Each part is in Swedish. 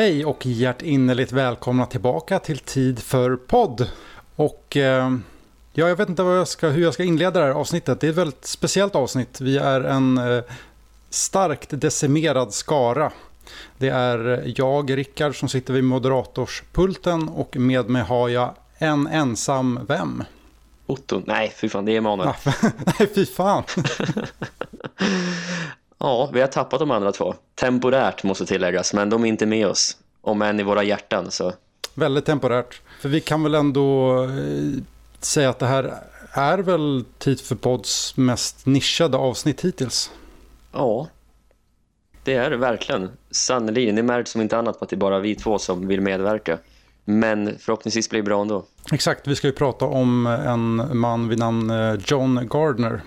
Hej och hjärtinnerligt välkomna tillbaka till Tid för podd. Och eh, ja, jag vet inte jag ska, hur jag ska inleda det här avsnittet. Det är ett väldigt speciellt avsnitt. Vi är en eh, starkt decimerad skara. Det är jag, Rickard, som sitter vid moderatorspulten och med mig har jag en ensam vem? Otto? Nej, fy fan, det är Emanuel. Nej, fy fan. ja, vi har tappat de andra två. Temporärt måste tilläggas, men de är inte med oss. Om än i våra hjärtan så. Väldigt temporärt. För vi kan väl ändå eh, säga att det här är väl Tid för Pods mest nischade avsnitt hittills. Ja, det är det verkligen. Sannerligen, det märks som inte annat på att det är bara vi två som vill medverka. Men förhoppningsvis blir det bra ändå. Exakt, vi ska ju prata om en man vid namn eh, John Gardner.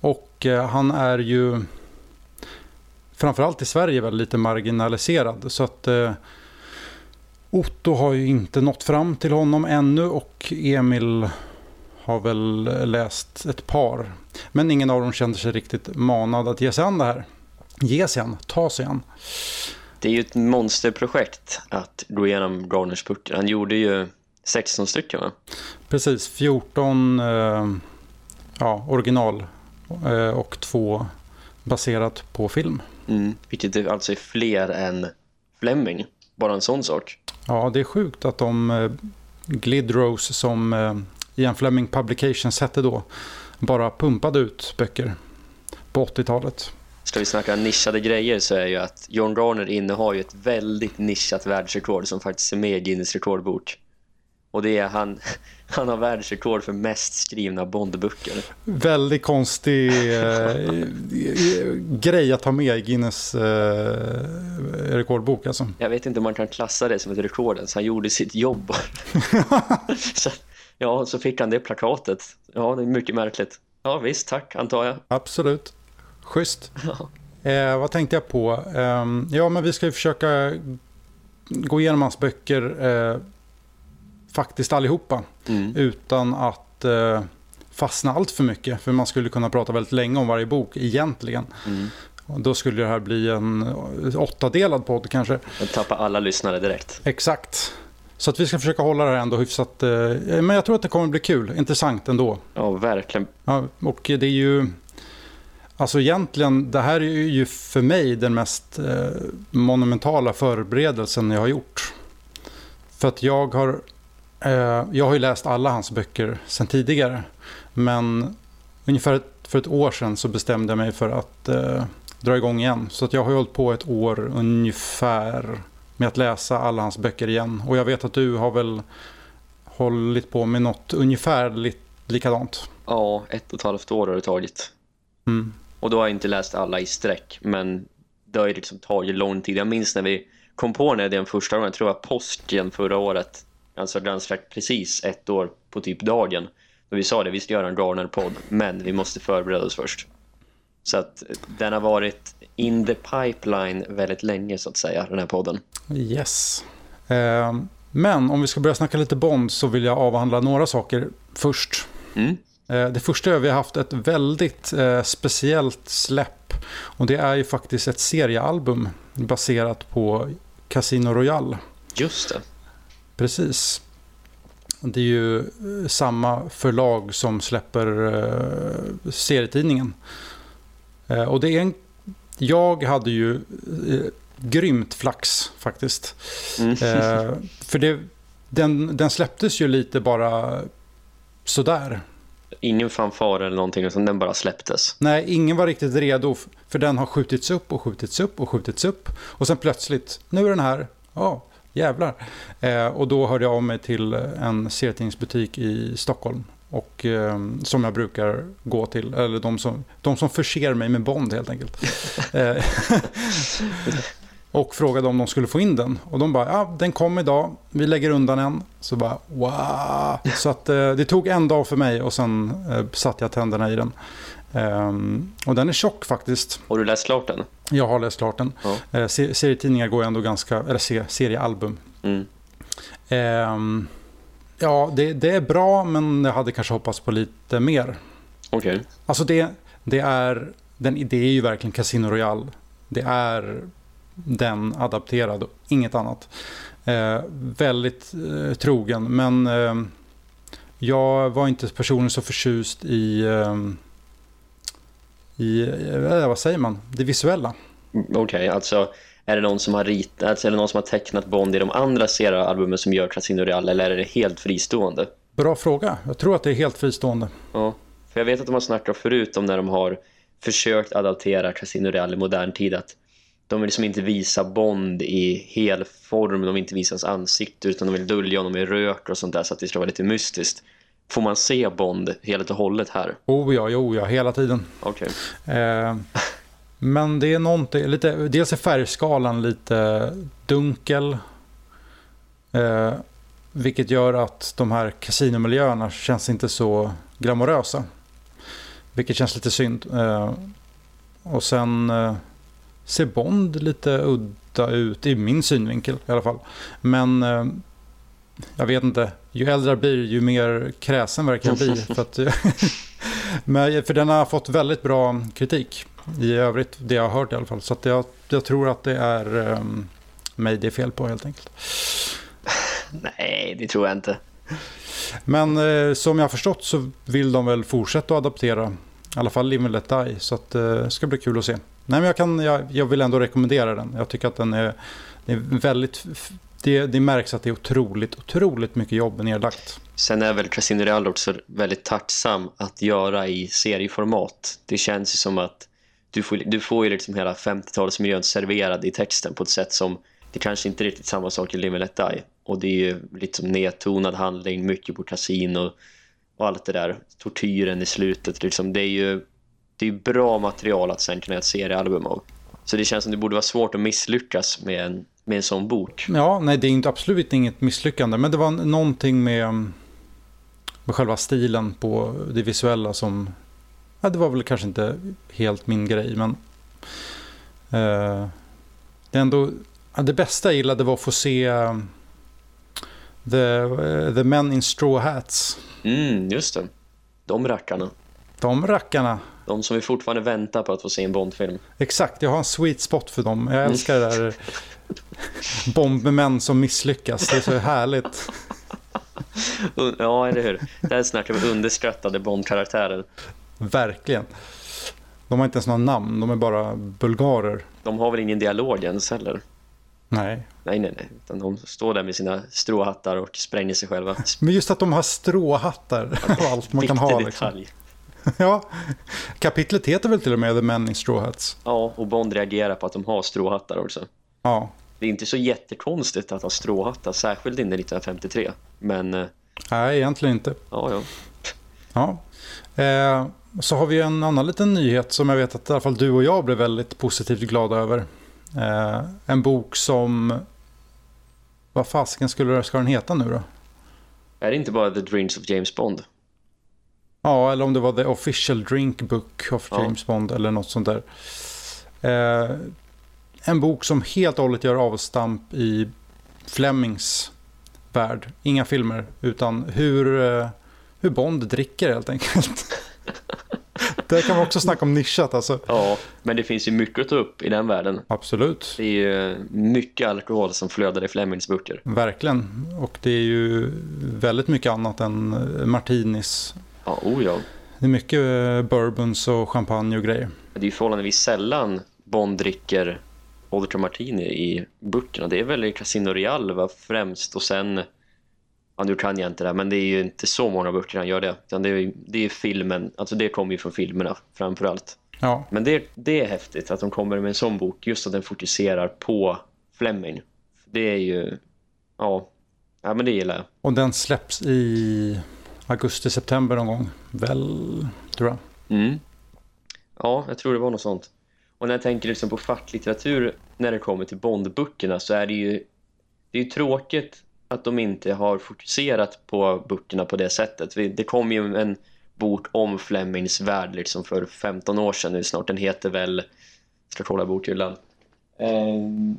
Och eh, han är ju framförallt i Sverige väl lite marginaliserad. Så att eh, Otto har ju inte nått fram till honom ännu och Emil har väl läst ett par. Men ingen av dem kände sig riktigt manad att ge sig an det här. Ge sig an, ta sig an. Det är ju ett monsterprojekt att gå igenom Garners böcker. Han gjorde ju 16 stycken va? Precis, 14 eh, ja, original eh, och två baserat på film. Mm, vilket alltså är fler än Fleming. Bara en sån sak. Ja, det är sjukt att de eh, Glidrose som eh, Ian Fleming Publications hette då bara pumpade ut böcker på 80-talet. Ska vi snacka nischade grejer så är ju att John Garner innehar ju ett väldigt nischat världsrekord som faktiskt är med i Guinness rekordbok. Och det är han, han har världsrekord för mest skrivna Bondböcker. Väldigt konstig eh, grej att ha med i Guinness eh, rekordbok alltså. Jag vet inte om man kan klassa det som ett rekord så han gjorde sitt jobb. så, ja, så fick han det plakatet. Ja, det är mycket märkligt. Ja, visst, tack antar jag. Absolut. Schysst. Eh, vad tänkte jag på? Eh, ja, men vi ska ju försöka gå igenom hans böcker eh, faktiskt allihopa. Mm. Utan att eh, fastna allt för mycket. För man skulle kunna prata väldigt länge om varje bok egentligen. Mm. Och då skulle det här bli en åttadelad podd kanske. Jag tappar alla lyssnare direkt. Exakt. Så att vi ska försöka hålla det här ändå hyfsat. Eh, men jag tror att det kommer bli kul. Intressant ändå. Ja, verkligen. Ja, och det är ju... Alltså egentligen, det här är ju för mig den mest eh, monumentala förberedelsen jag har gjort. För att jag har, eh, jag har ju läst alla hans böcker sedan tidigare. Men ungefär för ett år sedan så bestämde jag mig för att eh, dra igång igen. Så att jag har hållit på ett år ungefär med att läsa alla hans böcker igen. Och jag vet att du har väl hållit på med något ungefär li likadant. Ja, ett och ett halvt år har det tagit. Mm. Och då har jag inte läst alla i sträck, men det har ju liksom tagit lång tid. Jag minns när vi kom på den första gången, jag tror jag påsken förra året, alltså ganska precis ett år på typ dagen. Då vi sa det, vi ska göra en Garner-podd, men vi måste förbereda oss först. Så att den har varit in the pipeline väldigt länge så att säga, den här podden. Yes. Eh, men om vi ska börja snacka lite Bond så vill jag avhandla några saker först. Mm. Eh, det första är att vi har haft ett väldigt eh, speciellt släpp. Och det är ju faktiskt ett seriealbum baserat på Casino Royale. Just det. Precis. Det är ju eh, samma förlag som släpper eh, serietidningen. Eh, och det är en... Jag hade ju eh, grymt flax faktiskt. Mm. Eh, för det, den, den släpptes ju lite bara sådär. Ingen fanfar eller någonting utan den bara släpptes. Nej, ingen var riktigt redo för den har skjutits upp och skjutits upp och skjutits upp. Och sen plötsligt, nu är den här. Ja, jävlar. Eh, och då hörde jag av mig till en serietidningsbutik i Stockholm. Och eh, som jag brukar gå till. Eller de som, de som förser mig med Bond helt enkelt. Eh, och frågade om de skulle få in den. Och de bara, ja den kom idag, vi lägger undan en. Så bara, wow. Så att eh, det tog en dag för mig och sen eh, satte jag tänderna i den. Um, och den är tjock faktiskt. Har du läst klart den? Jag har läst klart den. Ja. Uh, serietidningar går ändå ganska, eller se, seriealbum. Mm. Um, ja, det, det, är bra men jag hade kanske hoppats på lite mer. Okej. Okay. Alltså det, det, är, den, det är ju verkligen Casino Royale. Det är den adapterad och inget annat. Eh, väldigt eh, trogen, men eh, jag var inte personligen så förtjust i, eh, i eh, vad säger man, det visuella. Okej, okay, alltså är det någon som har ritat, alltså är det någon som har tecknat Bond i de andra seriealbumen som gör Casino Real eller är det helt fristående? Bra fråga. Jag tror att det är helt fristående. Ja, för jag vet att de har snackat förut om när de har försökt adaptera Casino Real i modern tid att de vill liksom inte visa Bond i hel form, de vill inte visa hans ansikte utan de vill dölja honom i rök och sånt där så att det ska vara lite mystiskt. Får man se Bond helt och hållet här? Oh ja, jo ja, hela tiden. Okej. Okay. Eh, men det är någonting, lite, dels är färgskalan lite dunkel. Eh, vilket gör att de här kasinomiljöerna känns inte så glamorösa. Vilket känns lite synd. Eh, och sen eh, ser Bond lite udda ut i min synvinkel i alla fall. Men eh, jag vet inte, ju äldre jag blir ju mer kräsen verkar jag bli. för, att, men, för den har fått väldigt bra kritik i övrigt, det jag har hört i alla fall. Så jag, jag, tror att det är um, mig det är fel på helt enkelt. Nej, det tror jag inte. Men eh, som jag har förstått så vill de väl fortsätta att adaptera. I alla fall Live Let Die. Så att, eh, det ska bli kul att se. Nej, men jag, kan, jag, jag vill ändå rekommendera den. Jag tycker att den är, är väldigt... Det, det märks att det är otroligt, otroligt mycket jobb nedlagt. Sen är väl Casino Real också väldigt tacksam att göra i serieformat. Det känns ju som att du får, du får ju liksom hela 50-talsmiljön serverad i texten på ett sätt som det kanske inte är riktigt samma sak i Live and Let Die. Och det är ju liksom nedtonad handling, mycket på kasino och allt det där. Tortyren i slutet, liksom. det är ju det är bra material att sen kunna göra ett seriealbum av. Så det känns som det borde vara svårt att misslyckas med en, med en sån bok. Ja, nej det är inte, absolut inget misslyckande. Men det var någonting med, med själva stilen på det visuella som... Ja, det var väl kanske inte helt min grej, men... Eh, det ändå... Det bästa jag gillade var att få se The, uh, the Men in Straw Hats. Mm, just det. De rackarna. De rackarna. De som vi fortfarande väntar på att få se en Bondfilm. Exakt, jag har en sweet spot för dem. Jag älskar det där bombmän som misslyckas. Det är så härligt. ja, eller hur? Det här snackar vi underskattade Bond-karaktärer. Verkligen. De har inte ens några namn, de är bara bulgarer. De har väl ingen dialog ens heller? Nej. Nej, nej, nej. Utan de står där med sina stråhattar och spränger sig själva. Men just att de har stråhattar och allt man kan ha. Liksom. Detalj. ja, kapitlet heter väl till och med The Men in Straw Hats. Ja, och Bond reagerar på att de har stråhattar också. Ja. Det är inte så jättekonstigt att ha stråhattar, särskilt inte 1953. Men... Eh, Nej, egentligen inte. Ja, ja. Ja. Eh, så har vi en annan liten nyhet som jag vet att i alla fall du och jag blev väldigt positivt glada över. Eh, en bok som... Vad fasken skulle ska den heta nu då? Är det inte bara The Dreams of James Bond? Ja, eller om det var The Official Drink Book of James ja. Bond eller något sånt där. Eh, en bok som helt och hållet gör avstamp i Flemings värld. Inga filmer, utan hur, eh, hur Bond dricker helt enkelt. Det kan man också snacka om nischat alltså. Ja, men det finns ju mycket att ta upp i den världen. Absolut. Det är ju mycket alkohol som flödar i Flemings böcker. Verkligen. Och det är ju väldigt mycket annat än martinis. Ja, oh ja. Det är mycket eh, bourbons och champagne och grejer. Det är ju förhållandevis sällan Bond dricker Walter Martini i böckerna. Det är väl Casino Real va, främst och sen Ja, nu kan jag inte det, men det är ju inte så många böcker han gör det. Utan det är, det är filmen, alltså det kommer ju från filmerna framförallt. Ja. Men det, det är häftigt att de kommer med en sån bok, just att den fokuserar på Fleming. Det är ju, ja, ja men det gillar jag. Och den släpps i augusti-september någon gång, väl, tror jag. Mm. Ja, jag tror det var något sånt. Och när jag tänker liksom på facklitteratur när det kommer till Bondböckerna så är det ju det är ju tråkigt att de inte har fokuserat på böckerna på det sättet. Det kom ju en bok om Flemings värld liksom för 15 år sedan nu snart. Den heter väl, ska kolla bokhyllan. Um, eh,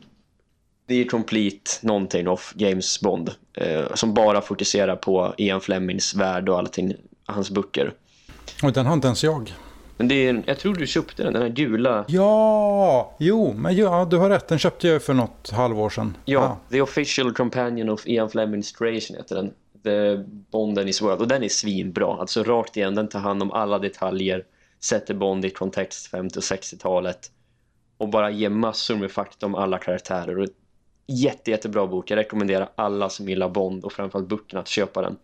The Complete någonting of James Bond eh, som bara fokuserar på Ian Flemings värld och allting, hans böcker. Och den har inte ens jag. Men det är, jag tror du köpte den, den här gula. Ja, jo, men ja, du har rätt. Den köpte jag för något halvår sedan. Ja, ah. The Official Companion of Ian Fleming's Creation heter den. The Bond and His World. Och den är svinbra. Alltså rakt igen, den tar hand om alla detaljer. Sätter Bond i kontext 50- och 60-talet. Och bara ger massor med fakta om alla karaktärer. Och jätte, jättebra bok. Jag rekommenderar alla som gillar Bond och framförallt böckerna att köpa den.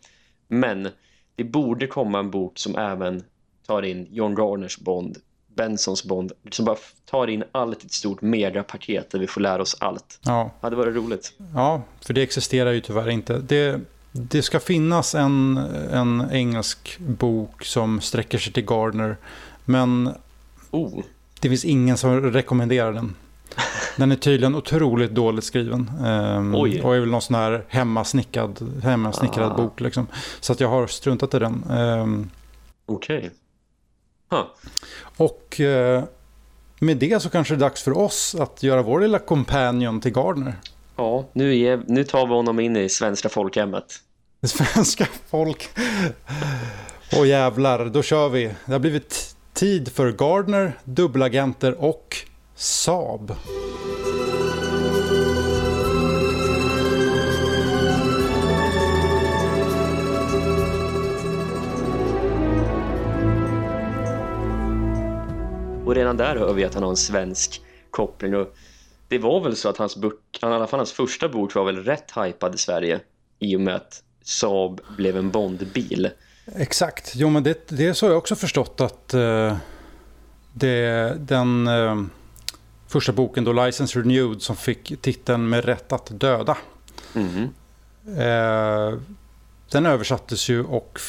Men det borde komma en bok som även tar in John Garners Bond, Bensons Bond, som bara tar in allt i ett stort megapaket där vi får lära oss allt. Ja. ja, det var roligt. Ja, för det existerar ju tyvärr inte. Det, det ska finnas en, en engelsk bok som sträcker sig till Gardner, men oh. det finns ingen som rekommenderar den. Den är tydligen otroligt dåligt skriven. Um, och är väl någon sån här hemmasnickad, hemmasnickrad ah. bok. Liksom. Så att jag har struntat i den. Um, Okej. Okay. Huh. Och uh, med det så kanske det är dags för oss att göra vår lilla companion till Gardner. Ja, nu, är, nu tar vi honom in i svenska folkhemmet. Det svenska folk. Åh jävlar, då kör vi. Det har blivit tid för Gardner, dubbelagenter och Saab. Och redan där hör vi att han har en svensk koppling. Och det var väl så att hans bok, i alla fall hans första bok var väl rätt hypad i Sverige i och med att Saab blev en Bondbil. Exakt, jo men det, det så jag också förstått att uh, det, den uh, första boken då License Renewed som fick titeln Med rätt att döda. Mm. Uh, den översattes ju och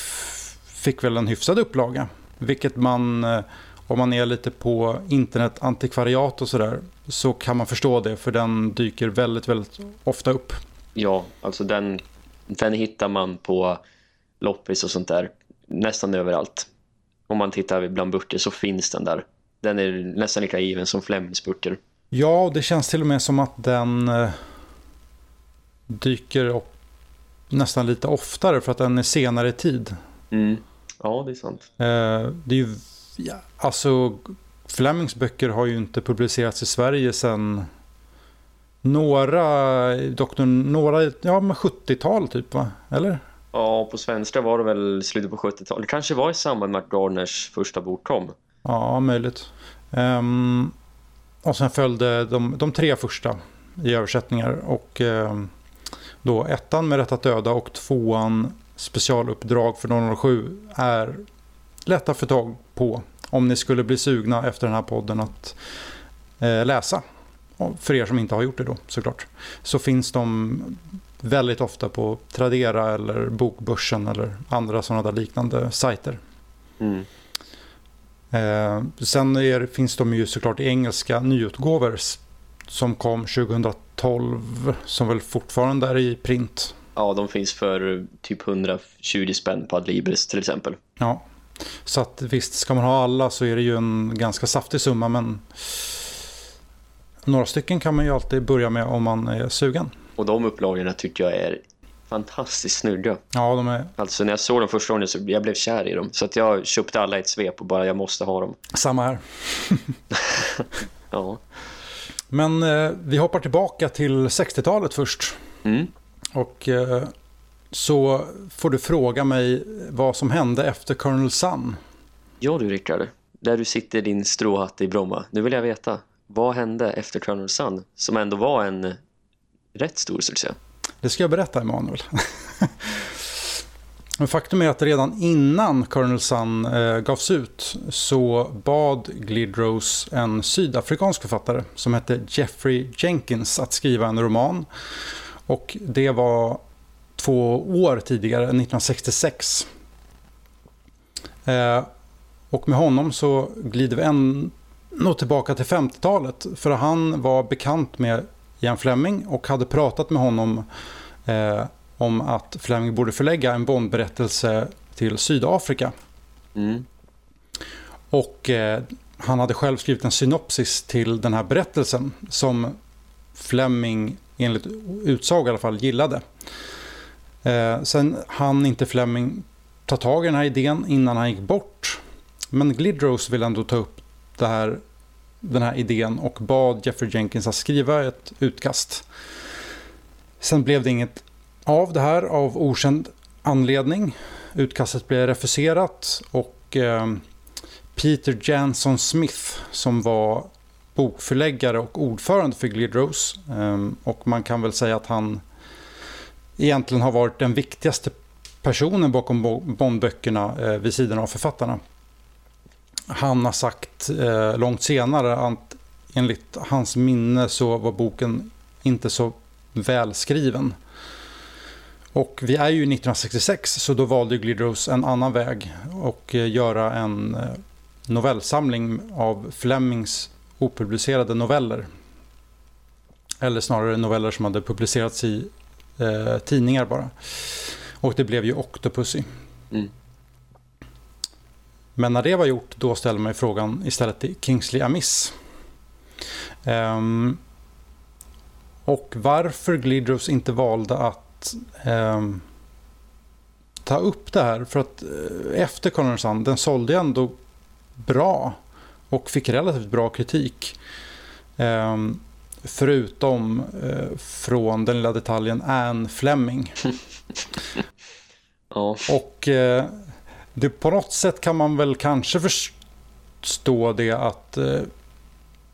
fick väl en hyfsad upplaga. Vilket man om man är lite på internetantikvariat och sådär så kan man förstå det för den dyker väldigt, väldigt ofta upp. Ja, alltså den, den hittar man på loppis och sånt där nästan överallt. Om man tittar bland böcker så finns den där. Den är nästan lika given som Flemings böcker. Ja, och det känns till och med som att den eh, dyker upp nästan lite oftare för att den är senare i tid. Mm. Ja, det är sant. Eh, det är ju Ja, alltså Flemings böcker har ju inte publicerats i Sverige sedan några, doktor, några, ja men 70-tal typ va? Eller? Ja, på svenska var det väl slutet på 70-talet. Det kanske var i samband med att Garners första bok kom. Ja, möjligt. Um, och sen följde de, de tre första i översättningar. Och um, då ettan med Rätt att döda och tvåan specialuppdrag för 007 är lätta för tag på om ni skulle bli sugna efter den här podden att eh, läsa. För er som inte har gjort det då såklart. Så finns de väldigt ofta på Tradera eller Bokbörsen eller andra sådana där liknande sajter. Mm. Eh, sen är, finns de ju såklart i engelska nyutgåvor som kom 2012 som väl fortfarande är i print. Ja, de finns för typ 120 spänn på Adlibris till exempel. Ja, så att visst, ska man ha alla så är det ju en ganska saftig summa men några stycken kan man ju alltid börja med om man är sugen. Och de upplagorna tycker jag är fantastiskt snygga. Ja, de är... Alltså när jag såg dem första gången så jag blev kär i dem. Så att jag köpte alla i ett svep och bara jag måste ha dem. Samma här. ja. Men eh, vi hoppar tillbaka till 60-talet först. Mm. Och eh, så får du fråga mig vad som hände efter Colonel Sun. Ja du Rickard, där du sitter i din stråhatt i Bromma. Nu vill jag veta, vad hände efter Colonel Sun som ändå var en rätt stor succé? Det ska jag berätta Emanuel. Faktum är att redan innan Colonel Sun eh, gavs ut så bad Glidrose en sydafrikansk författare som hette Jeffrey Jenkins att skriva en roman. Och det var två år tidigare, 1966. Eh, och med honom så glider vi ännu tillbaka till 50-talet. För han var bekant med Ian Fleming och hade pratat med honom eh, om att Fleming borde förlägga en Bondberättelse till Sydafrika. Mm. Och eh, han hade själv skrivit en synopsis till den här berättelsen som Fleming enligt utsago i alla fall gillade. Eh, sen hann inte Fleming ta tag i den här idén innan han gick bort. Men Glidrose vill ändå ta upp det här, den här idén och bad Jeffrey Jenkins att skriva ett utkast. Sen blev det inget av det här av okänd anledning. Utkastet blev refuserat och eh, Peter Jansson Smith som var bokförläggare och ordförande för Glidrose eh, och man kan väl säga att han egentligen har varit den viktigaste personen bakom Bondböckerna eh, vid sidan av författarna. Han har sagt eh, långt senare att enligt hans minne så var boken inte så välskriven. Och vi är ju 1966 så då valde Glidrose en annan väg och eh, göra en eh, novellsamling av Flemings opublicerade noveller. Eller snarare noveller som hade publicerats i eh, tidningar bara. Och det blev ju Octopussy. Mm. Men när det var gjort då ställde man frågan istället till Kingsley Amis. Um, och varför Glidrose inte valde att um, ta upp det här. För att uh, efter Colonel Sun, den sålde ändå bra. Och fick relativt bra kritik. Um, förutom uh, från den lilla detaljen Anne Fleming. ja. Och uh, det, på något sätt kan man väl kanske förstå det att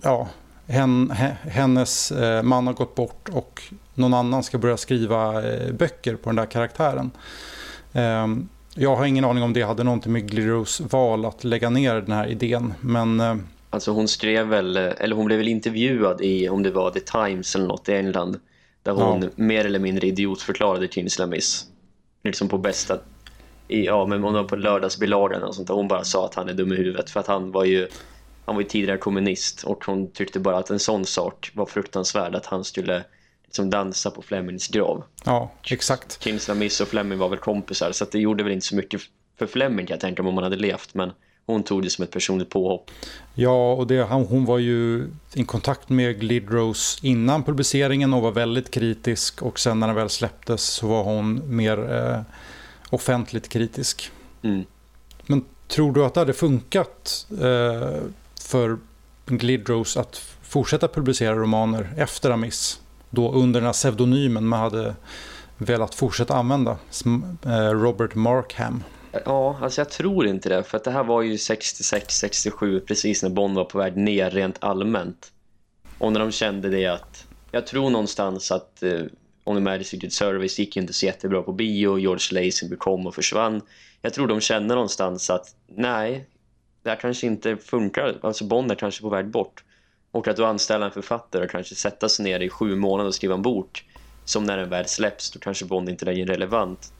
ja, hen, hennes eh, man har gått bort och någon annan ska börja skriva eh, böcker på den där karaktären. Ehm, jag har ingen aning om det hade någonting med Gliros val att lägga ner den här idén. Men, eh, alltså hon skrev väl, eller hon blev väl intervjuad i, om det var The Times eller något i England. Där hon ja. mer eller mindre idiotförklarade Tinslamis. Liksom på bästa, i, ja men hon var på lördagsbilagan och sånt där. Hon bara sa att han är dum i huvudet. För att han var ju han var ju tidigare kommunist och hon tyckte bara att en sån sak var fruktansvärd att han skulle liksom dansa på Flemings grav. Ja, exakt. Kinslamis och Fleming var väl kompisar så det gjorde väl inte så mycket för Fleming kan jag tänka om han hade levt men hon tog det som ett personligt påhopp. Ja, och det, hon var ju i kontakt med Glidrose innan publiceringen och var väldigt kritisk och sen när den väl släpptes så var hon mer eh, offentligt kritisk. Mm. Men tror du att det hade funkat eh, för Glidrose att fortsätta publicera romaner efter Amis. Då under den här pseudonymen man hade velat fortsätta använda. Eh, Robert Markham. Ja, alltså jag tror inte det. För att det här var ju 66-67 precis när Bond var på väg ner rent allmänt. Och när de kände det att... Jag tror någonstans att eh, On the Majesty Secret Service gick inte så jättebra på bio. George Lazenby kom och försvann. Jag tror de kände någonstans att nej, det här kanske inte funkar. Alltså Bond är kanske på väg bort. Och att du anställer en författare och kanske sätta sig ner i sju månader och skriva en bok som när den väl släpps då kanske Bond inte längre är relevant.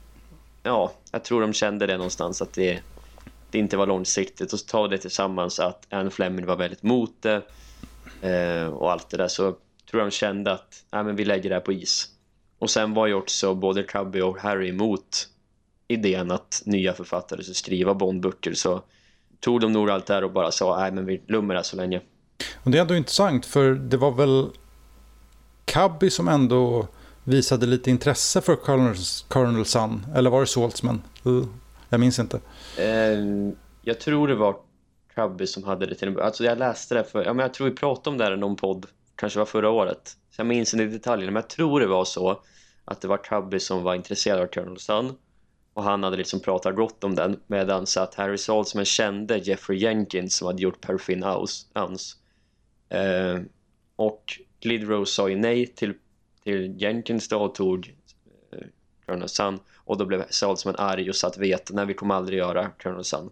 Ja, jag tror de kände det någonstans att det, det inte var långsiktigt och så tar det tillsammans att Anne Fleming var väldigt mot det eh, och allt det där så tror de kände att nej, men vi lägger det här på is. Och sen var ju också både Cubby och Harry emot idén att nya författare skulle skriva Bondböcker så tog de nog allt där och bara sa nej men vi lummer det så länge. Och det är ändå intressant för det var väl Cubby som ändå visade lite intresse för Colonel, Colonel Sun eller var det Saltzman? Uh, jag minns inte. Uh, jag tror det var Cubby som hade det till Alltså jag läste det för, ja men jag tror vi pratade om det här i någon podd, kanske var förra året. Så jag minns inte detaljerna, men jag tror det var så att det var Cubby som var intresserad av Colonel Sun och han hade liksom pratat gott om den medan så att Harry Saltzman kände Jeffrey Jenkins som hade gjort Perfin House. Uh, och Glidrose sa ju nej till, till Jenkins då och tog Colonel Sun och då blev Saltzman arg och satt vet när vi kommer aldrig göra Colonel Sun.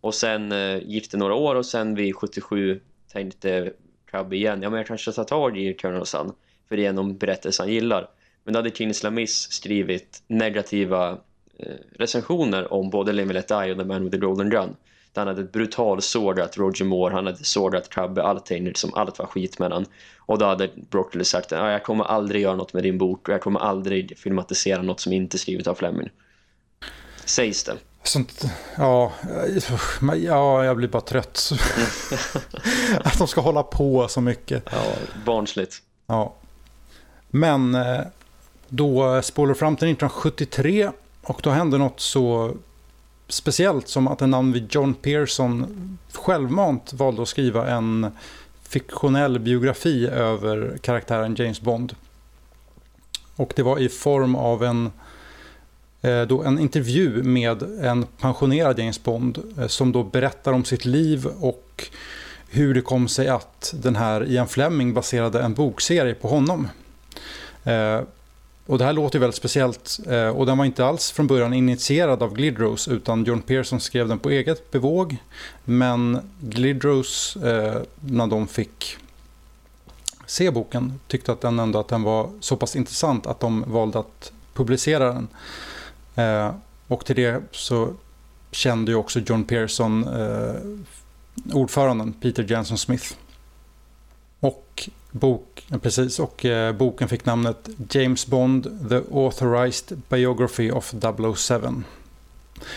Och sen eh, gifte några år och sen vid 77 tänkte Cub igen, ja men jag kanske tar tag i Colonel Sun för det är en berättelse han gillar. Men då hade King Islamis skrivit negativa Eh, recensioner om både Live Let Die och The Man with the Golden Gun. Där han hade brutal sågat Roger Moore, han hade sågat Crabbe, allting, liksom allt var skit med han. Och då hade Broccoli sagt jag kommer aldrig göra något med din bok och jag kommer aldrig filmatisera något som inte är skrivet av Fleming. Sägs det. Sånt, ja, ja, jag blir bara trött. att de ska hålla på så mycket. Ja, barnsligt. Ja. Men eh, då spolar fram till 1973 och då hände något så speciellt som att en namn vid John Pearson självmant valde att skriva en fiktionell biografi över karaktären James Bond. Och det var i form av en, eh, då en intervju med en pensionerad James Bond eh, som då berättar om sitt liv och hur det kom sig att den här Ian Fleming baserade en bokserie på honom. Eh, och det här låter väldigt speciellt eh, och den var inte alls från början initierad av Glidrose utan John Pearson skrev den på eget bevåg. Men Glidrose, eh, när de fick se boken tyckte att den ändå att den var så pass intressant att de valde att publicera den. Eh, och till det så kände ju också John Pearson ordföranden Peter Jansson Smith. Och, bok, precis, och eh, boken fick namnet James Bond The Authorized Biography of 007.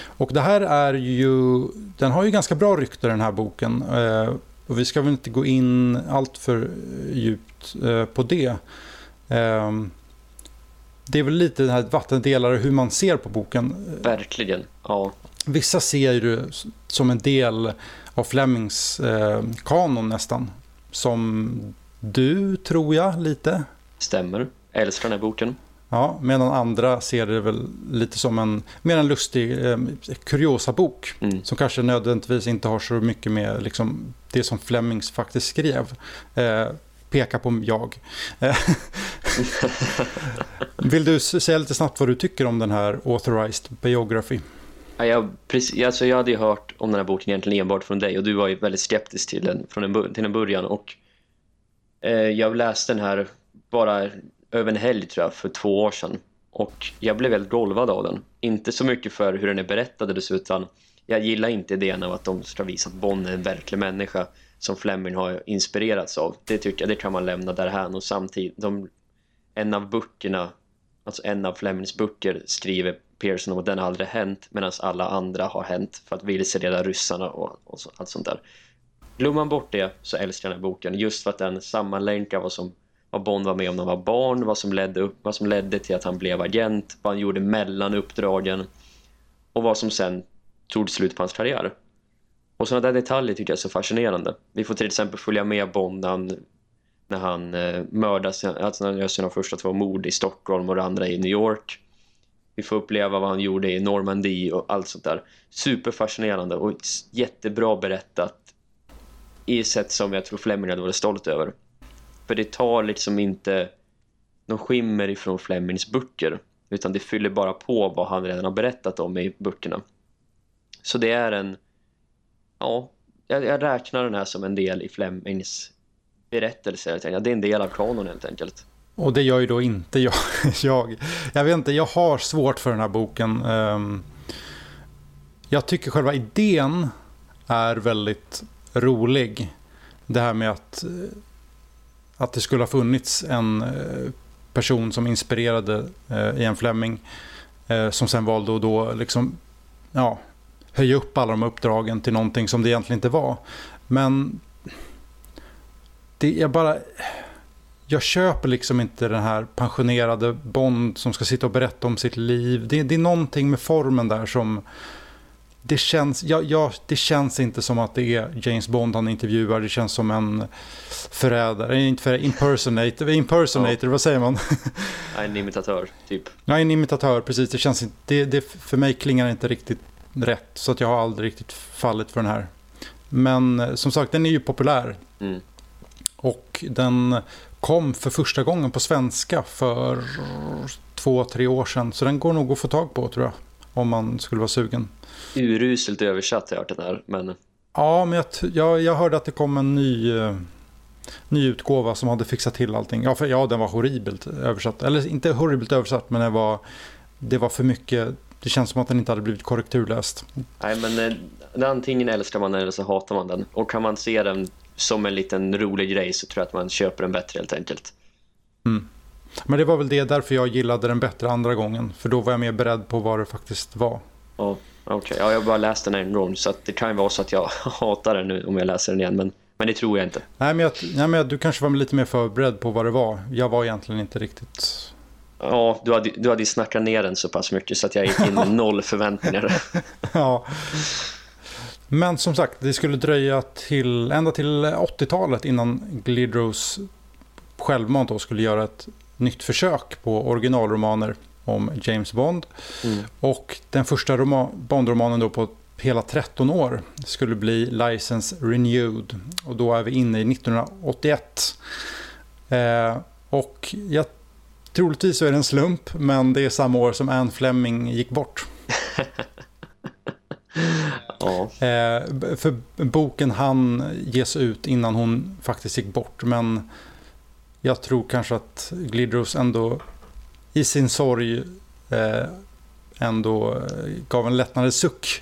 Och det här är ju, den har ju ganska bra rykte den här boken. Eh, och vi ska väl inte gå in allt för djupt eh, på det. Ehm, det är väl lite den här vattendelare hur man ser på boken. Verkligen, ja. Vissa ser det som en del av Flemings eh, kanon nästan. Som du, tror jag, lite. Stämmer. Älskar den här boken. Ja, medan andra ser det väl lite som en mer en lustig eh, kuriosa-bok. Mm. Som kanske nödvändigtvis inte har så mycket med liksom, det som Flemings faktiskt skrev. Eh, peka på jag. Eh, Vill du säga lite snabbt vad du tycker om den här Authorized Biography? Ja, jag, precis, alltså jag hade ju hört om den här boken egentligen enbart från dig och du var ju väldigt skeptisk till den från en, till en början och Eh, jag läste den här bara över en helg tror jag för två år sedan och jag blev väldigt golvad av den. Inte så mycket för hur den är berättad utan jag gillar inte idén av att de ska visa att Bond är en verklig människa som Fleming har inspirerats av. Det tycker jag, det kan man lämna därhän och samtidigt, de, en av böckerna, alltså en av Flemings böcker skriver Pearson om att den aldrig hänt medan alla andra har hänt för att vilseleda ryssarna och, och så, allt sånt där. Glömmer man bort det så älskar jag den här boken just för att den sammanlänkar vad som vad Bond var med om när han var barn, vad som, ledde upp, vad som ledde till att han blev agent, vad han gjorde mellan uppdragen och vad som sen tog slut på hans karriär. Och sådana där detaljer tycker jag är så fascinerande. Vi får till exempel följa med Bond när han, när han eh, mördas, alltså när han gör sina första två mord i Stockholm och det andra i New York. Vi får uppleva vad han gjorde i Normandie och allt sånt där. Superfascinerande och jättebra berättat i ett sätt som jag tror Fleming hade varit stolt över. För det tar liksom inte någon skimmer ifrån Flemings böcker utan det fyller bara på vad han redan har berättat om i böckerna. Så det är en ja, jag, jag räknar den här som en del i Flemings berättelse. Det är en del av kanon helt enkelt. Och det gör ju då inte jag. jag. Jag vet inte, jag har svårt för den här boken. Ehm, jag tycker själva idén är väldigt rolig. Det här med att att det skulle ha funnits en eh, person som inspirerade eh, Ian Fleming eh, som sen valde att då liksom, ja, höja upp alla de uppdragen till någonting som det egentligen inte var. Men det, jag bara... Jag köper liksom inte den här pensionerade Bond som ska sitta och berätta om sitt liv. Det, det är någonting med formen där som det känns, ja, ja, det känns inte som att det är James Bond han intervjuar. Det känns som en förrädare, inte förrädare, impersonator, impersonator ja. vad säger man? en imitatör, typ. Ja, en imitatör, precis. Det känns inte, det, det, för mig klingar inte riktigt rätt. Så att jag har aldrig riktigt fallit för den här. Men eh, som sagt, den är ju populär. Mm. Och den kom för första gången på svenska för två, tre år sedan. Så den går nog att få tag på tror jag. Om man skulle vara sugen uruselt översatt har jag hört den här. Men... Ja, men jag, jag, jag hörde att det kom en ny, uh, ny utgåva som hade fixat till allting. Ja, för, ja, den var horribelt översatt. Eller inte horribelt översatt, men det var, det var för mycket. Det känns som att den inte hade blivit korrekturläst. Nej, men eh, antingen älskar man den eller så hatar man den. Och kan man se den som en liten rolig grej så tror jag att man köper den bättre helt enkelt. Mm. Men det var väl det därför jag gillade den bättre andra gången. För då var jag mer beredd på vad det faktiskt var. Ja. Okej, okay. ja, jag har bara läst den en gång så det kan ju vara så att jag hatar den nu om jag läser den igen, men, men det tror jag inte. Nej, men, jag, nej, men du kanske var lite mer förberedd på vad det var. Jag var egentligen inte riktigt... Ja, du hade, du hade ju snackat ner den så pass mycket så att jag gick in med noll förväntningar. ja. Men som sagt, det skulle dröja till, ända till 80-talet innan Glidrose självmant då skulle göra ett nytt försök på originalromaner om James Bond. Mm. Och den första Bond-romanen då på hela 13 år skulle bli License Renewed. Och då är vi inne i 1981. Eh, och jag, troligtvis så är det en slump, men det är samma år som Anne Fleming gick bort. ja. eh, för boken han ges ut innan hon faktiskt gick bort. Men jag tror kanske att Glidros ändå i sin sorg eh, ändå eh, gav en lättnadens suck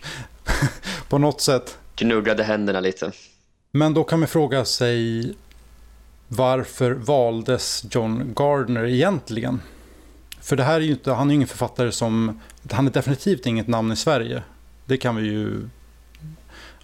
på något sätt. Gnuggade händerna lite. Men då kan man fråga sig varför valdes John Gardner egentligen? För det här är ju inte, han är ju ingen författare som, han är definitivt inget namn i Sverige. Det kan vi ju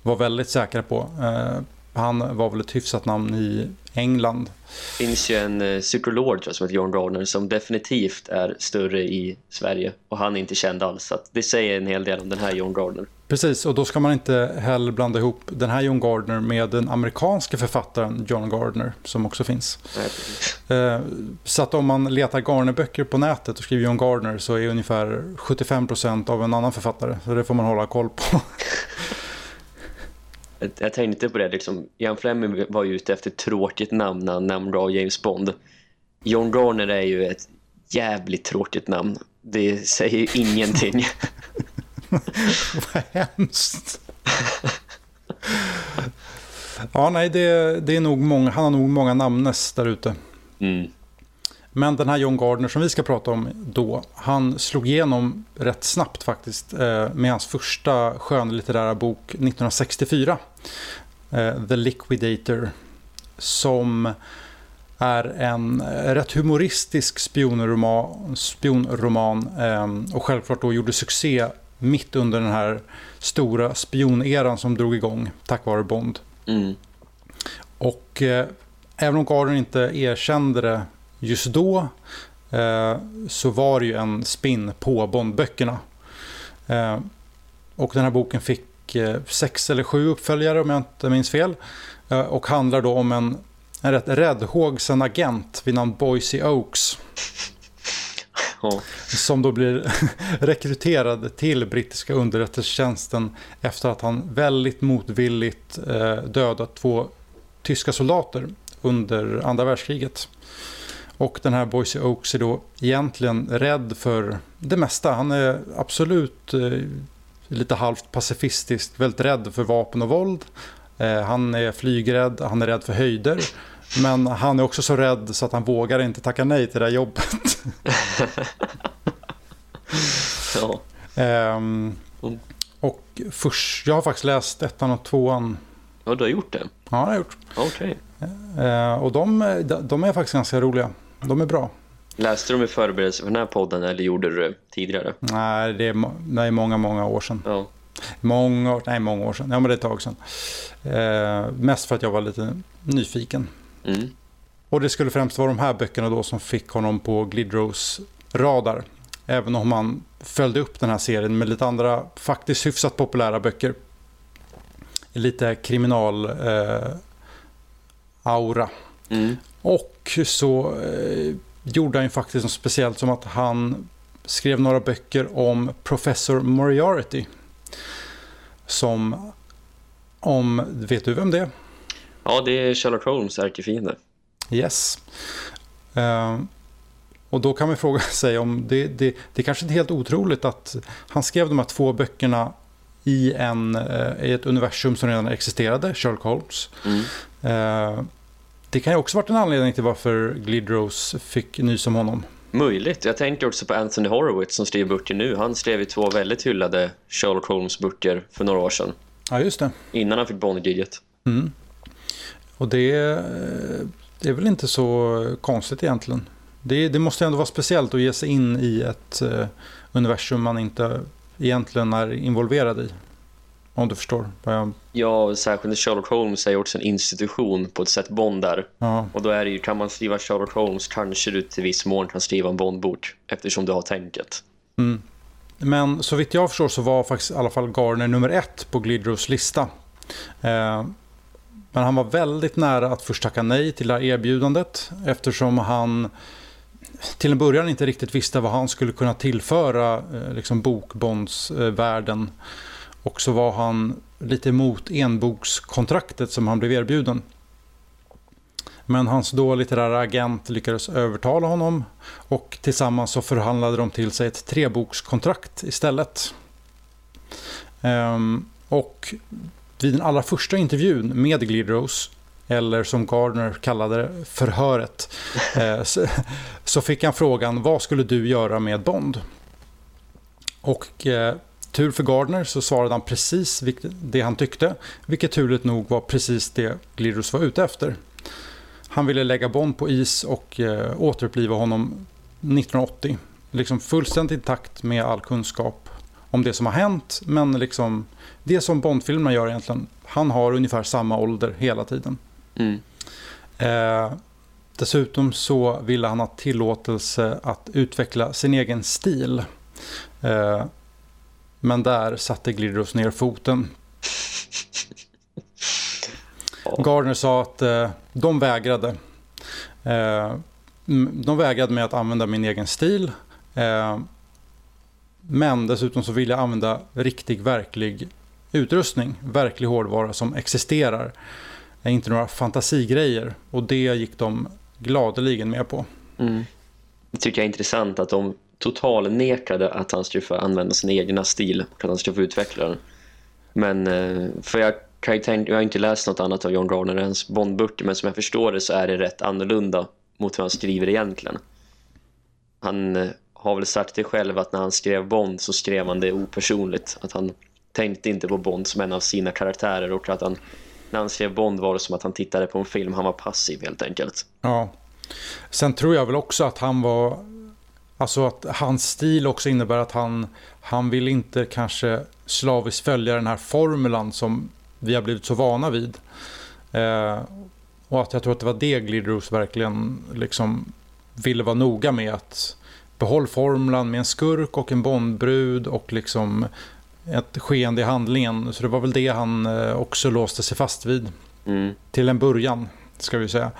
vara väldigt säkra på. Eh, han var väl ett hyfsat namn i England. Det finns ju en eh, psykolog som heter John Gardner som definitivt är större i Sverige och han är inte känd alls. Så det säger en hel del om den här John Gardner. Precis, och då ska man inte heller blanda ihop den här John Gardner med den amerikanska författaren John Gardner som också finns. Nej, eh, så att om man letar Gardner-böcker på nätet och skriver John Gardner så är ungefär 75% av en annan författare. Så det får man hålla koll på. jag tänkte på det, liksom, Ian Fleming var ju ute efter ett tråkigt namn när han nämnde av James Bond. John Garner är ju ett jävligt tråkigt namn. Det säger ju ingenting. Vad hemskt. ja, nej, det, det är nog många, han har nog många namnes där ute. Mm. Men den här John Gardner som vi ska prata om då, han slog igenom rätt snabbt faktiskt eh, med hans första skönlitterära bok 1964. Eh, The Liquidator. Som är en rätt humoristisk spionroman, spionroman och självklart då gjorde succé mitt under den här stora spioneran som drog igång tack vare Bond. Mm. Och eh, även om Gardner inte erkände det just då eh, så var det ju en spin på Bondböckerna. Eh, och den här boken fick eh, sex eller sju uppföljare om jag inte minns fel. Eh, och handlar då om en, en rätt räddhågsen agent vid namn Boise Oaks. Oh. Som då blir rekryterad till brittiska underrättelsetjänsten efter att han väldigt motvilligt dödat två tyska soldater under andra världskriget. Och den här Boise Oaks är då egentligen rädd för det mesta. Han är absolut eh, lite halvt pacifistiskt, väldigt rädd för vapen och våld. Eh, han är flygrädd, han är rädd för höjder. Men han är också så rädd så att han vågar inte tacka nej till det här jobbet. ja. ehm, och först, jag har faktiskt läst ettan och tvåan. Ja, du har gjort det? Ja, det har jag gjort. Okej. Okay. Ehm, och de, de är faktiskt ganska roliga. De är bra. Läste de i förberedelse för den här podden eller gjorde du det tidigare? Nej, det är, det är många, många år sedan. Ja. Många, nej, många år sedan. Ja, men det är ett tag sedan. Eh, mest för att jag var lite nyfiken. Mm. Och det skulle främst vara de här böckerna då som fick honom på Glidros radar. Även om han följde upp den här serien med lite andra faktiskt hyfsat populära böcker. Lite kriminal eh, aura. Mm. Och så eh, gjorde han ju faktiskt något speciellt som att han skrev några böcker om Professor Moriarty. Som, om, vet du vem det är? Ja, det är Sherlock Holmes ärkefiende. Yes. Uh, och då kan man fråga sig om det, det, det är kanske inte helt otroligt att han skrev de här två böckerna i, en, uh, i ett universum som redan existerade, Sherlock Holmes. Mm. Uh, det kan ju också varit en anledning till varför Glidrose fick nys om honom. Möjligt. Jag tänker också på Anthony Horowitz som skriver böcker nu. Han skrev ju två väldigt hyllade Sherlock Holmes-böcker för några år sedan. Ja, just det. Innan han fick Bond-giget. Mm. Och det, det är väl inte så konstigt egentligen. Det, det, måste ändå vara speciellt att ge sig in i ett uh, universum man inte egentligen är involverad i. Om du förstår. Jag... Ja, särskilt Sherlock Holmes är ju också en institution på ett sätt Bond där. Ja. Och då är det ju, kan man skriva Sherlock Holmes kanske du till viss mån kan skriva en Bondbok eftersom du har tänket. Mm. Men så vitt jag förstår så var faktiskt i alla fall Garner nummer ett på Glidros lista. Eh, men han var väldigt nära att först tacka nej till det här erbjudandet eftersom han till en början inte riktigt visste vad han skulle kunna tillföra eh, liksom bokbondsvärlden. Och så var han lite emot enbokskontraktet som han blev erbjuden. Men hans då litterära agent lyckades övertala honom och tillsammans så förhandlade de till sig ett trebokskontrakt istället. Ehm, och vid den allra första intervjun med Glidrose eller som Gardner kallade det, förhöret, eh, så fick han frågan vad skulle du göra med Bond? Och eh, tur för Gardner så svarade han precis det han tyckte, vilket turligt nog var precis det Glidrus var ute efter. Han ville lägga Bond på is och eh, återuppliva honom 1980. Liksom fullständigt intakt med all kunskap om det som har hänt, men liksom det som Bondfilmerna gör egentligen. Han har ungefär samma ålder hela tiden. Mm. Eh, dessutom så ville han ha tillåtelse att utveckla sin egen stil. Eh, men där satte Glidros ner foten. Gardner sa att eh, de vägrade. Eh, de vägrade med att använda min egen stil. Eh, men dessutom så vill jag använda riktig, verklig utrustning. Verklig hårdvara som existerar är inte några fantasigrejer. Och det gick de gladeligen med på. Mm. Det tycker jag är intressant att de total nekade att han skulle få använda sin egna stil och att han skulle få utveckla den. Men eh, för jag kan ju tänka, jag har inte läst något annat av John Garner än Bondböcker men som jag förstår det så är det rätt annorlunda mot hur han skriver egentligen. Han eh, har väl sagt det själv att när han skrev Bond så skrev han det opersonligt. Att han tänkte inte på Bond som en av sina karaktärer och att han när han skrev Bond var det som att han tittade på en film. Han var passiv helt enkelt. Ja. Sen tror jag väl också att han var... Alltså att hans stil också innebär att han, han vill inte kanske slaviskt följa den här formulan som vi har blivit så vana vid. Eh, och att jag tror att det var det Glidrose verkligen liksom ville vara noga med att behåll formulan med en skurk och en Bondbrud och liksom ett skeende i handlingen. Så det var väl det han eh, också låste sig fast vid. Mm. Till en början, ska vi säga.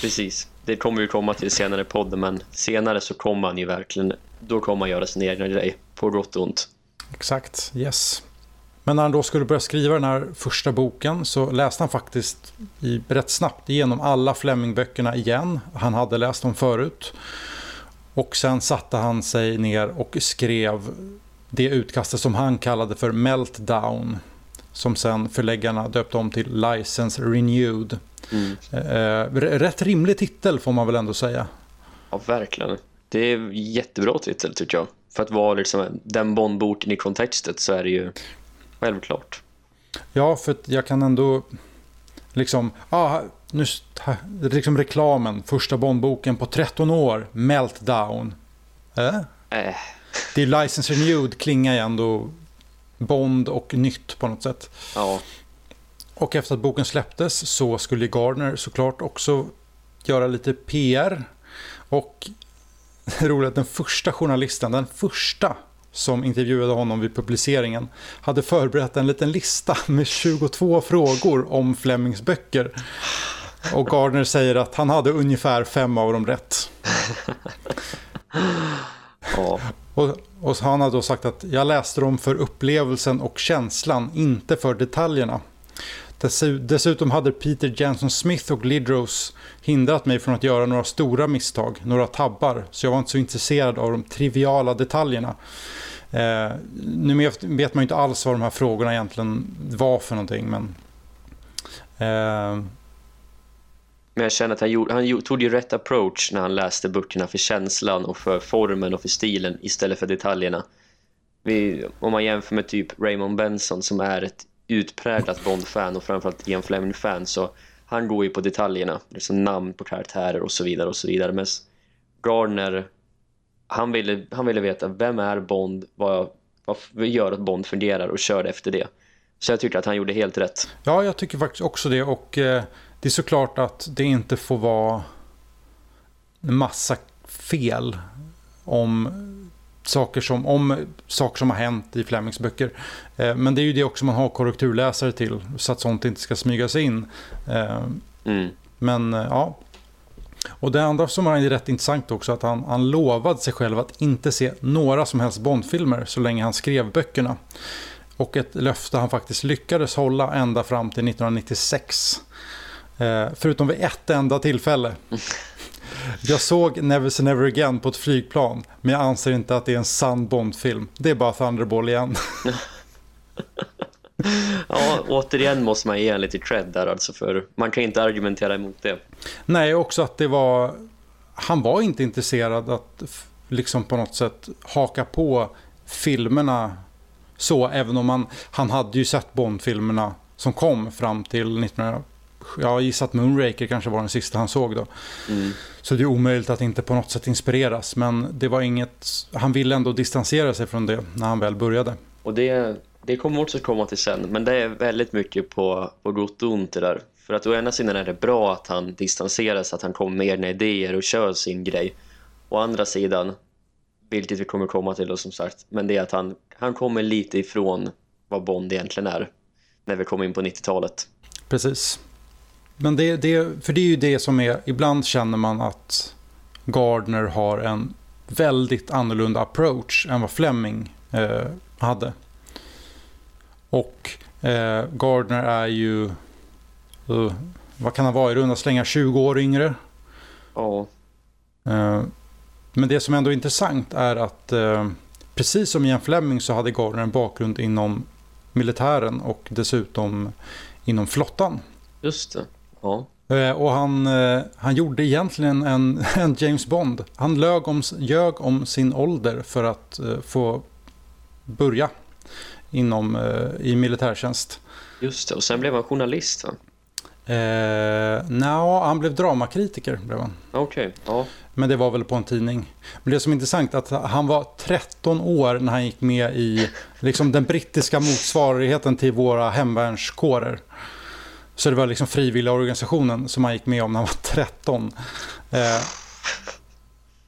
Precis. Det kommer vi komma till senare i podden, men senare så kommer han ju verkligen, då kommer han göra sin egen grej, på gott och ont. Exakt, yes. Men när han då skulle börja skriva den här första boken så läste han faktiskt i, rätt snabbt igenom alla Fleming-böckerna igen. Han hade läst dem förut. Och sen satte han sig ner och skrev det utkastet som han kallade för Meltdown som sen förläggarna döpte om till License Renewed. Mm. Eh, rätt rimlig titel får man väl ändå säga. Ja, verkligen. Det är jättebra titel tycker jag. För att vara liksom den Bondboken i kontextet så är det ju självklart. Ja, för jag kan ändå liksom, ah, nu, liksom reklamen, första Bondboken på 13 år, Meltdown. Äh? Äh. Det är License Renewed klingar ju ändå Bond och nytt på något sätt. Ja. Och efter att boken släpptes så skulle Gardner såklart också göra lite PR. Och roligt, den första journalisten, den första som intervjuade honom vid publiceringen hade förberett en liten lista med 22 frågor om Flemings böcker. Och Gardner säger att han hade ungefär fem av dem rätt. Ja. Och, och han har då sagt att jag läste dem för upplevelsen och känslan, inte för detaljerna. Dessutom hade Peter Jansson Smith och Lidrose hindrat mig från att göra några stora misstag, några tabbar, så jag var inte så intresserad av de triviala detaljerna. Eh, nu vet man ju inte alls vad de här frågorna egentligen var för någonting, men... Eh, men jag känner att han, gjorde, han tog ju rätt approach när han läste böckerna för känslan och för formen och för stilen istället för detaljerna. Vi, om man jämför med typ Raymond Benson som är ett utpräglat Bond-fan och framförallt Ian Fleming-fan så han går ju på detaljerna, liksom namn på karaktärer och så vidare och så vidare. Men Gardner, han ville, han ville veta vem är Bond, vad, vad gör att Bond fungerar och körde efter det. Så jag tycker att han gjorde helt rätt. Ja, jag tycker faktiskt också det. Och eh, det är såklart att det inte får vara en massa fel om saker som, om saker som har hänt i Flemings böcker. Eh, men det är ju det också man har korrekturläsare till, så att sånt inte ska smyga sig in. Eh, mm. Men eh, ja. Och det andra som är rätt intressant också, att han, han lovade sig själv att inte se några som helst Bondfilmer så länge han skrev böckerna. Och ett löfte han faktiskt lyckades hålla ända fram till 1996. Eh, förutom vid ett enda tillfälle. Jag såg Never Say Never Again på ett flygplan, men jag anser inte att det är en sann Bond-film. Det är bara Thunderball igen. ja, återigen måste man ge en lite cred där alltså, för man kan inte argumentera emot det. Nej, också att det var... Han var inte intresserad att liksom på något sätt haka på filmerna så, även om han, han hade ju sett Bond-filmerna som kom fram till 1900 jag gissar att Moonraker kanske var den sista han såg då. Mm. Så det är omöjligt att inte på något sätt inspireras. Men det var inget, han ville ändå distansera sig från det när han väl började. Och det, det kommer också komma till sen. Men det är väldigt mycket på, på gott och ont det där. För att å ena sidan är det bra att han distanserar sig, att han kommer med egna idéer och kör sin grej. Å andra sidan, vilket vi kommer komma till då som sagt, men det är att han, han kommer lite ifrån vad Bond egentligen är när vi kommer in på 90-talet. Precis. Men det, det, för det är ju det som är, ibland känner man att Gardner har en väldigt annorlunda approach än vad Fleming eh, hade. Och eh, Gardner är ju, uh, vad kan han vara, i runda slänga 20 år yngre. Ja. Eh, men det som ändå är intressant är att eh, precis som Ian Fleming så hade Gardner en bakgrund inom militären och dessutom inom flottan. Just det. Ja. Eh, och han, eh, han gjorde egentligen en, en James Bond. Han lög om, ljög om sin ålder för att eh, få börja inom, i militärtjänst. Just det, och sen blev han journalist va? Eh, no, han blev dramakritiker. Okej, okay, ja. Men det var väl på en tidning. Men det som är intressant är att han var 13 år när han gick med i liksom, den brittiska motsvarigheten till våra hemvärnskårer. Så det var liksom frivilliga organisationen som han gick med om när han var 13. Eh,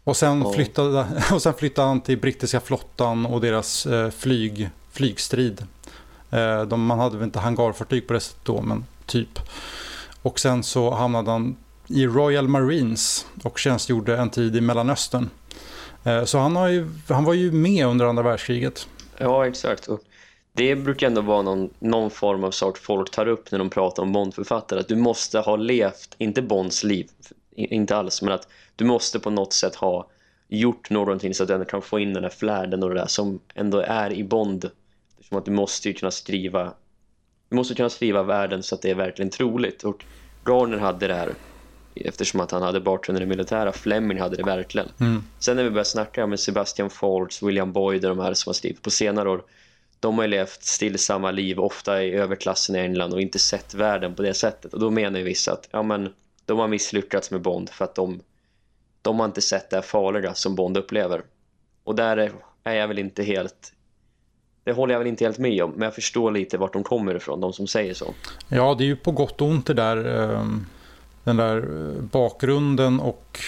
och, sen flyttade, och sen flyttade han till brittiska flottan och deras eh, flyg, flygstrid. Eh, de, man hade väl inte hangarfartyg på det sättet då, men typ. Och sen så hamnade han i Royal Marines och tjänstgjorde en tid i Mellanöstern. Eh, så han, har ju, han var ju med under andra världskriget. Ja, exakt. Och det brukar ändå vara någon, någon form av sak folk tar upp när de pratar om Bondförfattare. Att du måste ha levt, inte Bonds liv, inte alls, men att du måste på något sätt ha gjort någonting så att du kan få in den här flärden och det där som ändå är i Bond. Som att du måste ju kunna skriva du måste kunna skriva världen så att det är verkligen troligt. Och Garner hade det här eftersom att han hade bakgrunden i militära. Fleming hade det verkligen. Mm. Sen när vi började snacka med Sebastian Faults, William Boyd och de här som har skrivit på senare år de har levt stillsamma liv ofta i överklassen i England och inte sett världen på det sättet. Och då menar ju vissa att ja, men, de har misslyckats med Bond för att de, de har inte sett det farliga som Bond upplever. Och där är jag väl inte helt... Det håller jag väl inte helt med om, men jag förstår lite vart de kommer ifrån, de som säger så. Ja, det är ju på gott och ont det där, ehm, den där eh, bakgrunden och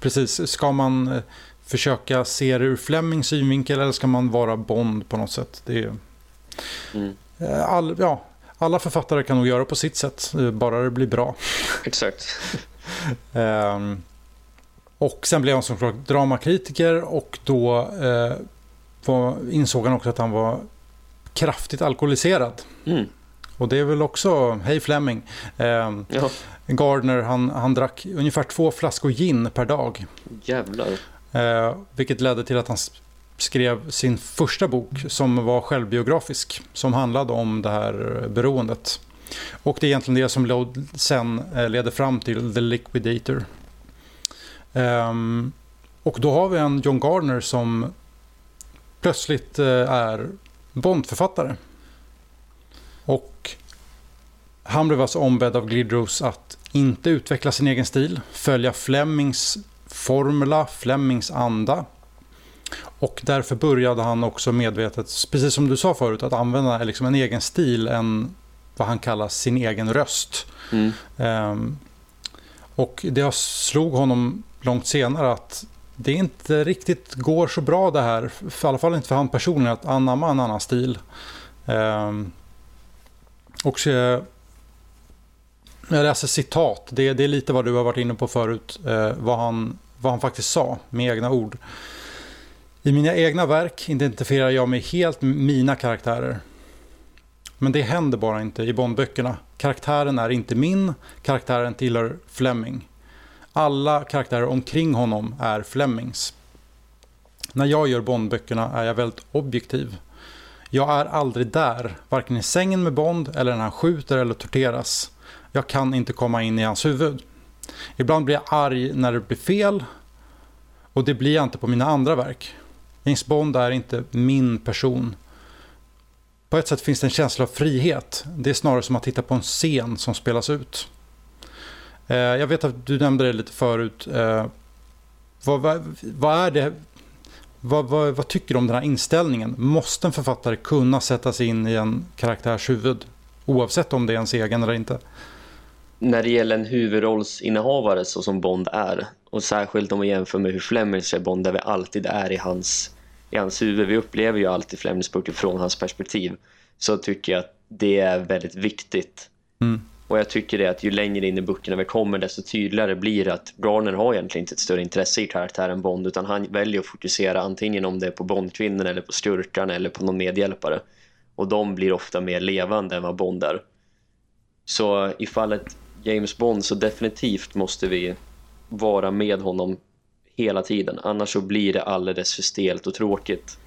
precis, ska man eh, försöka se det ur Flemings synvinkel eller ska man vara Bond på något sätt? Det är, mm. Eh, all, ja, alla författare kan nog göra på sitt sätt, eh, bara det blir bra. Exakt. um, och sen blev han såklart dramakritiker och då uh, var, insåg han också att han var kraftigt alkoholiserad. Mm. Och det är väl också, hej Fleming. Ja. Gardner han, han drack ungefär två flaskor gin per dag. Jävlar. Eh, vilket ledde till att han skrev sin första bok som var självbiografisk. Som handlade om det här beroendet. Och det är egentligen det som sen eh, leder fram till The Liquidator. Um, och då har vi en John Gardner som plötsligt eh, är Bondförfattare. Och han blev alltså ombedd av Glidrose att inte utveckla sin egen stil, följa Flemings formula, Flemings anda. Och därför började han också medvetet, precis som du sa förut, att använda liksom en egen stil, en, vad han kallar sin egen röst. Mm. Um, och det slog honom långt senare att det inte riktigt går så bra det här, för, i alla fall inte för han personligen, att anamma en annan stil. Um, och jag läser citat, det, det, är lite vad du har varit inne på förut, uh, vad, han, vad han faktiskt sa med egna ord. I mina egna verk identifierar jag mig helt med mina karaktärer. Men det händer bara inte i Bondböckerna. Karaktären är inte min, karaktären tillhör Fleming. Alla karaktärer omkring honom är Flemings. När jag gör Bondböckerna är jag väldigt objektiv. Jag är aldrig där, varken i sängen med Bond eller när han skjuter eller torteras. Jag kan inte komma in i hans huvud. Ibland blir jag arg när det blir fel och det blir jag inte på mina andra verk. James Bond är inte min person. På ett sätt finns det en känsla av frihet. Det är snarare som att titta på en scen som spelas ut. Eh, jag vet att du nämnde det lite förut. Eh, vad, vad, vad är det? Vad, vad, vad, tycker du om den här inställningen? Måste en författare kunna sätta sig in i en karaktärs huvud? Oavsett om det är ens egen eller inte. När det gäller en huvudrollsinnehavare så som Bond är och särskilt om vi jämför med hur Fleming ser Bond där vi alltid är i hans, i hans huvud. Vi upplever ju alltid Flemings böcker från hans perspektiv. Så tycker jag att det är väldigt viktigt. Mm. Och jag tycker det att ju längre in i böckerna vi kommer desto tydligare blir det att Garner har egentligen inte ett större intresse i karaktären Bond utan han väljer att fokusera antingen om det är på Bondkvinnan eller på skurkarna eller på någon medhjälpare. Och de blir ofta mer levande än vad Bond är. Så i fallet James Bond så definitivt måste vi vara med honom hela tiden. Annars så blir det alldeles för stelt och tråkigt.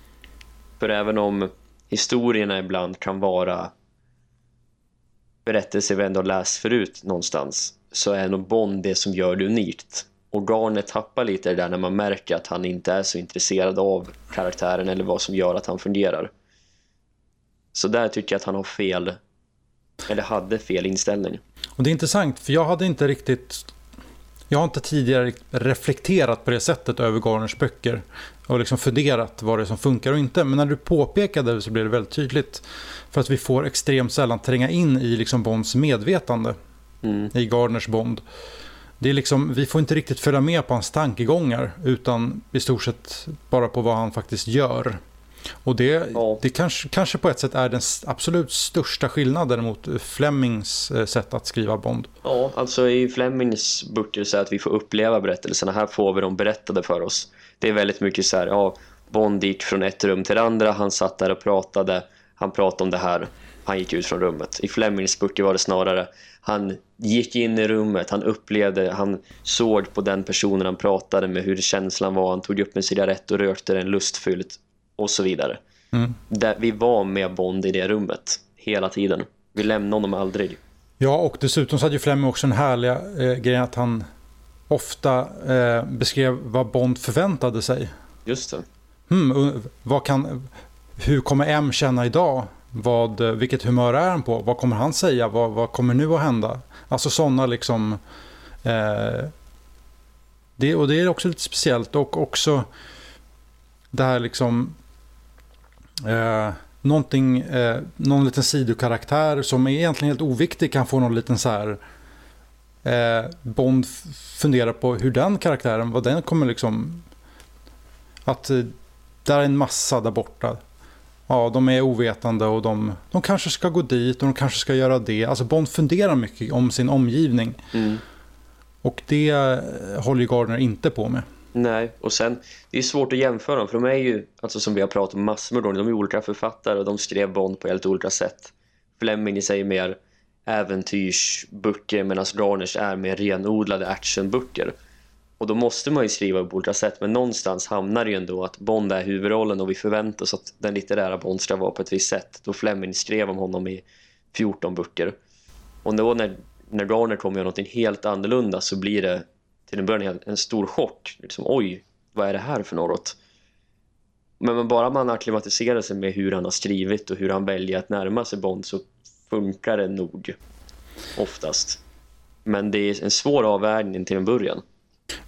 För även om historierna ibland kan vara berättelser vi ändå läst förut någonstans så är nog Bond det som gör det unikt. Och Garnet tappar lite det där när man märker att han inte är så intresserad av karaktären eller vad som gör att han fungerar. Så där tycker jag att han har fel, eller hade fel inställning. Och det är intressant, för jag hade inte riktigt jag har inte tidigare reflekterat på det sättet över Garners böcker och liksom funderat vad det är som funkar och inte. Men när du påpekade det så blev det väldigt tydligt. För att vi får extremt sällan tränga in i liksom Bonds medvetande mm. i Garners Bond. Det är liksom, vi får inte riktigt följa med på hans tankegångar utan i stort sett bara på vad han faktiskt gör. Och det, ja. det kanske, kanske på ett sätt är den absolut största skillnaden mot Flemings eh, sätt att skriva Bond. Ja, alltså i Flemings böcker så är att vi får uppleva berättelserna. Här får vi dem berättade för oss. Det är väldigt mycket så här, ja, Bond gick från ett rum till det andra, han satt där och pratade, han pratade om det här, han gick ut från rummet. I Flemings böcker var det snarare, han gick in i rummet, han upplevde, han såg på den personen han pratade med hur känslan var, han tog upp en cigarett och rökte den lustfyllt och så vidare. Mm. Där vi var med Bond i det rummet hela tiden. Vi lämnade honom aldrig. Ja, och dessutom så hade ju Fleming också den härliga eh, grejen att han ofta eh, beskrev vad Bond förväntade sig. Just det. Hmm, vad kan, hur kommer M känna idag? Vad, vilket humör är han på? Vad kommer han säga? Vad, vad kommer nu att hända? Alltså sådana liksom... Eh, det, och det är också lite speciellt och också det här liksom eh, någonting, eh, någon liten sidokaraktär som är egentligen helt oviktig kan få någon liten så här eh, Bond funderar på hur den karaktären, vad den kommer liksom att eh, där är en massa där borta. Ja, de är ovetande och de, de kanske ska gå dit och de kanske ska göra det. Alltså Bond funderar mycket om sin omgivning. Mm. Och det eh, håller Gardner inte på med. Nej, och sen det är svårt att jämföra dem för de är ju, alltså som vi har pratat om massor med gånger, de är olika författare och de skrev Bond på helt olika sätt. Fleming i sig är mer äventyrsböcker medan Garners är mer renodlade actionböcker. Och då måste man ju skriva på olika sätt men någonstans hamnar det ju ändå att Bond är huvudrollen och vi förväntar oss att den litterära Bond ska vara på ett visst sätt. Då Fleming skrev om honom i 14 böcker. Och då när, när Garner kommer göra något helt annorlunda så blir det till en början en stor chock. Liksom, oj, vad är det här för något? Men bara man akklimatiserar sig med hur han har skrivit och hur han väljer att närma sig Bond så funkar det nog oftast. Men det är en svår avvägning till en början.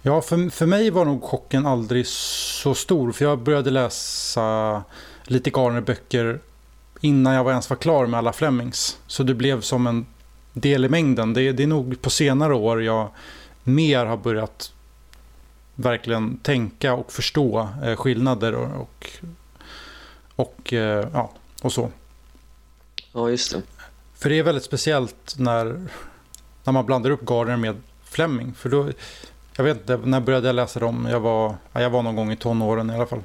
Ja, för, för mig var nog chocken aldrig så stor. För jag började läsa lite Garner-böcker innan jag ens var klar med alla Flemings. Så det blev som en del i mängden. Det, det är nog på senare år jag mer har börjat verkligen tänka och förstå eh, skillnader och, och, och, eh, ja, och så. Ja, just det. För det är väldigt speciellt när, när man blandar upp Gardner med Fleming. För då, jag vet inte, när började jag läsa dem? Jag var, jag var någon gång i tonåren i alla fall.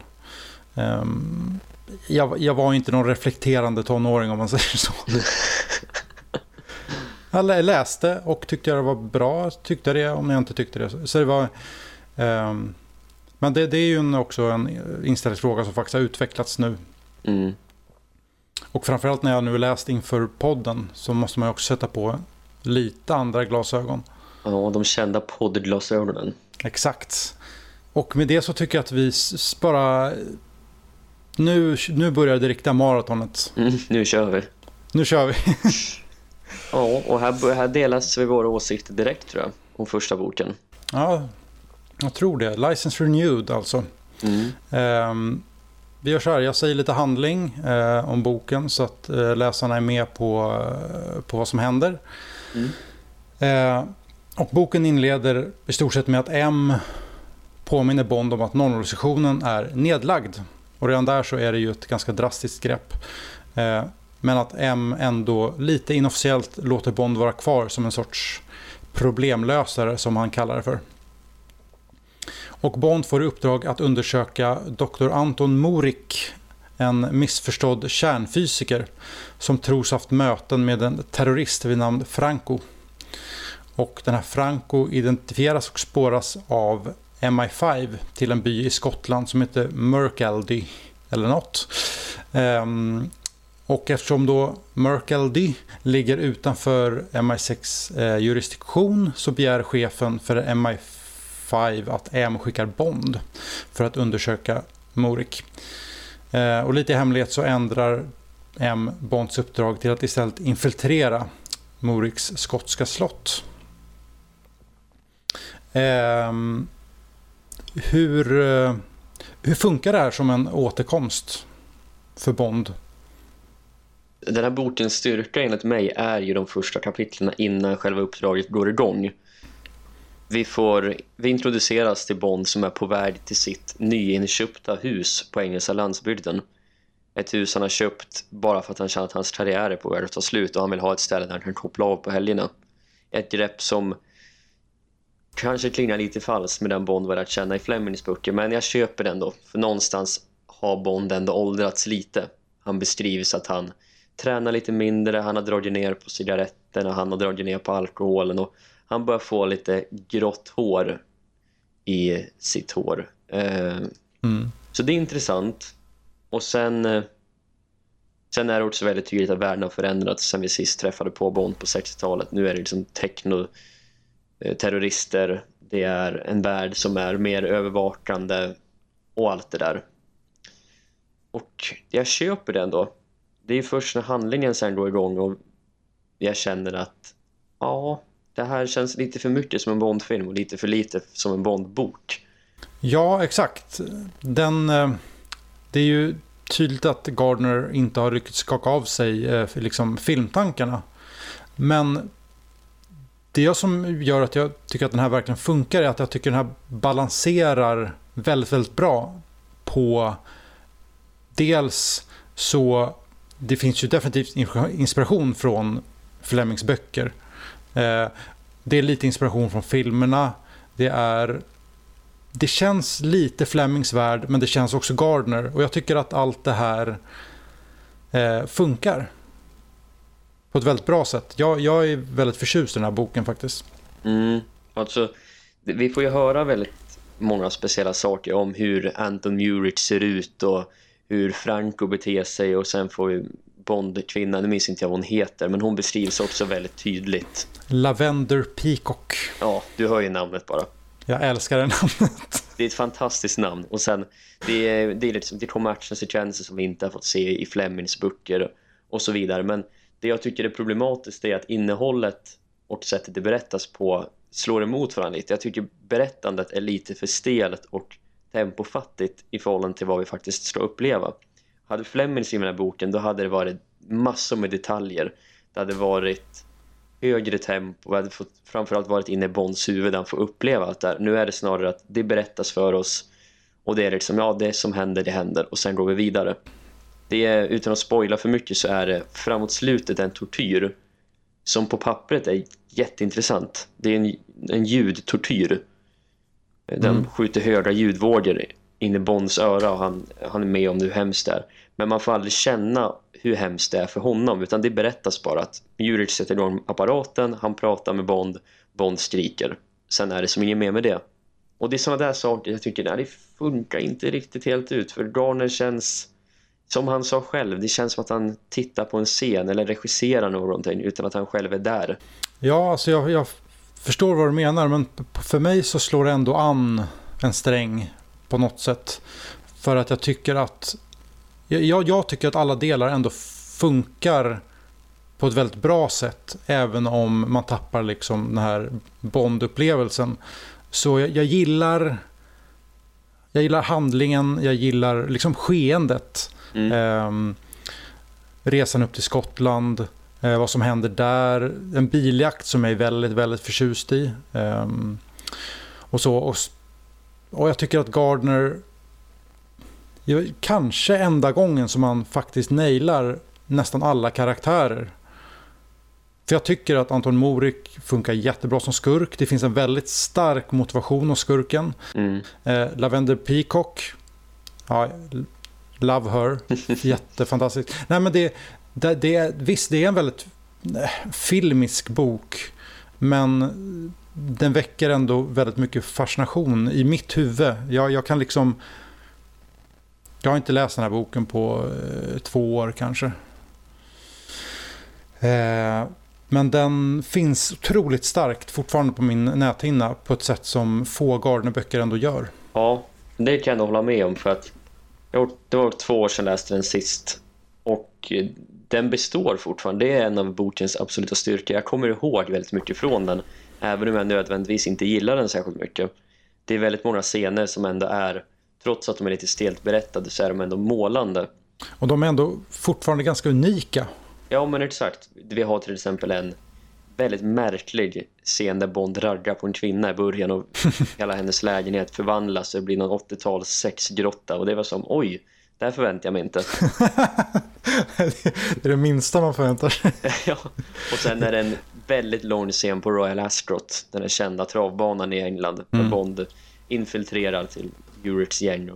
Um, jag, jag, var inte någon reflekterande tonåring om man säger så. jag läste och tyckte det var bra, tyckte det om jag inte tyckte det. Så det var... Um, men det, det, är ju också en inställningsfråga som faktiskt har utvecklats nu. Mm. Och framförallt när jag nu läst inför podden så måste man också sätta på lite andra glasögon. Ja, de kända poddglasögonen. Exakt. Och med det så tycker jag att vi bara... Nu, nu börjar det riktiga maratonet. Mm, nu kör vi. Nu kör vi. ja, och här, här delas vi våra åsikter direkt tror jag. Om första boken. Ja, jag tror det. License Renewed alltså. Mm. Um, vi gör så här, jag säger lite handling eh, om boken så att eh, läsarna är med på, eh, på vad som händer. Mm. Eh, och boken inleder i stort sett med att M påminner Bond om att nollorganisationen är nedlagd. Och redan där så är det ju ett ganska drastiskt grepp. Men att M ändå lite inofficiellt låter Bond vara kvar som en sorts problemlösare som han kallar det för. Och Bond får i uppdrag att undersöka Dr. Anton Morik, en missförstådd kärnfysiker som tros haft möten med en terrorist vid namn Franco. Och den här Franco identifieras och spåras av MI5 till en by i Skottland som heter Mercaldy eller något. Um, och eftersom då Mercaldy ligger utanför MI6 eh, jurisdiktion så begär chefen för MI5 att M skickar Bond för att undersöka Morik. Eh, och lite i hemlighet så ändrar M Bonds uppdrag till att istället infiltrera Moriks skotska slott. Eh, hur, eh, hur funkar det här som en återkomst för Bond? Den här bokens styrka enligt mig är ju de första kapitlen innan själva uppdraget går igång. Vi, får, vi introduceras till Bond som är på väg till sitt nyinköpta hus på engelska landsbygden. Ett hus han har köpt bara för att han känner att hans karriär är på väg att ta slut och han vill ha ett ställe där han kan koppla av på helgerna. Ett grepp som kanske klingar lite falskt med den Bond var att känna i Flemings böcker men jag köper den då för någonstans har Bond ändå åldrats lite. Han beskrivs att han tränar lite mindre, han har dragit ner på cigaretterna, han har dragit ner på alkoholen och han börjar få lite grått hår i sitt hår. Eh, mm. Så det är intressant. Och sen, eh, sen är det också väldigt tydligt att världen har förändrats sen vi sist träffade på Bond på 60-talet. Nu är det liksom techno Eh. Det är en värld som är mer övervakande och allt det där. Och jag köper det ändå. Det är först när handlingen sen går igång och jag känner att ja, det här känns lite för mycket som en Bondfilm och lite för lite som en Bondbok. Ja, exakt. Den, eh, det är ju tydligt att Gardner inte har lyckats skaka av sig eh, liksom, filmtankarna. Men det som gör att jag tycker att den här verkligen funkar är att jag tycker den här balanserar väldigt, väldigt bra på dels så det finns ju definitivt inspiration från Flemings böcker. Eh, det är lite inspiration från filmerna. Det är det känns lite Flemings värld men det känns också Gardner och jag tycker att allt det här eh, funkar på ett väldigt bra sätt. Jag, jag är väldigt förtjust i den här boken faktiskt. Mm, alltså vi får ju höra väldigt många speciella saker om hur Anton Murich ser ut och hur Franco beter sig och sen får vi Bond-kvinnan, nu minns inte jag vad hon heter men hon beskrivs också väldigt tydligt. Lavender Peacock. Ja, du hör ju namnet bara. Jag älskar det namnet. Det är ett fantastiskt namn och sen det är, det är liksom, det kommer actionsekvenser som vi inte har fått se i Flemings böcker och så vidare men det jag tycker är problematiskt är att innehållet och sättet det berättas på slår emot varandra lite. Jag tycker berättandet är lite för stelt och tempofattigt i förhållande till vad vi faktiskt ska uppleva. Hade Fleming skrivit den här boken då hade det varit massor med detaljer. Det hade varit högre tempo och hade fått, framförallt varit inne i Bonds huvud där han får uppleva allt där. Nu är det snarare att det berättas för oss och det är liksom, ja det som händer, det händer och sen går vi vidare. Det är, utan att spoila för mycket så är det framåt slutet en tortyr som på pappret är jätteintressant. Det är en, en ljudtortyr. Den mm. skjuter höga ljudvågor in i Bonds öra och han, han är med om hur hemskt det är. Men man får aldrig känna hur hemskt det är för honom utan det berättas bara att Jurich sätter igång apparaten, han pratar med Bond, Bond skriker. Sen är det som inget mer med det. Och det är sådana där saker jag tycker, nej, det funkar inte riktigt helt ut för Garner känns som han sa själv, det känns som att han tittar på en scen eller regisserar någonting utan att han själv är där. Ja, alltså jag, jag förstår vad du menar men för mig så slår det ändå an en sträng på något sätt. För att jag tycker att jag, jag tycker att alla delar ändå funkar på ett väldigt bra sätt även om man tappar liksom den här Bond-upplevelsen. Så jag, jag, gillar jag gillar handlingen, jag gillar liksom skeendet. Mm. Eh, resan upp till Skottland, eh, vad som händer där. En biljakt som jag är väldigt, väldigt förtjust i. Eh, och så. Och, och jag tycker att Gardner kanske enda gången som man faktiskt nailar nästan alla karaktärer. För jag tycker att Anton Morik funkar jättebra som skurk. Det finns en väldigt stark motivation hos skurken. Mm. Eh, Lavender Peacock. Ja, love her. Jättefantastiskt. Nej men det, det, det, visst, det är en väldigt eh, filmisk bok. Men den väcker ändå väldigt mycket fascination i mitt huvud. Jag, jag kan liksom jag har inte läst den här boken på eh, två år kanske. Eh, men den finns otroligt starkt fortfarande på min näthinna på ett sätt som få Gardner-böcker ändå gör. Ja, det kan jag ändå hålla med om för att det var två år sedan jag läste den sist och eh, den består fortfarande. Det är en av bokens absoluta styrkor. Jag kommer ihåg väldigt mycket från den även om jag nödvändigtvis inte gillar den särskilt mycket. Det är väldigt många scener som ändå är trots att de är lite stelt berättade så är de ändå målande. Och de är ändå fortfarande ganska unika. Ja, men exakt. Vi har till exempel en väldigt märklig scen där Bond raggar på en kvinna i början och hela hennes lägenhet förvandlas och blir någon 80-tals sexgrotta och det var som, oj, det här förväntar jag mig inte. det är det minsta man förväntar sig. ja, och sen är det en väldigt lång scen på Royal Ascot, den här kända travbanan i England, där mm. Bond infiltrerar till Uriks gäng.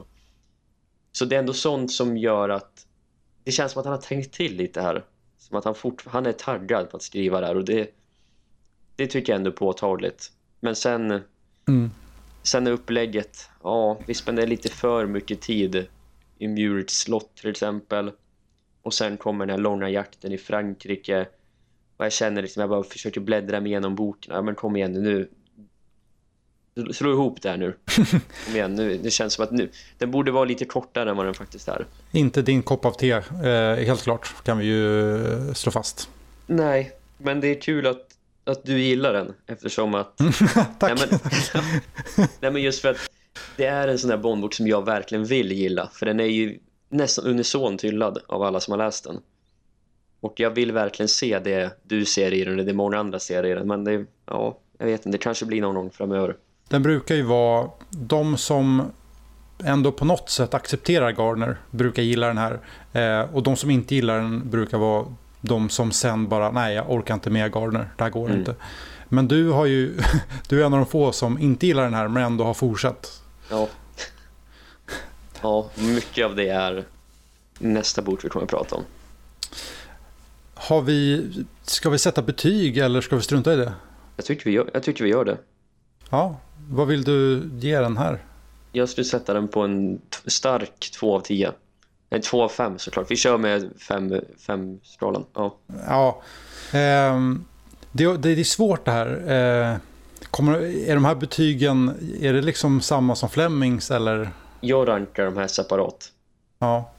Så det är ändå sånt som gör att det känns som att han har tänkt till lite här. Som att han, fort... han är taggad på att skriva där och det, det tycker jag ändå är påtagligt. Men sen, mm. sen är upplägget, ja, vi spenderar lite för mycket tid i Murits slott till exempel. Och sen kommer den här långa jakten i Frankrike. Och jag känner liksom, jag bara försöker bläddra mig igenom boken. Ja, men kom igen nu, slå ihop det här nu. Kom igen, nu. Det känns som att nu, den borde vara lite kortare än vad den faktiskt är. Inte din kopp av te, eh, helt klart, kan vi ju eh, slå fast. Nej, men det är kul att, att du gillar den, eftersom att... Tack! Nej men, nej, men just för att det är en sån där Bondbok som jag verkligen vill gilla, för den är ju nästan unison hyllad av alla som har läst den. Och jag vill verkligen se det du ser i den, det många andra ser i den, men det, ja, jag vet inte, det kanske blir någon gång framöver. Den brukar ju vara de som ändå på något sätt accepterar Gardner brukar gilla den här. Eh, och de som inte gillar den brukar vara de som sen bara, nej jag orkar inte med Gardner, det här går mm. inte. Men du har ju, du är en av de få som inte gillar den här men ändå har fortsatt. Ja. Ja, mycket av det är nästa bok vi kommer att prata om. Har vi, ska vi sätta betyg eller ska vi strunta i det? Jag tycker vi gör, jag tycker vi gör det. Ja, vad vill du ge den här? Jag skulle sätta den på en stark 2 av 10. Nej, 2 av 5 såklart. Vi kör med 5 skalan. Ja, ja eh, det, det, är svårt det här. Eh, kommer, är de här betygen, är det liksom samma som Flemings eller? Jag rankar de här separat. Ja.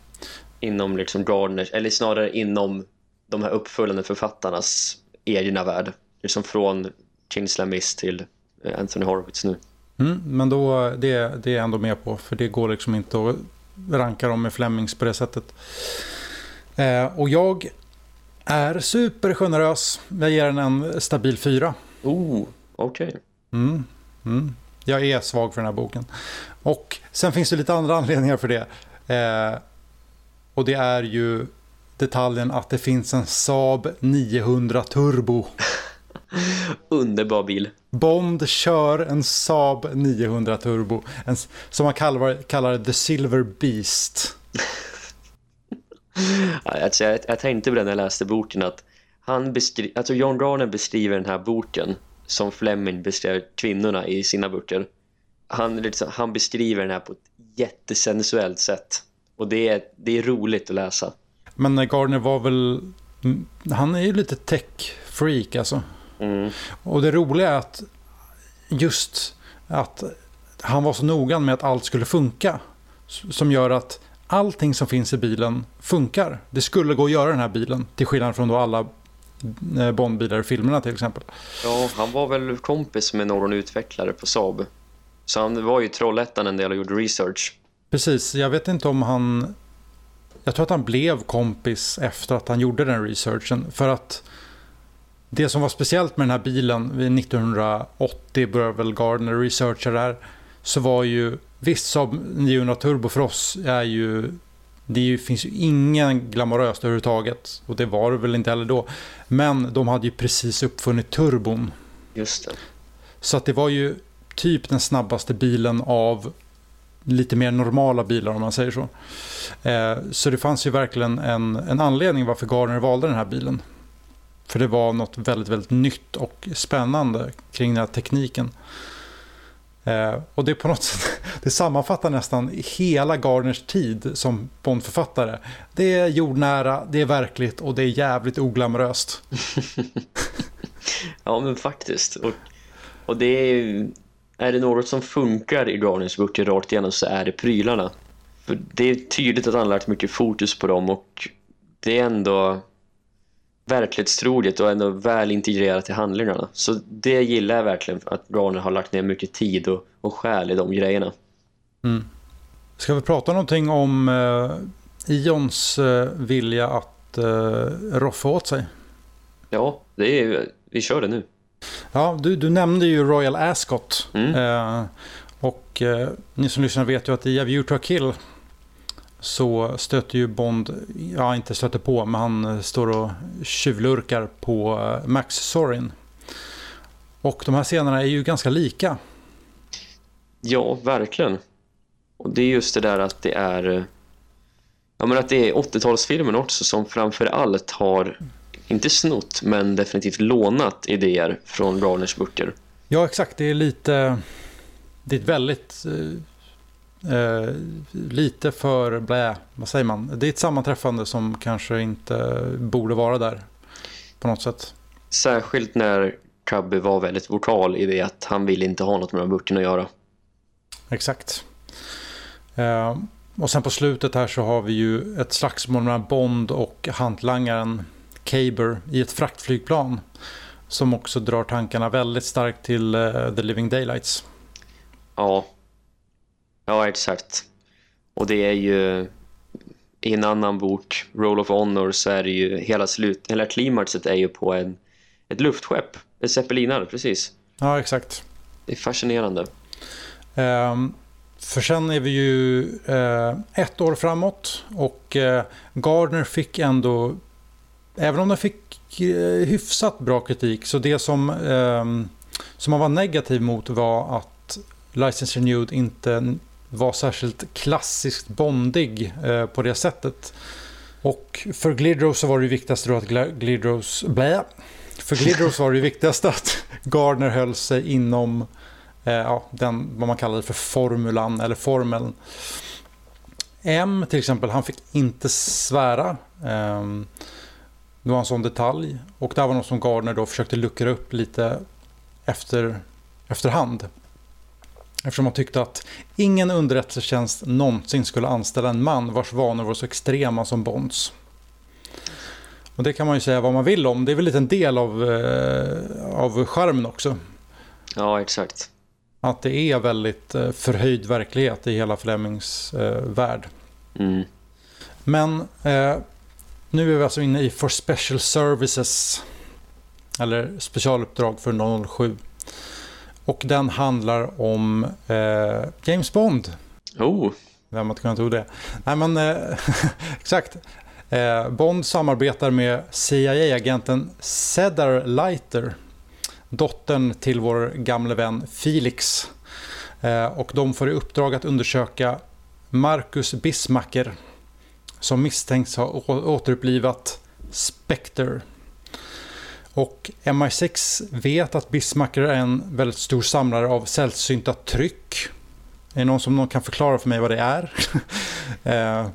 Inom liksom Gardners, eller snarare inom de här uppföljande författarnas egna värld. Liksom från King's Mist till Anthony Horowitz nu. Mm, men då, det, det är jag ändå med på, för det går liksom inte att ranka dem med Flemings på det sättet. Eh, och jag är supergenerös. Jag ger den en stabil fyra. Oh, okej. Okay. Mm, mm. Jag är svag för den här boken. Och sen finns det lite andra anledningar för det. Eh, och det är ju detaljen att det finns en Saab 900 Turbo. Underbar bil. Bond kör en Saab 900 Turbo. En, som man kallar, kallar The Silver Beast. alltså jag, jag tänkte på det när jag läste boken att han beskri alltså John Garner beskriver den här boken som Fleming beskrev kvinnorna i sina böcker. Han, liksom, han beskriver den här på ett jättesensuellt sätt. Och det är, det är roligt att läsa. Men Gardner var väl... Han är ju lite tech-freak alltså. Mm. Och det roliga är att just att han var så noga med att allt skulle funka. Som gör att allting som finns i bilen funkar. Det skulle gå att göra den här bilen. Till skillnad från då alla eh, Bondbilar i filmerna till exempel. Ja, han var väl kompis med någon utvecklare på Saab. Så han var ju Trollhättan en del och gjorde research. Precis, jag vet inte om han... Jag tror att han blev kompis efter att han gjorde den researchen. För att det som var speciellt med den här bilen 1980 började väl Gardner researcha där. Så var ju, visst Saab 900 Turbo för oss är ju det ju, finns ju ingen glamoröst överhuvudtaget. Och det var det väl inte heller då. Men de hade ju precis uppfunnit turbon. Just det. Så att det var ju typ den snabbaste bilen av lite mer normala bilar om man säger så. Eh, så det fanns ju verkligen en, en anledning varför Gardner valde den här bilen. För det var något väldigt, väldigt nytt och spännande kring den här tekniken. Eh, och det på något sätt, det sammanfattar nästan hela Gardners tid som Bondförfattare. Det är jordnära, det är verkligt och det är jävligt oglamoröst. ja men faktiskt. Och, och det är är det något som funkar i Gardners böcker rakt igenom så är det prylarna. För det är tydligt att han har lagt mycket fokus på dem och det är ändå verklighetstroget och ändå väl integrerat i handlingarna. Så det gillar jag verkligen att Garner har lagt ner mycket tid och, och själ i de grejerna. Mm. Ska vi prata någonting om eh, Ions eh, vilja att eh, roffa åt sig? Ja, det är, vi kör det nu. Ja, du, du nämnde ju Royal Ascot. Mm. Eh, och eh, ni som lyssnar vet ju att i A View to a Kill så stöter ju Bond, ja inte stöter på, men han eh, står och tjuvlurkar på eh, Max Sorin. Och de här scenerna är ju ganska lika. Ja, verkligen. Och det är just det där att det är eh, ja, men att det är 80-talsfilmen också som framför allt har inte snott men definitivt lånat idéer från Garners böcker. Ja, exakt. Det är lite det är ett väldigt Eh, lite för blä, vad säger man? Det är ett sammanträffande som kanske inte borde vara där på något sätt. Särskilt när Cubby var väldigt vokal i det att han vill inte ha något med de böckerna att göra. Exakt. Eh, och sen på slutet här så har vi ju ett slagsmål mellan Bond och hantlangaren Caber i ett fraktflygplan. Som också drar tankarna väldigt starkt till uh, The Living Daylights. Ja, Ja, exakt. Och det är ju i en annan bok, Roll of Honor, så är det ju hela slut, hela klimaxet är ju på en, ett luftskepp, en zeppelinare, precis. Ja, exakt. Det är fascinerande. Um, för sen är vi ju uh, ett år framåt och uh, Gardner fick ändå, även om den fick uh, hyfsat bra kritik, så det som, um, som man var negativ mot var att License Renewed inte var särskilt klassiskt bondig eh, på det sättet. Och för Glidrose så var det viktigaste då att Glidrose... Blä. För Glidrose var det viktigaste att Gardner höll sig inom eh, ja, den, vad man kallade för formulan eller formeln. M till exempel, han fick inte svära. Eh, det var en sån detalj. Och det var något som Gardner då försökte luckra upp lite efter, efterhand. Eftersom man tyckte att ingen underrättelsetjänst någonsin skulle anställa en man vars vanor var så extrema som Bonds. Och det kan man ju säga vad man vill om. Det är väl lite en del av, eh, av charmen också. Ja, exakt. Att det är väldigt eh, förhöjd verklighet i hela Flemings eh, värld. Mm. Men eh, nu är vi alltså inne i For Special Services. Eller specialuppdrag för 007. Och den handlar om eh, James Bond. Oh. Vem hade kunnat tro det? Nej men eh, exakt. Eh, Bond samarbetar med CIA-agenten Cedar Lighter. Dottern till vår gamle vän Felix. Eh, och de får i uppdrag att undersöka Marcus Bismacker. Som misstänks ha återupplivat Spectre. Och MI6 vet att Bismacker är en väldigt stor samlare av sällsynta tryck. Är det någon som någon kan förklara för mig vad det är? eh,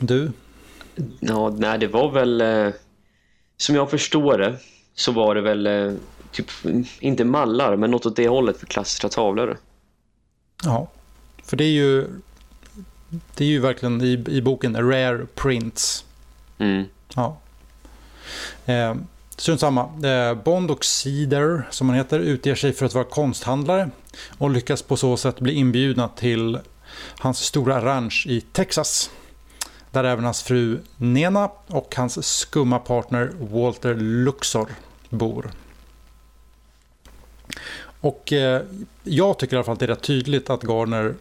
du? Ja, nej, det var väl... Eh, som jag förstår det så var det väl eh, typ, inte mallar, men något åt det hållet för klassiska tavlor. Ja, för det är ju det är ju verkligen i, i boken Rare Prints. Mm. Ja. Strunt samma. Eh, Bond och Cedar, som han heter, utger sig för att vara konsthandlare och lyckas på så sätt bli inbjudna till hans stora ranch i Texas. Där även hans fru Nena och hans skumma partner Walter Luxor bor. Och eh, jag tycker i alla fall att det är rätt tydligt att Garner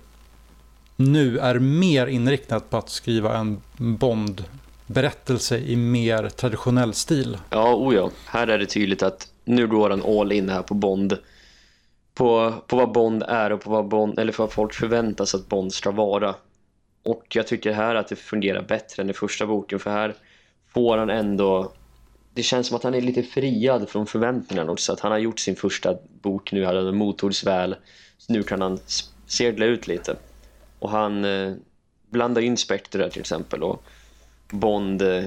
nu är mer inriktad på att skriva en Bond berättelse i mer traditionell stil. Ja, oja. ja. Här är det tydligt att nu går han all in här på Bond. På, på vad Bond är och på vad Bond, eller för vad folk förväntar sig att Bond ska vara. Och jag tycker här att det fungerar bättre än i första boken för här får han ändå det känns som att han är lite friad från förväntningarna också. Att han har gjort sin första bok nu, han hade motors väl. Så nu kan han segla ut lite. Och han eh, blandar in Spectre till exempel. Och Bond eh,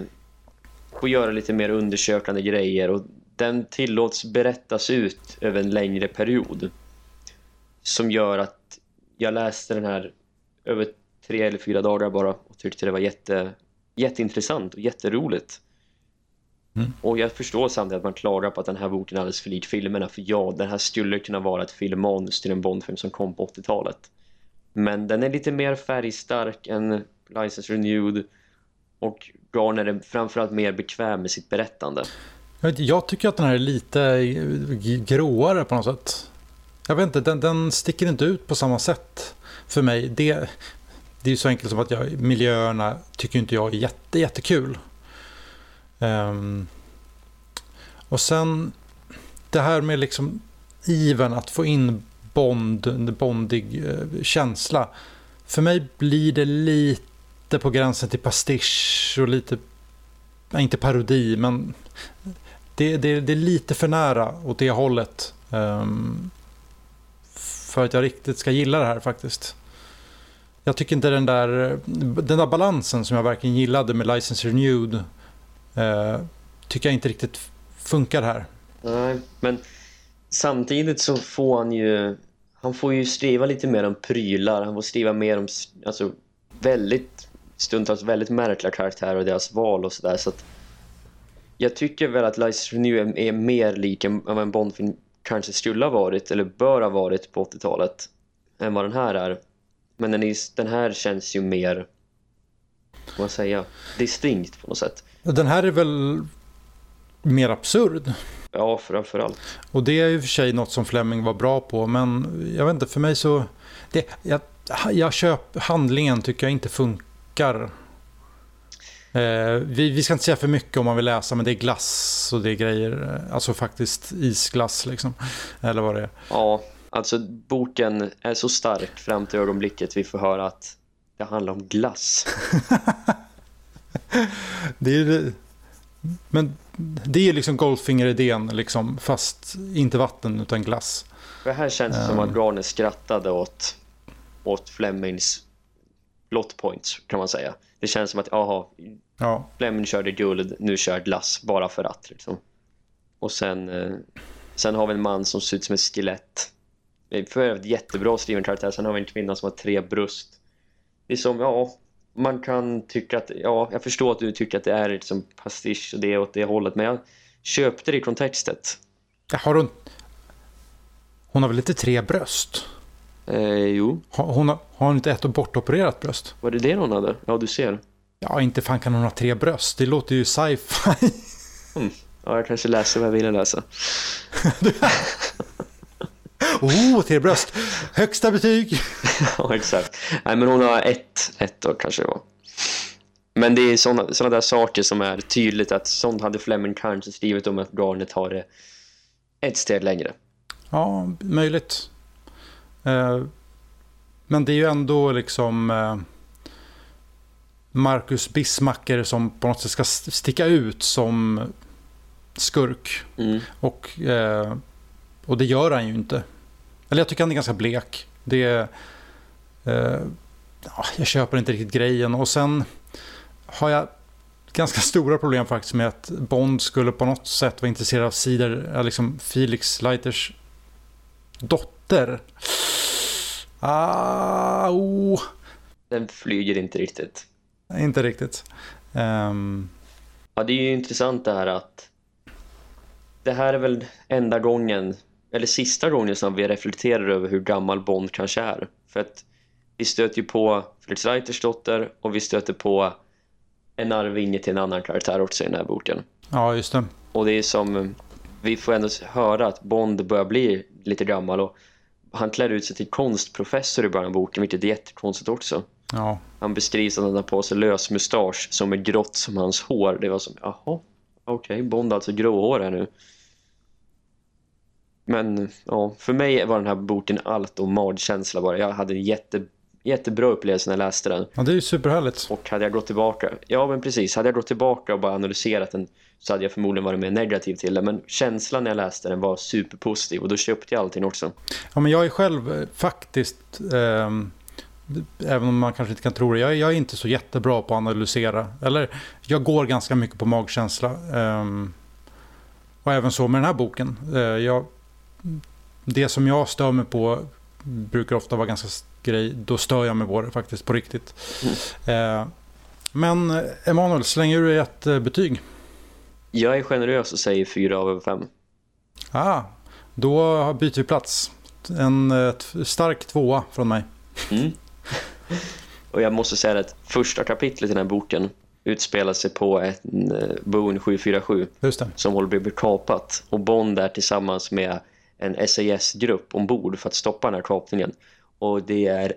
får göra lite mer undersökande grejer. Och den tillåts berättas ut över en längre period. Som gör att jag läste den här över tre eller fyra dagar bara och tyckte det var jätte, jätteintressant och jätteroligt. Mm. Och jag förstår samtidigt att man klagar på att den här boken är alldeles för lik filmerna för ja, den här skulle kunna vara ett filmmanus till en Bondfilm som kom på 80-talet. Men den är lite mer färgstark än License Renewed och Garner är framförallt mer bekväm med sitt berättande. Jag tycker att den här är lite gråare på något sätt. Jag vet inte, den, den sticker inte ut på samma sätt för mig. Det, det är så enkelt som att jag, miljöerna tycker inte jag är jätte, jättekul. Um, och sen det här med liksom iven att få in Bond, en bondig eh, känsla. För mig blir det lite Lite på gränsen till pastisch och lite, nej, inte parodi, men det, det, det, är lite för nära åt det hållet. Um, för att jag riktigt ska gilla det här faktiskt. Jag tycker inte den där, den där balansen som jag verkligen gillade med License Renewed uh, tycker jag inte riktigt funkar här. Nej, men samtidigt så får han ju han får ju skriva lite mer om prylar, han får skriva mer om alltså, väldigt stundtals väldigt märkliga karaktärer och deras val och sådär så att jag tycker väl att License Renew är, mer lik än vad en Bondfilm kanske skulle ha varit eller bör ha varit på 80-talet än vad den här är. Men den, är, den här känns ju mer vad säga, distinkt på något sätt. Den här är väl mer absurd? Ja, framförallt. Och det är ju för sig något som Fleming var bra på, men jag vet inte, för mig så... Det, jag, jag köp, handlingen tycker jag inte funkar. Eh, vi, vi ska inte säga för mycket om man vill läsa, men det är glass och det är grejer. Alltså faktiskt isglass liksom. Eller vad det är. Ja, alltså boken är så stark fram till ögonblicket vi får höra att det handlar om glass. det är Men det är liksom Goldfinger-idén, liksom, fast inte vatten utan glass. Det här känns um. som att Garner skrattade åt, åt Flemings plot points, kan man säga. Det känns som att, aha, ja. Fleming körde guld, nu kör glass, bara för att. Liksom. Och sen, eh, sen har vi en man som ser ut som ett skelett. För övrigt jättebra skriven karaktär. Sen har vi en kvinna som har tre bröst. Det är som, ja, man kan tycka att, ja, jag förstår att du tycker att det är liksom pastisch och det åt det hållet, men jag köpte det i kontextet. Har hon, Hon har väl lite tre bröst? Eh, jo. Har hon, har hon inte ett bortopererat bröst? Var det det hon hade? Ja, du ser. Ja, inte fan kan hon ha tre bröst. Det låter ju sci-fi. Mm. Ja, jag kanske läser vad jag ville läsa. oh, tre bröst. Högsta betyg. ja, exakt. Nej, men hon har ett, ett då kanske det var. Men det är sådana såna där saker som är tydligt att sånt hade Fleming kanske skrivit om att Garnet har det ett steg längre. Ja, möjligt. Eh, men det är ju ändå liksom eh, Marcus Bismacker som på något sätt ska sticka ut som skurk. Mm. Och, eh, och det gör han ju inte. Eller jag tycker han är ganska blek. Det ja, jag köper inte riktigt grejen. Och sen har jag ganska stora problem faktiskt med att Bond skulle på något sätt vara intresserad av Cider, liksom Felix Leiters dotter. Ah, oh. Den flyger inte riktigt. Inte riktigt. Um... Ja, det är ju intressant det här att det här är väl enda gången, eller sista gången som vi reflekterar över hur gammal Bond kanske är. För att vi stöter ju på Felix Leiters dotter och vi stöter på en arvinge till en annan karaktär också i den här boken. Ja, just det. Och det är som, vi får ändå höra att Bond börjar bli lite gammal och han klär ut sig till konstprofessor i början av boken, vilket är jättekonstigt också. Ja. Han beskrivs att han har på sig lös mustasch som är grått som hans hår. Det var som, jaha, okej, okay, Bond alltså gråhår här nu. Men ja, för mig var den här boken allt och magkänsla bara. Jag hade en jätte, jättebra upplevelse när jag läste den. Ja, det är ju superhärligt. Och hade jag gått tillbaka, ja men precis, hade jag gått tillbaka och bara analyserat den så hade jag förmodligen varit mer negativ till det. Men känslan när jag läste den var superpositiv och då köpte jag allting också. Ja, men jag är själv eh, faktiskt, eh, även om man kanske inte kan tro det, jag, jag, är inte så jättebra på att analysera. Eller jag går ganska mycket på magkänsla. Eh, och även så med den här boken. Eh, jag, det som jag stör mig på brukar ofta vara ganska grej. Då stör jag mig på det faktiskt på riktigt. Mm. Eh, men eh, Emanuel, slänger du ett eh, betyg? Jag är generös och säger 4 av 5. Ah, då byter vi plats. En stark tvåa från mig. Mm. Och jag måste säga att första kapitlet i den här boken utspelar sig på en Boeing 747 som håller på att bli kapat. Och Bond är tillsammans med en SAS-grupp ombord för att stoppa den här kapningen. Och det är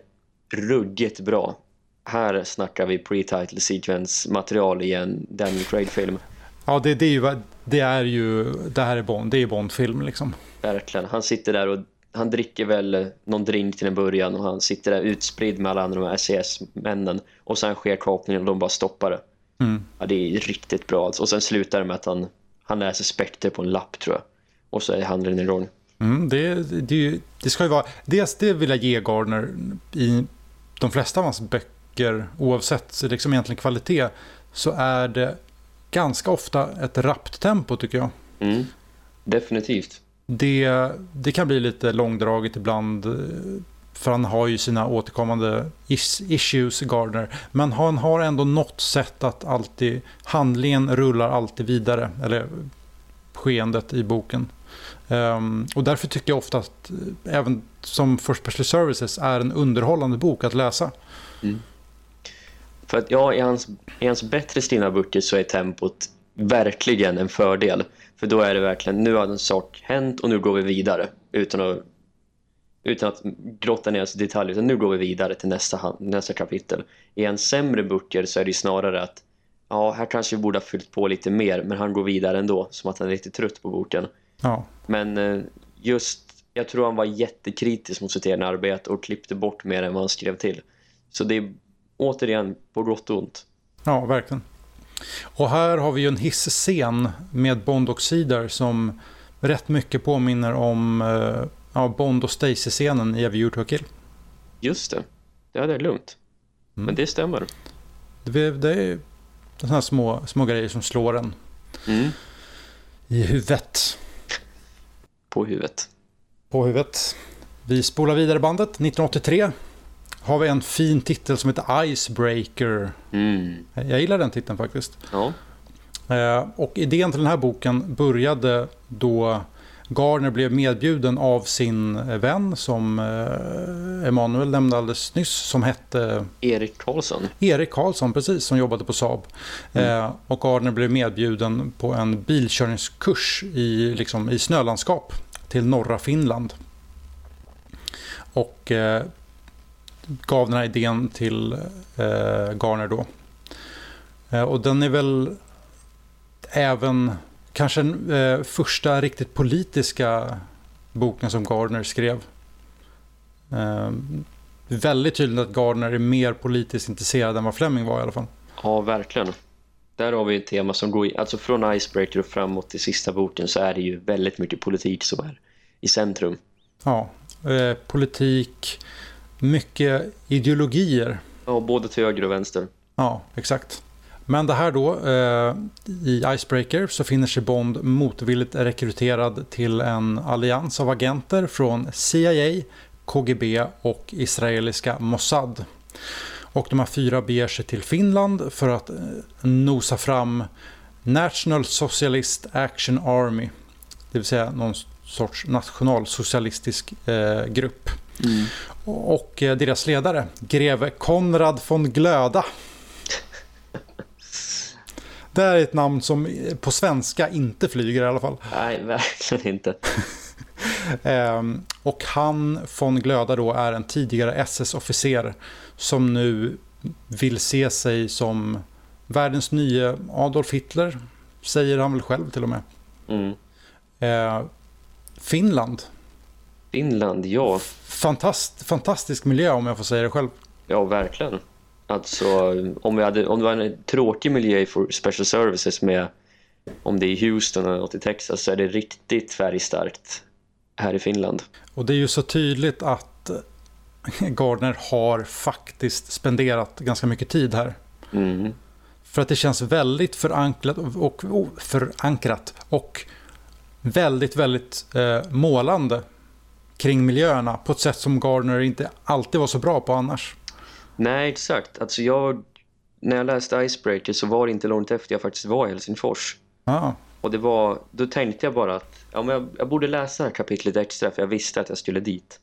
ruggigt bra. Här snackar vi pre-title sequence material i en Daniel Craig-film. Ja, det, det, är ju, det är ju det här är Bond, det är Bond-film liksom. Verkligen. Han sitter där och han dricker väl någon drink till en början och han sitter där utspridd med alla andra de SES-männen och sen sker kapningen och de bara stoppar det. Mm. Ja, det är riktigt bra. Alltså. Och sen slutar det med att han, han läser spekter på en lapp tror jag. Och så är handlingen igång. Mm, det, det, det ska ju vara, dels det vill jag ge Gardner i de flesta av hans böcker, oavsett liksom egentligen kvalitet, så är det ganska ofta ett rappt tempo tycker jag. Mm, definitivt. Det, det kan bli lite långdraget ibland, för han har ju sina återkommande is, issues, Gardner. Men han har ändå något sätt att alltid, handlingen rullar alltid vidare, eller skeendet i boken. Um, och därför tycker jag ofta att eh, även som First Special Services är en underhållande bok att läsa. Mm. För att ja, i hans, i hans bättre skrivna böcker så är tempot verkligen en fördel. För då är det verkligen, nu har en sak hänt och nu går vi vidare. Utan att, utan att grotta ner oss i detaljer, utan nu går vi vidare till nästa, nästa kapitel. I hans sämre böcker så är det snarare att ja, här kanske vi borde ha fyllt på lite mer, men han går vidare ändå, som att han är lite trött på boken. Ja. Men eh, just, jag tror han var jättekritisk mot sitt egna arbete och klippte bort mer än vad han skrev till. Så det är återigen på gott och ont. Ja, verkligen. Och här har vi ju en hissscen med Bond och Cedar som rätt mycket påminner om eh, ja, Bond och Stacy-scenen i You to Kill. Just det. Ja, det är lugnt. Mm. Men det stämmer. Det, det är sådana här små, små grejer som slår en mm. i huvudet. På huvudet. På huvudet. Vi spolar vidare bandet. 1983 har vi en fin titel som heter Icebreaker. Mm. Jag gillar den titeln faktiskt. Ja. Eh, och idén till den här boken började då Gardner blev medbjuden av sin vän som eh, Emanuel nämnde alldeles nyss som hette Erik Karlsson. Erik Karlsson, precis, som jobbade på Saab. Mm. Eh, och Gardner blev medbjuden på en bilkörningskurs i, liksom, i snölandskap till norra Finland. Och eh, gav den här idén till eh, Garner då. Eh, och den är väl även kanske den eh, första riktigt politiska boken som Gardner skrev. Eh, väldigt tydligt att Gardner är mer politiskt intresserad än vad Fleming var i alla fall. Ja, verkligen. Där har vi ett tema som går, alltså från Icebreaker och framåt till sista boken så är det ju väldigt mycket politik som är i centrum. Ja, eh, politik, mycket ideologier. Ja, både till höger och vänster. Ja, exakt. Men det här då, eh, i Icebreaker så finner sig Bond motvilligt rekryterad till en allians av agenter från CIA, KGB och israeliska Mossad. Och de här fyra beger sig till Finland för att eh, nosa fram National Socialist Action Army. Det vill säga någon sorts nationalsocialistisk eh, grupp. Mm. Och eh, deras ledare, greve Konrad von Glöda. Det är ett namn som på svenska inte flyger i alla fall. Nej, verkligen inte. ehm, och han von Glöda då är en tidigare SS-officer som nu vill se sig som världens nya Adolf Hitler, säger han väl själv till och med. Mm. Ehm, Finland. Finland, ja. Fantast, fantastisk miljö om jag får säga det själv. Ja, verkligen. Alltså, om, vi hade, om det var en tråkig miljö för special services med om det är i Houston eller något i Texas så är det riktigt färgstarkt här i Finland. Och det är ju så tydligt att Gardner har faktiskt spenderat ganska mycket tid här. Mm. För att det känns väldigt förankrat och, och, förankrat och väldigt, väldigt eh, målande kring miljöerna på ett sätt som Gardner inte alltid var så bra på annars. Nej, exakt. Alltså jag, när jag läste Icebreaker så var det inte långt efter jag faktiskt var i Helsingfors. Ah. Och det var, då tänkte jag bara att ja, men jag, jag borde läsa det här kapitlet extra för jag visste att jag skulle dit.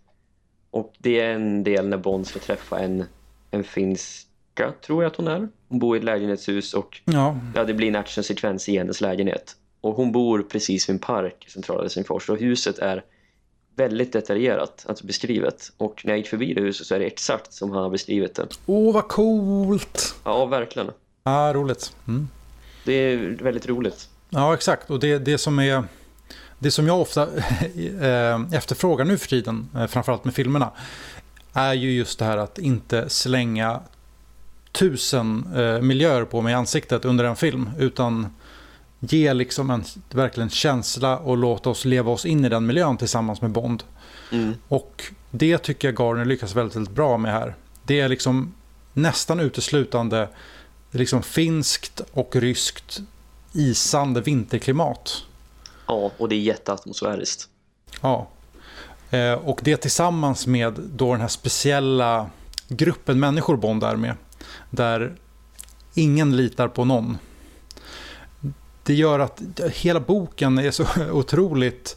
Och det är en del när Bond ska träffa en, en finska, tror jag att hon är. Hon bor i ett lägenhetshus och ja. Ja, det blir en actionsekvens i hennes lägenhet. Och hon bor precis vid en park i centrala Helsingfors och huset är väldigt detaljerat alltså beskrivet. Och när jag gick förbi det huset så är det exakt som han har beskrivit det. Åh, oh, vad coolt! Ja, verkligen. Ja, ah, roligt. Mm. Det är väldigt roligt. Ja, exakt. Och det, det som är... Det som jag ofta eh, efterfrågar nu för tiden, eh, framförallt med filmerna, är ju just det här att inte slänga tusen eh, miljöer på mig i ansiktet under en film, utan ge liksom en verkligen känsla och låta oss leva oss in i den miljön tillsammans med Bond. Mm. Och det tycker jag Gardner lyckas väldigt, väldigt bra med här. Det är liksom nästan uteslutande liksom finskt och ryskt isande vinterklimat. Ja, och det är jätteatmosfäriskt. Ja. Eh, och det tillsammans med då den här speciella gruppen människor Bond är med. Där ingen litar på någon det gör att hela boken är så otroligt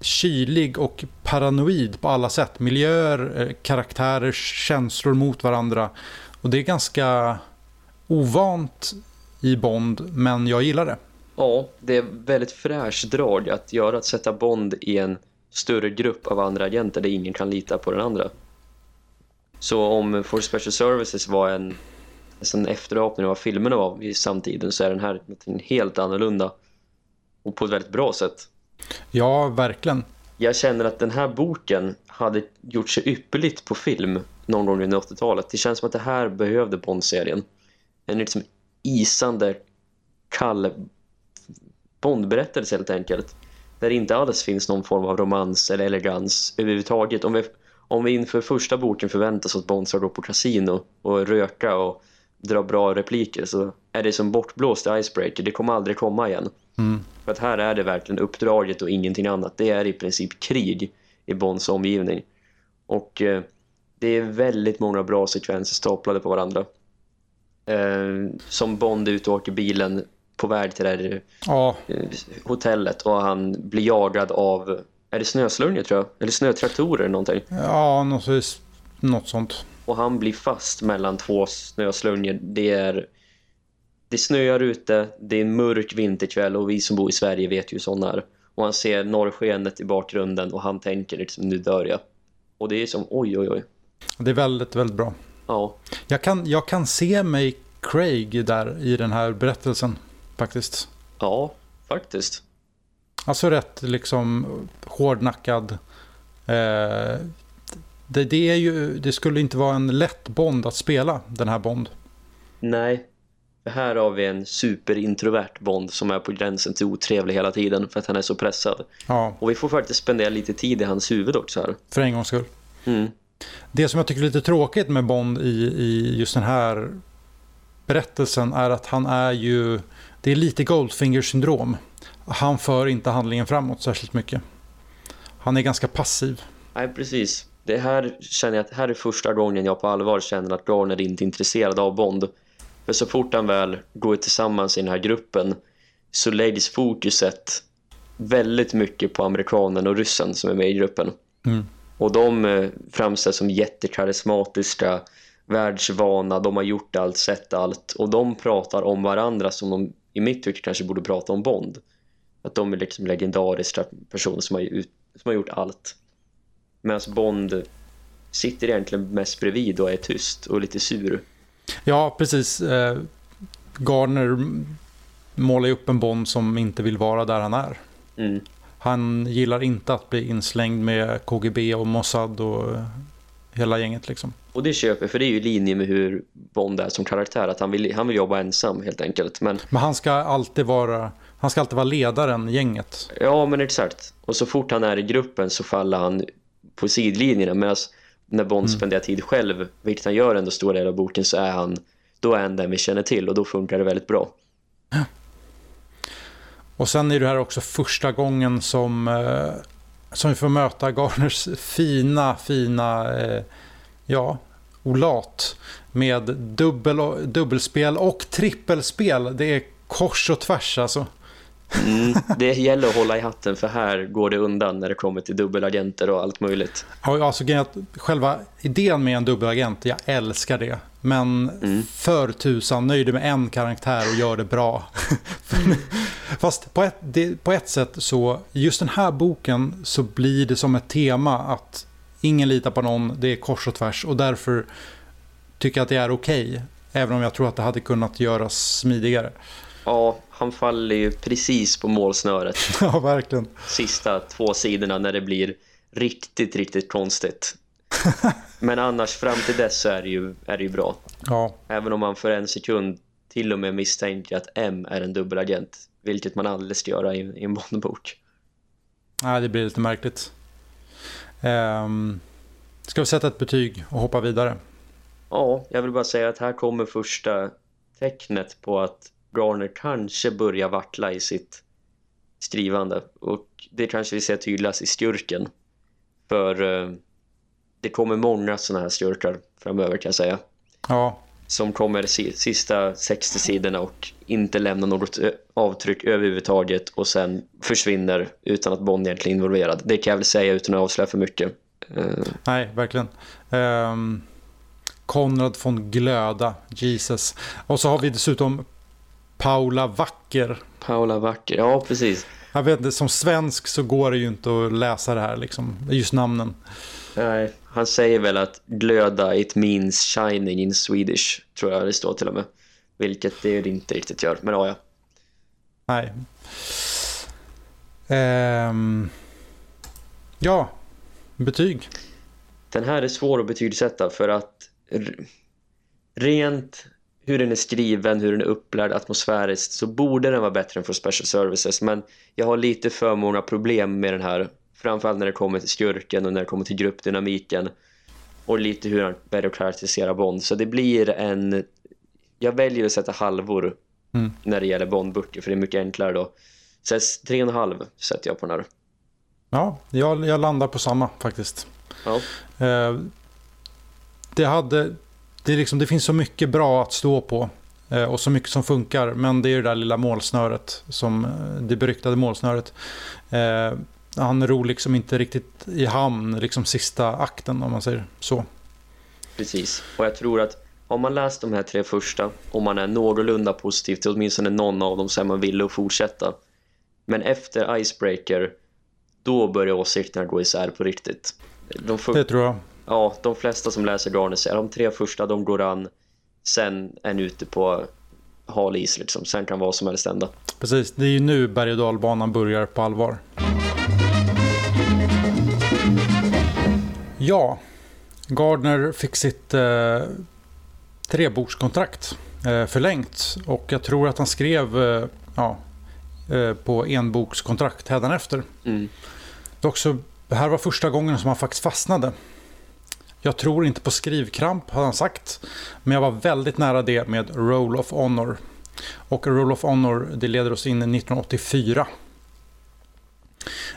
kylig och paranoid på alla sätt. Miljöer, eh, karaktärer, känslor mot varandra. Och det är ganska ovant i Bond, men jag gillar det. Ja, det är väldigt fräsch drag att göra att sätta Bond i en större grupp av andra agenter där ingen kan lita på den andra. Så om For Special Services var en en efterapning av filmerna var i samtiden så är den här helt annorlunda och på ett väldigt bra sätt. Ja, verkligen. Jag känner att den här boken hade gjort sig ypperligt på film någon gång under 80-talet. Det känns som att det här behövde Bond-serien. En liksom isande, kall Bond-berättelse helt enkelt. Där det inte alls finns någon form av romans eller elegans överhuvudtaget. Om vi, om vi inför första boken förväntas att Bond ska gå på kasino och röka och dra bra repliker så är det som bortblåst icebreaker. Det kommer aldrig komma igen. Mm. För att här är det verkligen uppdraget och ingenting annat. Det är i princip krig i Bonds omgivning. Och eh, det är väldigt många bra sekvenser staplade på varandra. Eh, som Bond ut och åker bilen på väg till det här eh, hotellet och han blir jagad av är det snöslungor tror jag? Eller snötraktorer eller någonting? Ja, något, något sånt. Och han blir fast mellan två snöslungor. Det är det snöar ute, det är en mörk vinterkväll och vi som bor i Sverige vet ju sådana här. Och han ser norrskenet i bakgrunden och han tänker liksom nu dör jag. Och det är som oj oj oj. Det är väldigt, väldigt bra. Ja. Jag kan, jag kan se mig Craig där i den här berättelsen faktiskt. Ja, faktiskt. Alltså rätt liksom hårdnackad. Eh, det, det, är ju, det skulle inte vara en lätt Bond att spela, den här Bond. Nej, här har vi en superintrovert Bond som är på gränsen till otrevlig hela tiden för att han är så pressad. Ja. Och vi får faktiskt spendera lite tid i hans huvud också här. För en gångs skull. Mm. Det som jag tycker är lite tråkigt med Bond i, i just den här berättelsen är att han är ju... Det är lite Goldfinger-syndrom. Han för inte handlingen framåt särskilt mycket. Han är ganska passiv. Nej, precis. Det här känner jag att här är första gången jag på allvar känner att Garner inte är intresserad av Bond. För så fort han väl går tillsammans i den här gruppen så läggs fokuset väldigt mycket på amerikanen och ryssen som är med i gruppen. Mm. Och de eh, framställs som jättekarismatiska, världsvana, de har gjort allt, sett allt. Och de pratar om varandra som de i mitt tycke kanske borde prata om Bond. Att de är liksom legendariska personer som har, ut, som har gjort allt. Medan Bond sitter egentligen mest bredvid och är tyst och lite sur. Ja, precis. Eh, Garner målar upp en Bond som inte vill vara där han är. Mm. Han gillar inte att bli inslängd med KGB och Mossad och hela gänget liksom. Och det köper för det är ju i linje med hur Bond är som karaktär att han vill, han vill jobba ensam helt enkelt. Men, men han ska alltid vara han ska alltid vara ledaren i gänget. Ja, men exakt. Och så fort han är i gruppen så faller han på sidlinjerna. Medan när Bond mm. spenderar tid själv, vilket han gör ändå stora delar av boken, så är han då är han den vi känner till och då funkar det väldigt bra. Och sen är det här också första gången som, eh, som vi får möta Garners fina, fina, eh, ja, olat med dubbel, dubbelspel och trippelspel. Det är kors och tvärs alltså. Mm, det gäller att hålla i hatten för här går det undan när det kommer till dubbelagenter och allt möjligt. Ja, alltså själva idén med en dubbelagent, jag älskar det. Men mm. för tusan, nöjd med en karaktär och gör det bra. Fast på ett, det, på ett sätt så, just den här boken så blir det som ett tema att ingen litar på någon, det är kors och tvärs och därför tycker jag att det är okej. Okay, även om jag tror att det hade kunnat göras smidigare. Ja, han faller ju precis på målsnöret. ja, verkligen. Sista två sidorna när det blir riktigt, riktigt konstigt. Men annars fram till dess så är det ju, är det ju bra. Ja. Även om man för en sekund till och med misstänker att M är en dubbelagent. Vilket man aldrig ska göra i, i en Bondbok. Nej, det blir lite märkligt. Um, ska vi sätta ett betyg och hoppa vidare? Ja, jag vill bara säga att här kommer första tecknet på att Garner kanske börjar vackla i sitt skrivande. Och det kanske vi ser tydligast i styrken. För uh, det kommer många sådana här styrkar framöver kan jag säga. Ja. Som kommer sista 60 sidorna och inte lämnar något avtryck överhuvudtaget och sen försvinner utan att Bond egentligen är involverad. Det kan jag väl säga utan att avslöja för mycket. Uh. Nej, verkligen. Um, Konrad von Glöda, Jesus. Och så har vi dessutom Paula Wacker. Paula Wacker, ja precis. Jag vet inte, som svensk så går det ju inte att läsa det här liksom, just namnen. Nej, han säger väl att glöda it means shining in Swedish, tror jag det står till och med. Vilket det inte riktigt gör, men ja, ja. Nej. Ehm. Ja, betyg. Den här är svår att betygsätta för att rent hur den är skriven, hur den är upplärd atmosfäriskt så borde den vara bättre än för Special Services. Men jag har lite för många problem med den här framförallt när det kommer till skurken och när det kommer till gruppdynamiken och lite hur han börjar karaktärisera Bond. Så det blir en jag väljer att sätta halvor mm. när det gäller Bond-böcker för det är mycket enklare då. Så tre och en halv sätter jag på den här. Ja, jag, jag landar på samma faktiskt. Ja. Eh, det hade det, liksom, det finns så mycket bra att stå på. eh, och så mycket som funkar. Men det är det där lilla målsnöret, som, det beryktade målsnöret. Han ror liksom inte riktigt i hamn, liksom sista akten om man säger så. Precis, och jag tror att om man läst de här tre första och man är någorlunda positiv till åtminstone någon av dem så är man villig att fortsätta. Men efter Icebreaker då börjar åsikterna gå isär på riktigt. De för... Det tror jag. Ja, de flesta som läser Garner säger de tre första de går an sen är ni ute på hal is liksom. Sen kan vad som helst hända. Precis, det är ju nu berg- och dalbanan börjar på allvar. Ja, Gardner fick sitt eh, trebokskontrakt eh, förlängt och jag tror att han skrev eh, ja, eh, på enbokskontrakt hädanefter. Mm. Det, också, det här var första gången som han faktiskt fastnade. Jag tror inte på skrivkramp har han sagt. Men jag var väldigt nära det med Roll of Honor. Och Roll of Honor det leder oss in i 1984.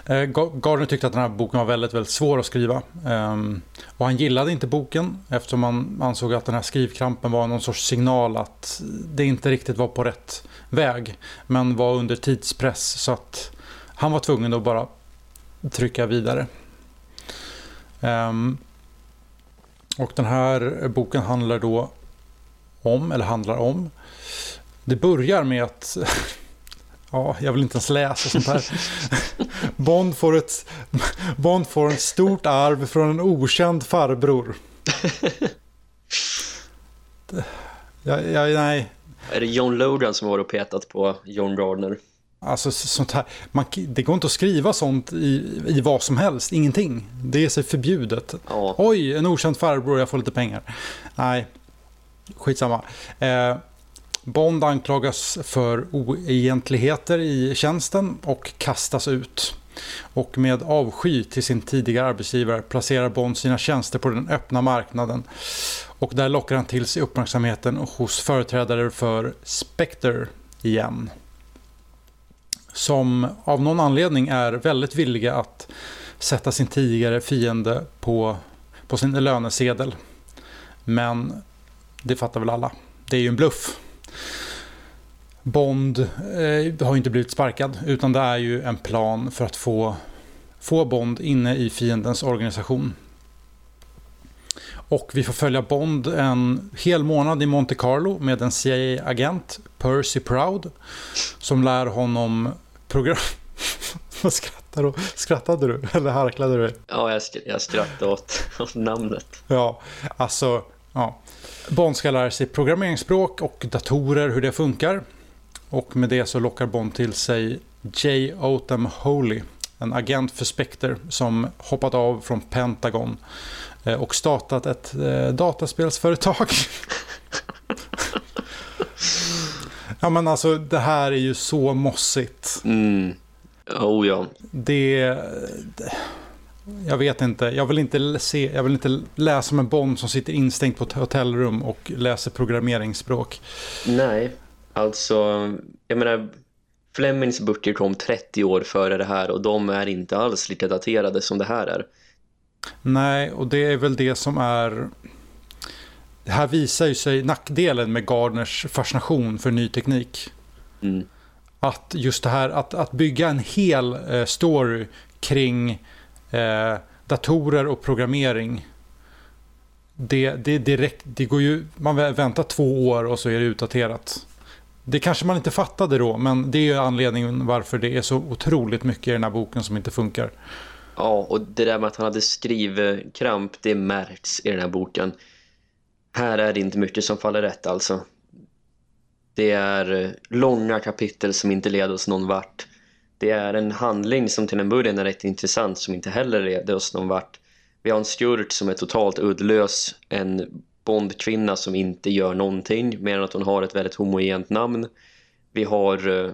Eh, Gardner tyckte att den här boken var väldigt, väldigt svår att skriva. Ehm, och han gillade inte boken eftersom han ansåg att den här skrivkrampen var någon sorts signal att det inte riktigt var på rätt väg. Men var under tidspress så att han var tvungen att bara trycka vidare. Ehm, och den här boken handlar då om, eller handlar om, det börjar med att Ja, jag vill inte ens läsa sånt här. Bond får, ett, Bond får ett stort arv från en okänd farbror. Ja, ja, nej. Är det John Logan som har petat på John Gardner? Alltså sånt här, man, det går inte att skriva sånt i, i vad som helst, ingenting. Det är sig förbjudet. Ja. Oj, en okänd farbror, jag får lite pengar. Nej, skitsamma. Eh, Bond anklagas för oegentligheter i tjänsten och kastas ut. Och med avsky till sin tidigare arbetsgivare placerar Bond sina tjänster på den öppna marknaden. Och där lockar han till sig uppmärksamheten hos företrädare för Spectre igen. Som av någon anledning är väldigt villiga att sätta sin tidigare fiende på, på sin lönesedel. Men det fattar väl alla. Det är ju en bluff. Bond eh, har inte blivit sparkad utan det är ju en plan för att få, få Bond inne i fiendens organisation. Och vi får följa Bond en hel månad i Monte Carlo med en CIA-agent, Percy Proud, som lär honom program... Vad skrattar du? Skrattade du? Eller harklade du? Ja, jag, sk jag skrattade åt, åt namnet. Ja, alltså... Ja. Bond ska lära sig programmeringsspråk och datorer, hur det funkar. Och med det så lockar Bond till sig J. Otham Holy, en agent för Spectre som hoppat av från Pentagon eh, och startat ett eh, dataspelsföretag. ja men alltså det här är ju så mossigt. Mm. Oh ja. Det... Jag vet inte. Jag vill inte, se, jag vill inte läsa om en Bond som sitter instängd på ett hotellrum och läser programmeringsspråk. Nej, alltså jag menar Flemings böcker kom 30 år före det här och de är inte alls lika daterade som det här är. Nej, och det är väl det som är... Här visar ju sig nackdelen med Gardners fascination för ny teknik. Mm. Att just det här att, att bygga en hel eh, story kring eh, datorer och programmering. Det, det, direkt, det går ju, man väntar två år och så är det utdaterat. Det kanske man inte fattade då, men det är ju anledningen varför det är så otroligt mycket i den här boken som inte funkar. Ja, och det där med att han hade skrivkramp, det märks i den här boken. Här är det inte mycket som faller rätt alltså. Det är eh, långa kapitel som inte leder oss någon vart. Det är en handling som till en början är rätt intressant som inte heller leder oss någon vart. Vi har en skurk som är totalt uddlös, en Bondkvinna som inte gör någonting mer än att hon har ett väldigt homogent namn. Vi har uh,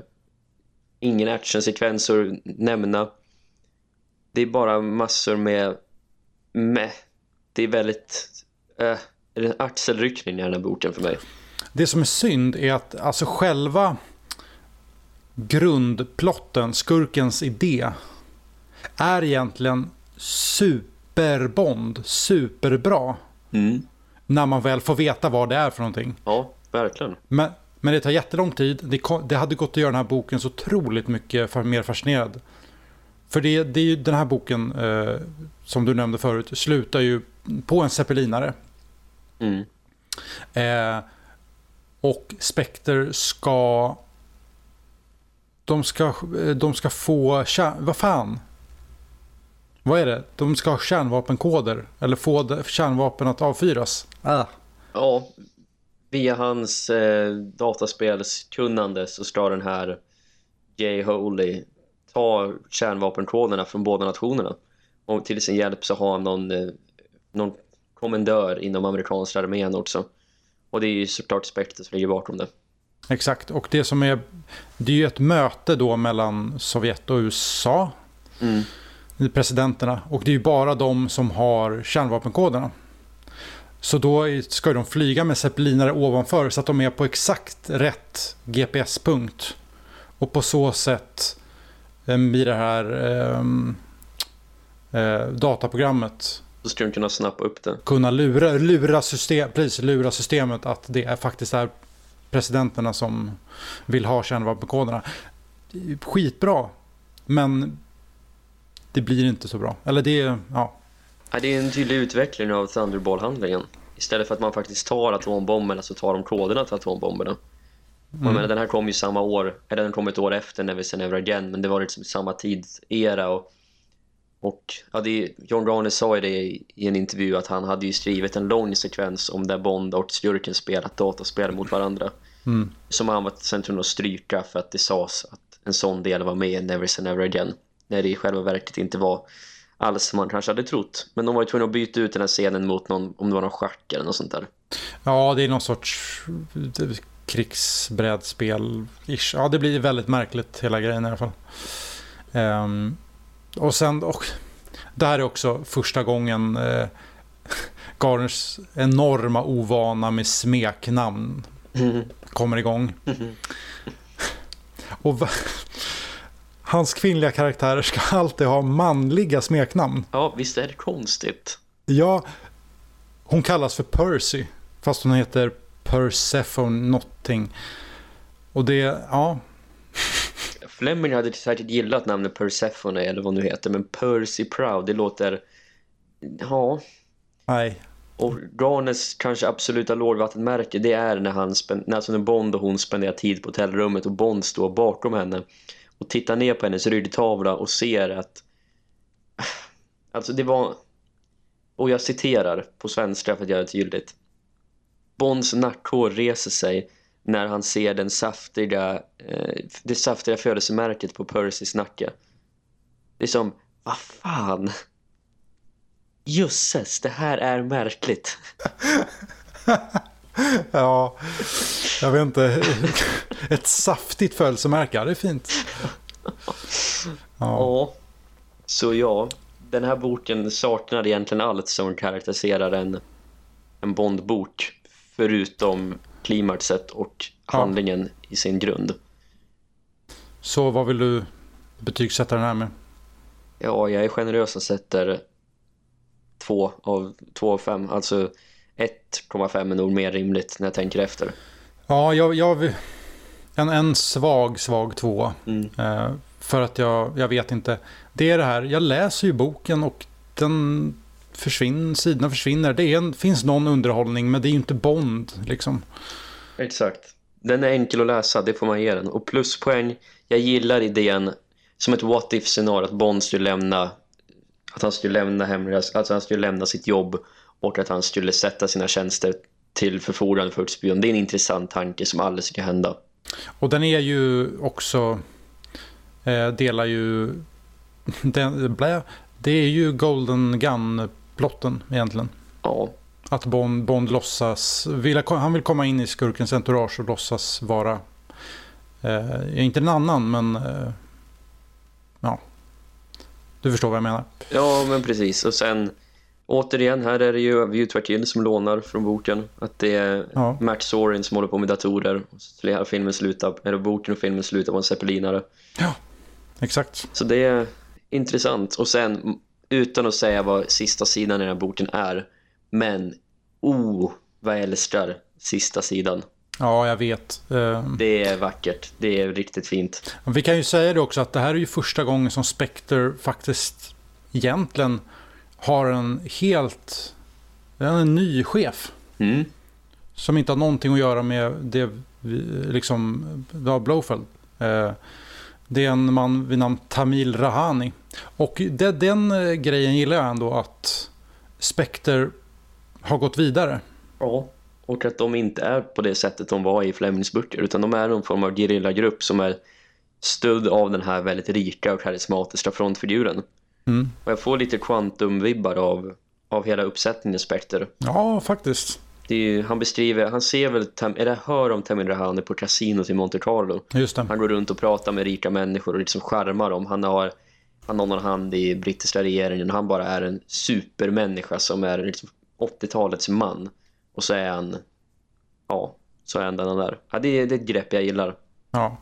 ingen actionsekvens att nämna. Det är bara massor med meh. Det är väldigt eh, uh, en axelryckning i den här boken för mig. Det som är synd är att alltså själva grundplotten, skurkens idé, är egentligen superbond, superbra. Mm. När man väl får veta vad det är för någonting. Ja, verkligen. Men, Men det tar jättelång tid. Det, det hade gått att göra den här boken så otroligt mycket mer fascinerad. För det, det är ju den här boken, eh, som du nämnde förut, slutar ju på en zeppelinare. Mm. Eh, och Spectre ska... De ska, de ska få... Vad fan? Vad är det? De ska ha kärnvapenkoder. Eller få kärnvapen att avfyras. Ah. Ja, via hans eh, dataspelskunnande så ska den här Jay Holy ta kärnvapenkoderna från båda nationerna. Och till sin hjälp så har han någon, eh, någon kommendör inom amerikanska armén också. Och det är ju såklart Spectre som ligger bakom det. Exakt, och det som är det är ju ett möte då mellan Sovjet och USA. Mm. Presidenterna. Och det är ju bara de som har kärnvapenkoderna. Så då ska de flyga med zeppelinare ovanför så att de är på exakt rätt GPS-punkt. Och på så sätt blir det här eh, eh, dataprogrammet så ska de kunna snappa upp det. Kunna lura, lura, system, precis, lura systemet att det är faktiskt är presidenterna som vill ha kärnvapenkoderna. Skitbra. Men det blir inte så bra. Eller det, ja. ja det är en tydlig utveckling av Thunderball-handlingen. Istället för att man faktiskt tar atombomberna så tar de koderna till atombomberna. Mm. menar, den här kom ju samma år, eller den kom ett år efter Never Say Never Again, men det var liksom samma tidsera och och ja, det, John Garner sa ju det i, en intervju att han hade ju skrivit en lång sekvens om där Bond och skurken spelat dataspel mot varandra. Mm. Som han var sen tvungen att stryka för att det sades att en sån del var med i Never Say Never Again. När det i själva verket inte var alls som man kanske hade trott. Men de var ju tvungna att byta ut den här scenen mot någon, om det var någon schack eller något sånt där. Ja, det är någon sorts krigsbrädspel. -ish. Ja, det blir väldigt märkligt hela grejen i alla fall. Um, och sen, och det här är också första gången eh, Garners enorma ovana med smeknamn mm. kommer igång. Mm. Och hans kvinnliga karaktärer ska alltid ha manliga smeknamn. Ja, visst är det konstigt. Ja, hon kallas för Percy, fast hon heter Persephone någonting. Och det, ja, Fleming hade säkert gillat namnet Persephone eller vad nu heter. Men Percy Proud, det låter... Ja. Nej. Och Garners kanske absoluta lågvattenmärke det är när, han spend... alltså när Bond och hon spenderar tid på hotellrummet och Bond står bakom henne och tittar ner på hennes ryggtavla och ser att... Alltså det var... Och jag citerar på svenska för att göra det tydligt. Bonds nackhår reser sig när han ser den saftiga, eh, det saftiga födelsemärket på Percys nacke. Det är som, vad fan? Jösses, det här är märkligt. ja, jag vet inte. Ett saftigt födelsemärke, det är fint. Ja. ja. Så ja, den här boken saknar egentligen allt som karaktäriserar en, en Bondbok. Förutom klimaxet och handlingen ja. i sin grund. Så vad vill du betygsätta den här med? Ja, jag är generös och sätter 2 av 2 av 5. Alltså 1,5 är nog mer rimligt när jag tänker efter. Ja, jag, jag en, en svag, svag 2. Mm. Eh, för att jag, jag vet inte. Det är det här, jag läser ju boken och den försvinner, sidorna försvinner. Det är, finns någon underhållning men det är ju inte Bond liksom. Exakt. Den är enkel att läsa, det får man ge den. Och pluspoäng, jag gillar idén som ett what if scenario att Bond skulle lämna att han skulle lämna hemresa, alltså han skulle lämna sitt jobb och att han skulle sätta sina tjänster till förfogande för spion. Det är en intressant tanke som aldrig ska hända. Och den är ju också eh, delar ju den, blä, det är ju Golden Gun-plotten egentligen. Ja. Att Bond, Bond låtsas, vill, han vill komma in i skurkens entourage och låtsas vara, eh, inte en annan men, eh, ja. Du förstår vad jag menar. Ja men precis och sen återigen här är det ju View som lånar från boken. Att det är ja. Matt Sorin som håller på med datorer. Så hela filmen slutar, eller boken och filmen slutar på en zeppelinare. Ja, exakt. Så det är intressant. Och sen utan att säga vad sista sidan i den här boken är men oh, vad jag älskar sista sidan. Ja, jag vet. Eh, det är vackert. Det är riktigt fint. Vi kan ju säga det också att det här är ju första gången som Spectre faktiskt egentligen har en helt en ny chef. Mm. Som inte har någonting att göra med det liksom, ja, Blowfeld. Eh, det är en man vid namn Tamil Rahani. Och det, den eh, grejen gillar jag ändå att Spectre har gått vidare. Ja, och att de inte är på det sättet de var i Flemings böcker utan de är någon form av gerillagrupp som är stödd av den här väldigt rika och karismatiska frontfiguren. Mm. Och jag får lite quantum-vibbar av, av hela uppsättningen Spectre. Ja, faktiskt. Är, han beskriver, han ser väl, eller hör om Tamil Rahani på kasinot i Monte Carlo. Han går runt och pratar med rika människor och liksom skärmar dem. Han har, han har någon hand i brittiska regeringen. Han bara är en supermänniska som är liksom 80-talets man. Och så är han, ja, så är han den där. Ja, det, det är ett grepp jag gillar. Ja.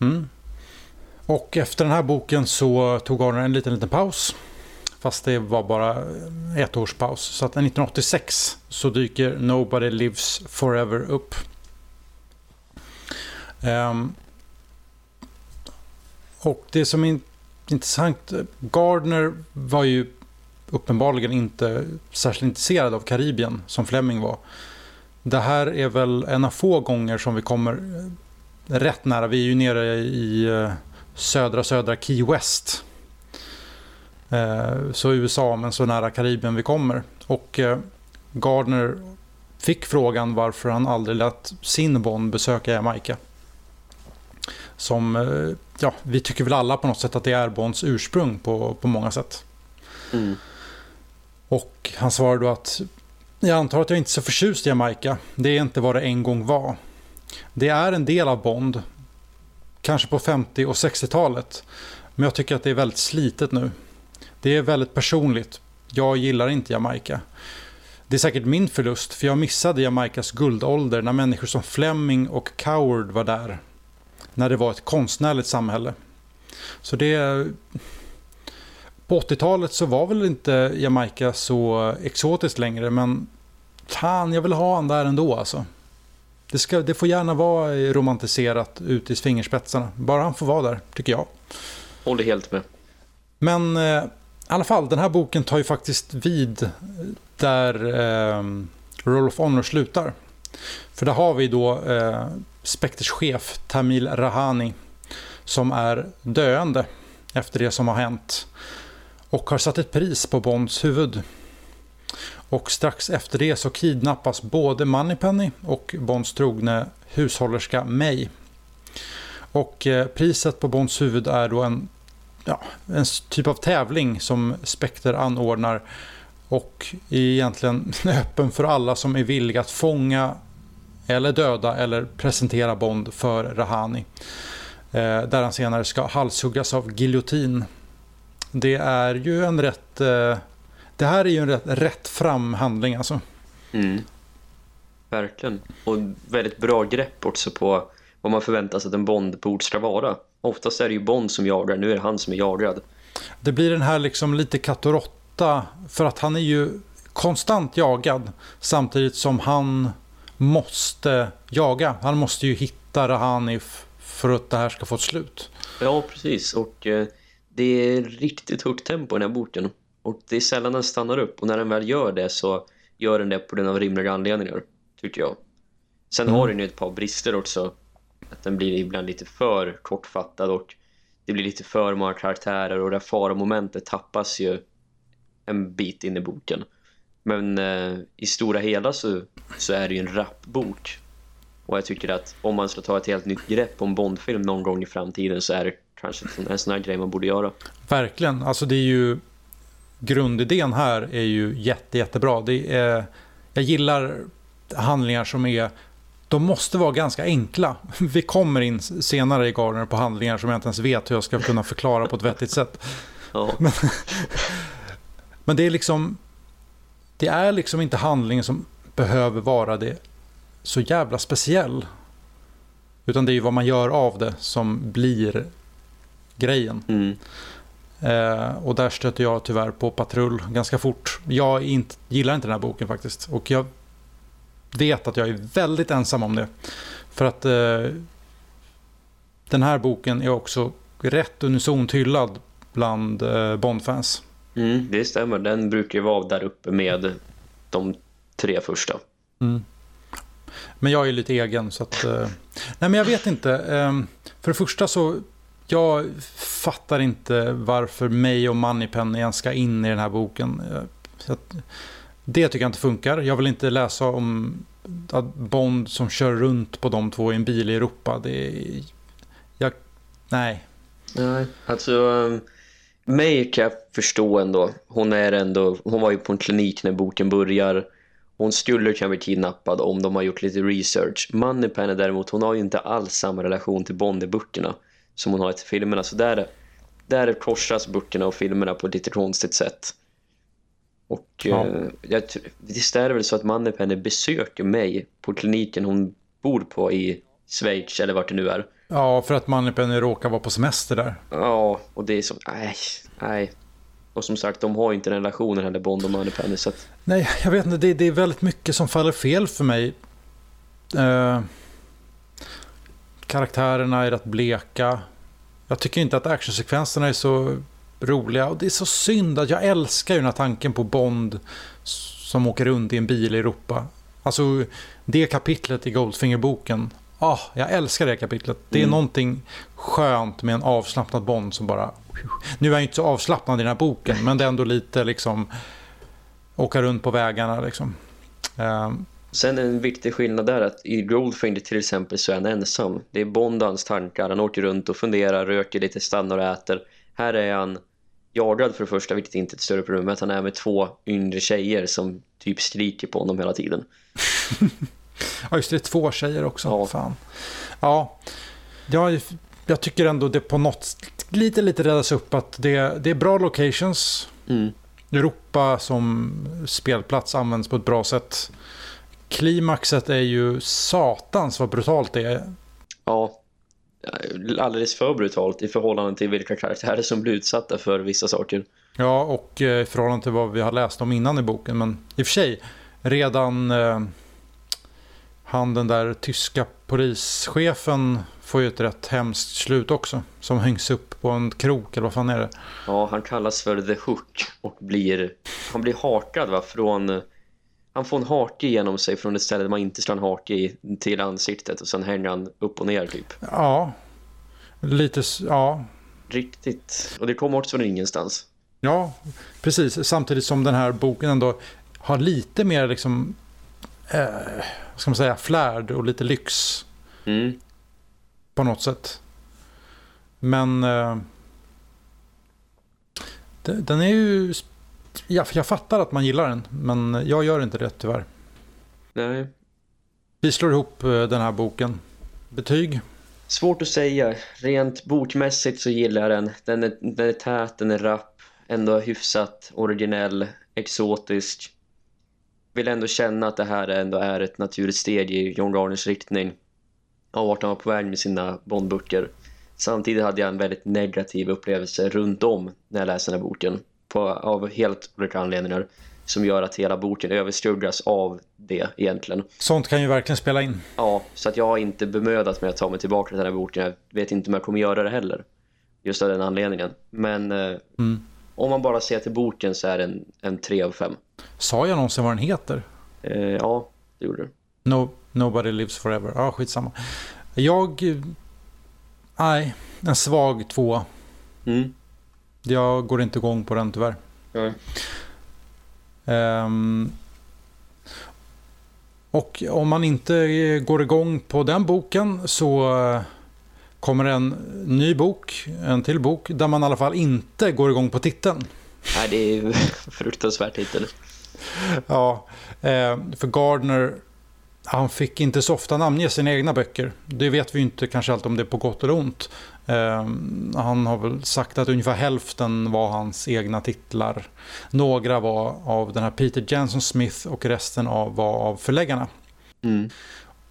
Mm. Och efter den här boken så tog Garner en liten, liten paus. Fast det var bara ett års paus. Så att 1986 så dyker Nobody Lives Forever upp. Um, och det som är intressant, Gardner var ju uppenbarligen inte särskilt intresserad av Karibien som Fleming var. Det här är väl en av få gånger som vi kommer eh, rätt nära. Vi är ju nere i eh, södra södra Key West. Eh, så USA men så nära Karibien vi kommer. Och eh, Gardner fick frågan varför han aldrig lät sin Bond besöka Jamaica. Som, eh, ja, vi tycker väl alla på något sätt att det är Bonds ursprung på, på många sätt. Mm. Och han svarade då att jag antar att jag inte är så förtjust i Jamaica. Det är inte vad det en gång var. Det är en del av Bond. Kanske på 50 och 60-talet. Men jag tycker att det är väldigt slitet nu. Det är väldigt personligt. Jag gillar inte Jamaica. Det är säkert min förlust för jag missade Jamaicas guldålder när människor som Fleming och Coward var där. När det var ett konstnärligt samhälle. Så det... På 80-talet så var väl inte Jamaica så exotiskt längre men fan jag vill ha han där ändå alltså. Det, ska, det får gärna vara romantiserat ut i fingerspetsarna. Bara han får vara där, tycker jag. Håller helt med. Men eh, i alla fall, den här boken tar ju faktiskt vid där eh, Roll of Honor slutar. För där har vi då eh, Spectres chef Tamil Rahani som är döende efter det som har hänt och har satt ett pris på Bonds huvud. Och strax efter det så kidnappas både Moneypenny och Bonds trogne hushållerska May. Och eh, priset på Bonds huvud är då en ja, en typ av tävling som Spectre anordnar och är egentligen öppen för alla som är villiga att fånga eller döda eller presentera Bond för Rahani. Eh, där han senare ska halshuggas av giljotin. Det är ju en rätt... Eh, det här är ju en rätt, rätt fram handling alltså. Mm. Verkligen. Och väldigt bra grepp också på vad man förväntar sig att en Bond-port ska vara. Oftast är det ju Bond som jagar, nu är det han som är jagad. Det blir den här liksom lite katt och råtta, för att han är ju konstant jagad samtidigt som han måste jaga. Han måste ju hitta Rahani för att det här ska få ett slut. Ja, precis. Och eh, det är riktigt högt tempo i den här boken. Och det är sällan den stannar upp. Och när den väl gör det så gör den det på den av rimliga anledningar, tycker jag. Sen mm. har den ju ett par brister också att den blir ibland lite för kortfattad och det blir lite för många karaktärer och det faromomentet tappas ju en bit in i boken. Men eh, i stora hela så, så är det ju en rappbok. Och jag tycker att om man ska ta ett helt nytt grepp om Bondfilm någon gång i framtiden så är det kanske en sån här grej man borde göra. Verkligen. Alltså det är ju grundidén här är ju jätte, jättebra. Det är, jag gillar handlingar som är de måste vara ganska enkla. Vi kommer in senare i Gardner på handlingar som jag inte ens vet hur jag ska kunna förklara på ett vettigt sätt. Ja. Men, men, det är liksom det är liksom inte handlingen som behöver vara det så jävla speciell. Utan det är ju vad man gör av det som blir grejen. Mm. Eh, och där stöter jag tyvärr på patrull ganska fort. Jag inte, gillar inte den här boken faktiskt. Och jag vet att jag är väldigt ensam om det. För att eh, den här boken är också rätt unisont hyllad bland eh, Bond-fans. Mm, det stämmer. Den brukar ju vara där uppe med de tre första. Mm. Men jag är lite egen så att... Eh, nej men jag vet inte. Eh, för det första så... Jag fattar inte varför mig och Moneypenny ens ska in i den här boken. Eh, så att, det tycker jag inte funkar. Jag vill inte läsa om att Bond som kör runt på de två i en bil i Europa. Det är... Jag... Nej. Nej, alltså... Um May kan jag förstå ändå. Hon är ändå, hon var ju på en klinik när boken börjar. Hon skulle kunna bli kidnappad om de har gjort lite research. Moneypenny däremot, hon har ju inte alls samma relation till Bond i böckerna som hon har till filmerna. Så där, där korsas böckerna och filmerna på ett lite konstigt sätt. Och ja. eh, jag, visst är det väl så att Moneypenny besöker mig på kliniken hon bor på i Schweiz eller vart det nu är. Ja, för att Moneypenny råkar vara på semester där. Ja, och det är som... Nej, nej. Och som sagt, de har inte den relationen heller, Bond och Moneypenny. Så att... Nej, jag vet inte. Det, det, är väldigt mycket som faller fel för mig. Eh, karaktärerna är rätt bleka. Jag tycker inte att actionsekvenserna är så roliga. Och det är så synd att jag älskar ju den här tanken på Bond som åker runt i en bil i Europa. Alltså det kapitlet i Goldfinger-boken Oh, jag älskar det kapitlet. Det är mm. någonting skönt med en avslappnad Bond som bara... Nu är jag inte så avslappnad i den här boken, men det är ändå lite liksom... Åka runt på vägarna liksom. Um, Sen en viktig skillnad där att i Goldfinger till exempel så är han ensam. Det är Bond hans tankar. Han åker runt och funderar, röker lite, stannar och äter. Här är han jagad för det första, vilket inte är ett större problem. Att han är med två yngre tjejer som typ skriker på honom hela tiden. Ja, just det. Två tjejer också. Ja. Fan. Ja, jag, jag tycker ändå det på något lite, lite räddas upp att det, det är bra locations. Mm. Europa som spelplats används på ett bra sätt. Klimaxet är ju satans vad brutalt det är. Ja, alldeles för brutalt i förhållande till vilka karaktärer som blir utsatta för vissa saker. Ja, och eh, i förhållande till vad vi har läst om innan i boken. Men i och för sig, redan eh, han den där tyska polischefen får ju ett rätt hemskt slut också. Som hängs upp på en krok eller vad fan är det? Ja, han kallas för The Hook och blir, han blir hakad va? Från, han får en hake genom sig från ett ställe där man inte ha en hake till ansiktet och sen hänger han upp och ner typ. Ja, lite, ja. Riktigt, och det kommer också från ingenstans. Ja, precis. Samtidigt som den här boken ändå har lite mer liksom eh, ska man säga, flärd och lite lyx. Mm. På något sätt. Men eh, den är ju... Jag, jag fattar att man gillar den, men jag gör inte det tyvärr. Nej. Vi slår ihop eh, den här boken. Betyg? Svårt att säga. Rent bokmässigt så gillar jag den. Den är, den är tät, den är rapp, ändå hyfsat originell, exotisk vill ändå känna att det här ändå är ett naturligt steg i John Garners riktning av vart han var på väg med sina Bondböcker. Samtidigt hade jag en väldigt negativ upplevelse runt om när jag läste den här boken på, av helt olika anledningar som gör att hela boken överskuggas av det egentligen. Sånt kan ju verkligen spela in. Ja, så att jag har inte bemödat mig att ta mig tillbaka till den här boken. Jag vet inte om jag kommer göra det heller. Just av den anledningen. Men eh, mm. om man bara ser till boken så är det en, en 3 av 5. Sa jag någonsin vad den heter? Eh, ja, det gjorde du. No, Nobody Lives Forever. Ja, skitsamma. Jag... Nej, en svag tvåa. Mm. Jag går inte igång på den tyvärr. Mm. Um, och om man inte går igång på den boken så kommer en ny bok, en till bok, där man i alla fall inte går igång på titeln. Nej, det är fruktansvärt titel ja, eh, för Gardner, han fick inte så ofta namnge sina egna böcker. Det vet vi inte kanske alltid om det är på gott eller ont. Eh, han har väl sagt att ungefär hälften var hans egna titlar. Några var av den här Peter Jensen Smith och resten av, var av förläggarna. Mm.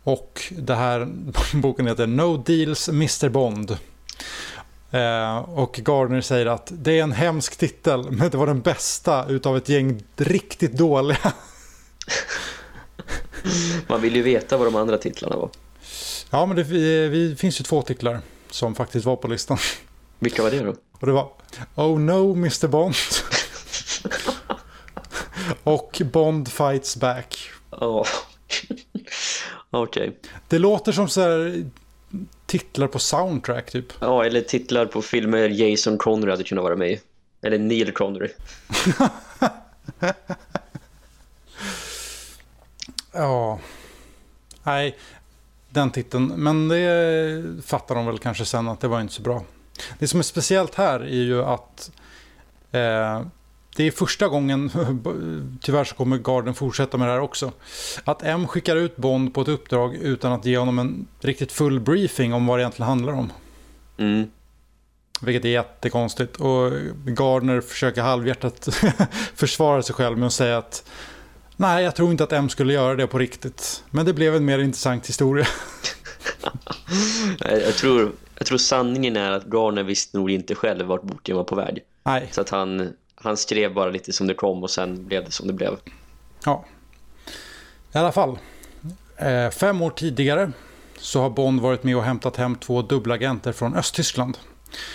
Och det här boken heter No Deals Mr Bond. Eh, och Gardner säger att det är en hemsk titel men det var den bästa utav ett gäng riktigt dåliga. Man vill ju veta vad de andra titlarna var. Ja, men det vi, finns ju två titlar som faktiskt var på listan. Vilka var det då? Och det var Oh no Mr Bond. och Bond Fights Back. Oh. Okej. Okay. Det låter som så här titlar på soundtrack typ. Ja, eller titlar på filmer Jason Connery hade kunnat vara med i. Eller Neil Connery. Ja. Nej, den titeln. Men det fattar de väl kanske sen att det var inte så bra. Det som är speciellt här är ju att eh, det är första gången, tyvärr så kommer Garden fortsätta med det här också, att M skickar ut Bond på ett uppdrag utan att ge honom en riktigt full briefing om vad det egentligen handlar om. Mm. Vilket är jättekonstigt. Och Gardner försöker halvhjärtat försvara sig själv med att säga att nej, jag tror inte att M skulle göra det på riktigt. Men det blev en mer intressant historia. jag, tror, jag tror sanningen är att Garner visste nog inte själv vart boken var på väg. Nej. Så att han, han skrev bara lite som det kom och sen blev det som det blev. Ja. I alla fall. Eh, fem år tidigare så har Bond varit med och hämtat hem två dubbelagenter från Östtyskland.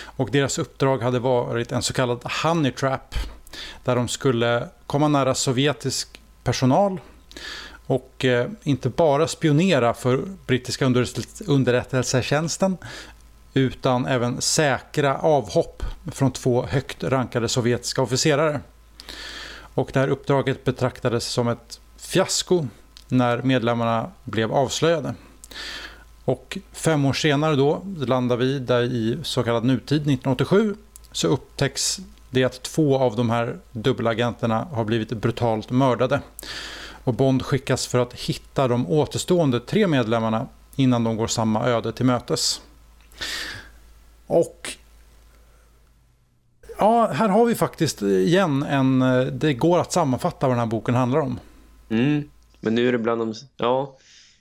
Och deras uppdrag hade varit en så kallad honey trap. Där de skulle komma nära sovjetisk personal och eh, inte bara spionera för brittiska underrättelsetjänsten utan även säkra avhopp från två högt rankade sovjetiska officerare. Och det här uppdraget betraktades som ett fiasko när medlemmarna blev avslöjade. Och fem år senare då landar vi där i så kallad nutid 1987 så upptäcks det att två av de här dubbelagenterna har blivit brutalt mördade. Och Bond skickas för att hitta de återstående tre medlemmarna innan de går samma öde till mötes. Och ja, här har vi faktiskt igen en... Det går att sammanfatta vad den här boken handlar om. Mm, men nu är det bland de... Ja,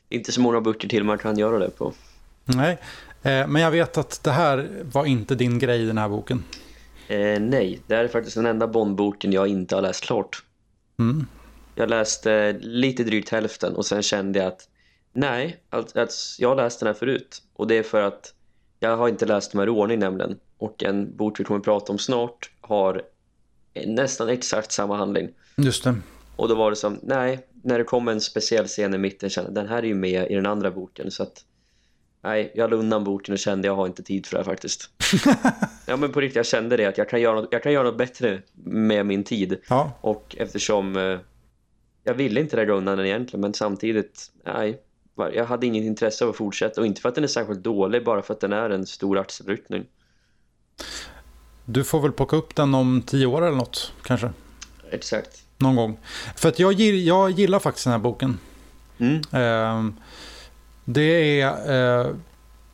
inte så många böcker till man kan göra det på. Nej, eh, men jag vet att det här var inte din grej i den här boken. Eh, nej, det här är faktiskt den enda Bondboken jag inte har läst klart. Mm. Jag läste lite drygt hälften och sen kände jag att nej, att, att jag har läst den här förut. Och det är för att jag har inte läst de här i ordning nämligen. Och en bok vi kommer att prata om snart har nästan exakt samma handling. Just det. Och då var det som, nej, när det kom en speciell scen i mitten kände den här är ju med i den andra boken så att nej, jag la undan boken och kände jag har inte tid för det här faktiskt. ja men på riktigt, jag kände det att jag kan göra något, jag kan göra något bättre med min tid. Ja. Och eftersom eh, jag ville inte lägga undan den egentligen men samtidigt, nej, jag hade inget intresse av att fortsätta och inte för att den är särskilt dålig bara för att den är en stor axelryckning. Du får väl plocka upp den om tio år eller något kanske. Exakt. Någon gång. För att jag, jag gillar faktiskt den här boken. Mm. Eh, det, är, eh,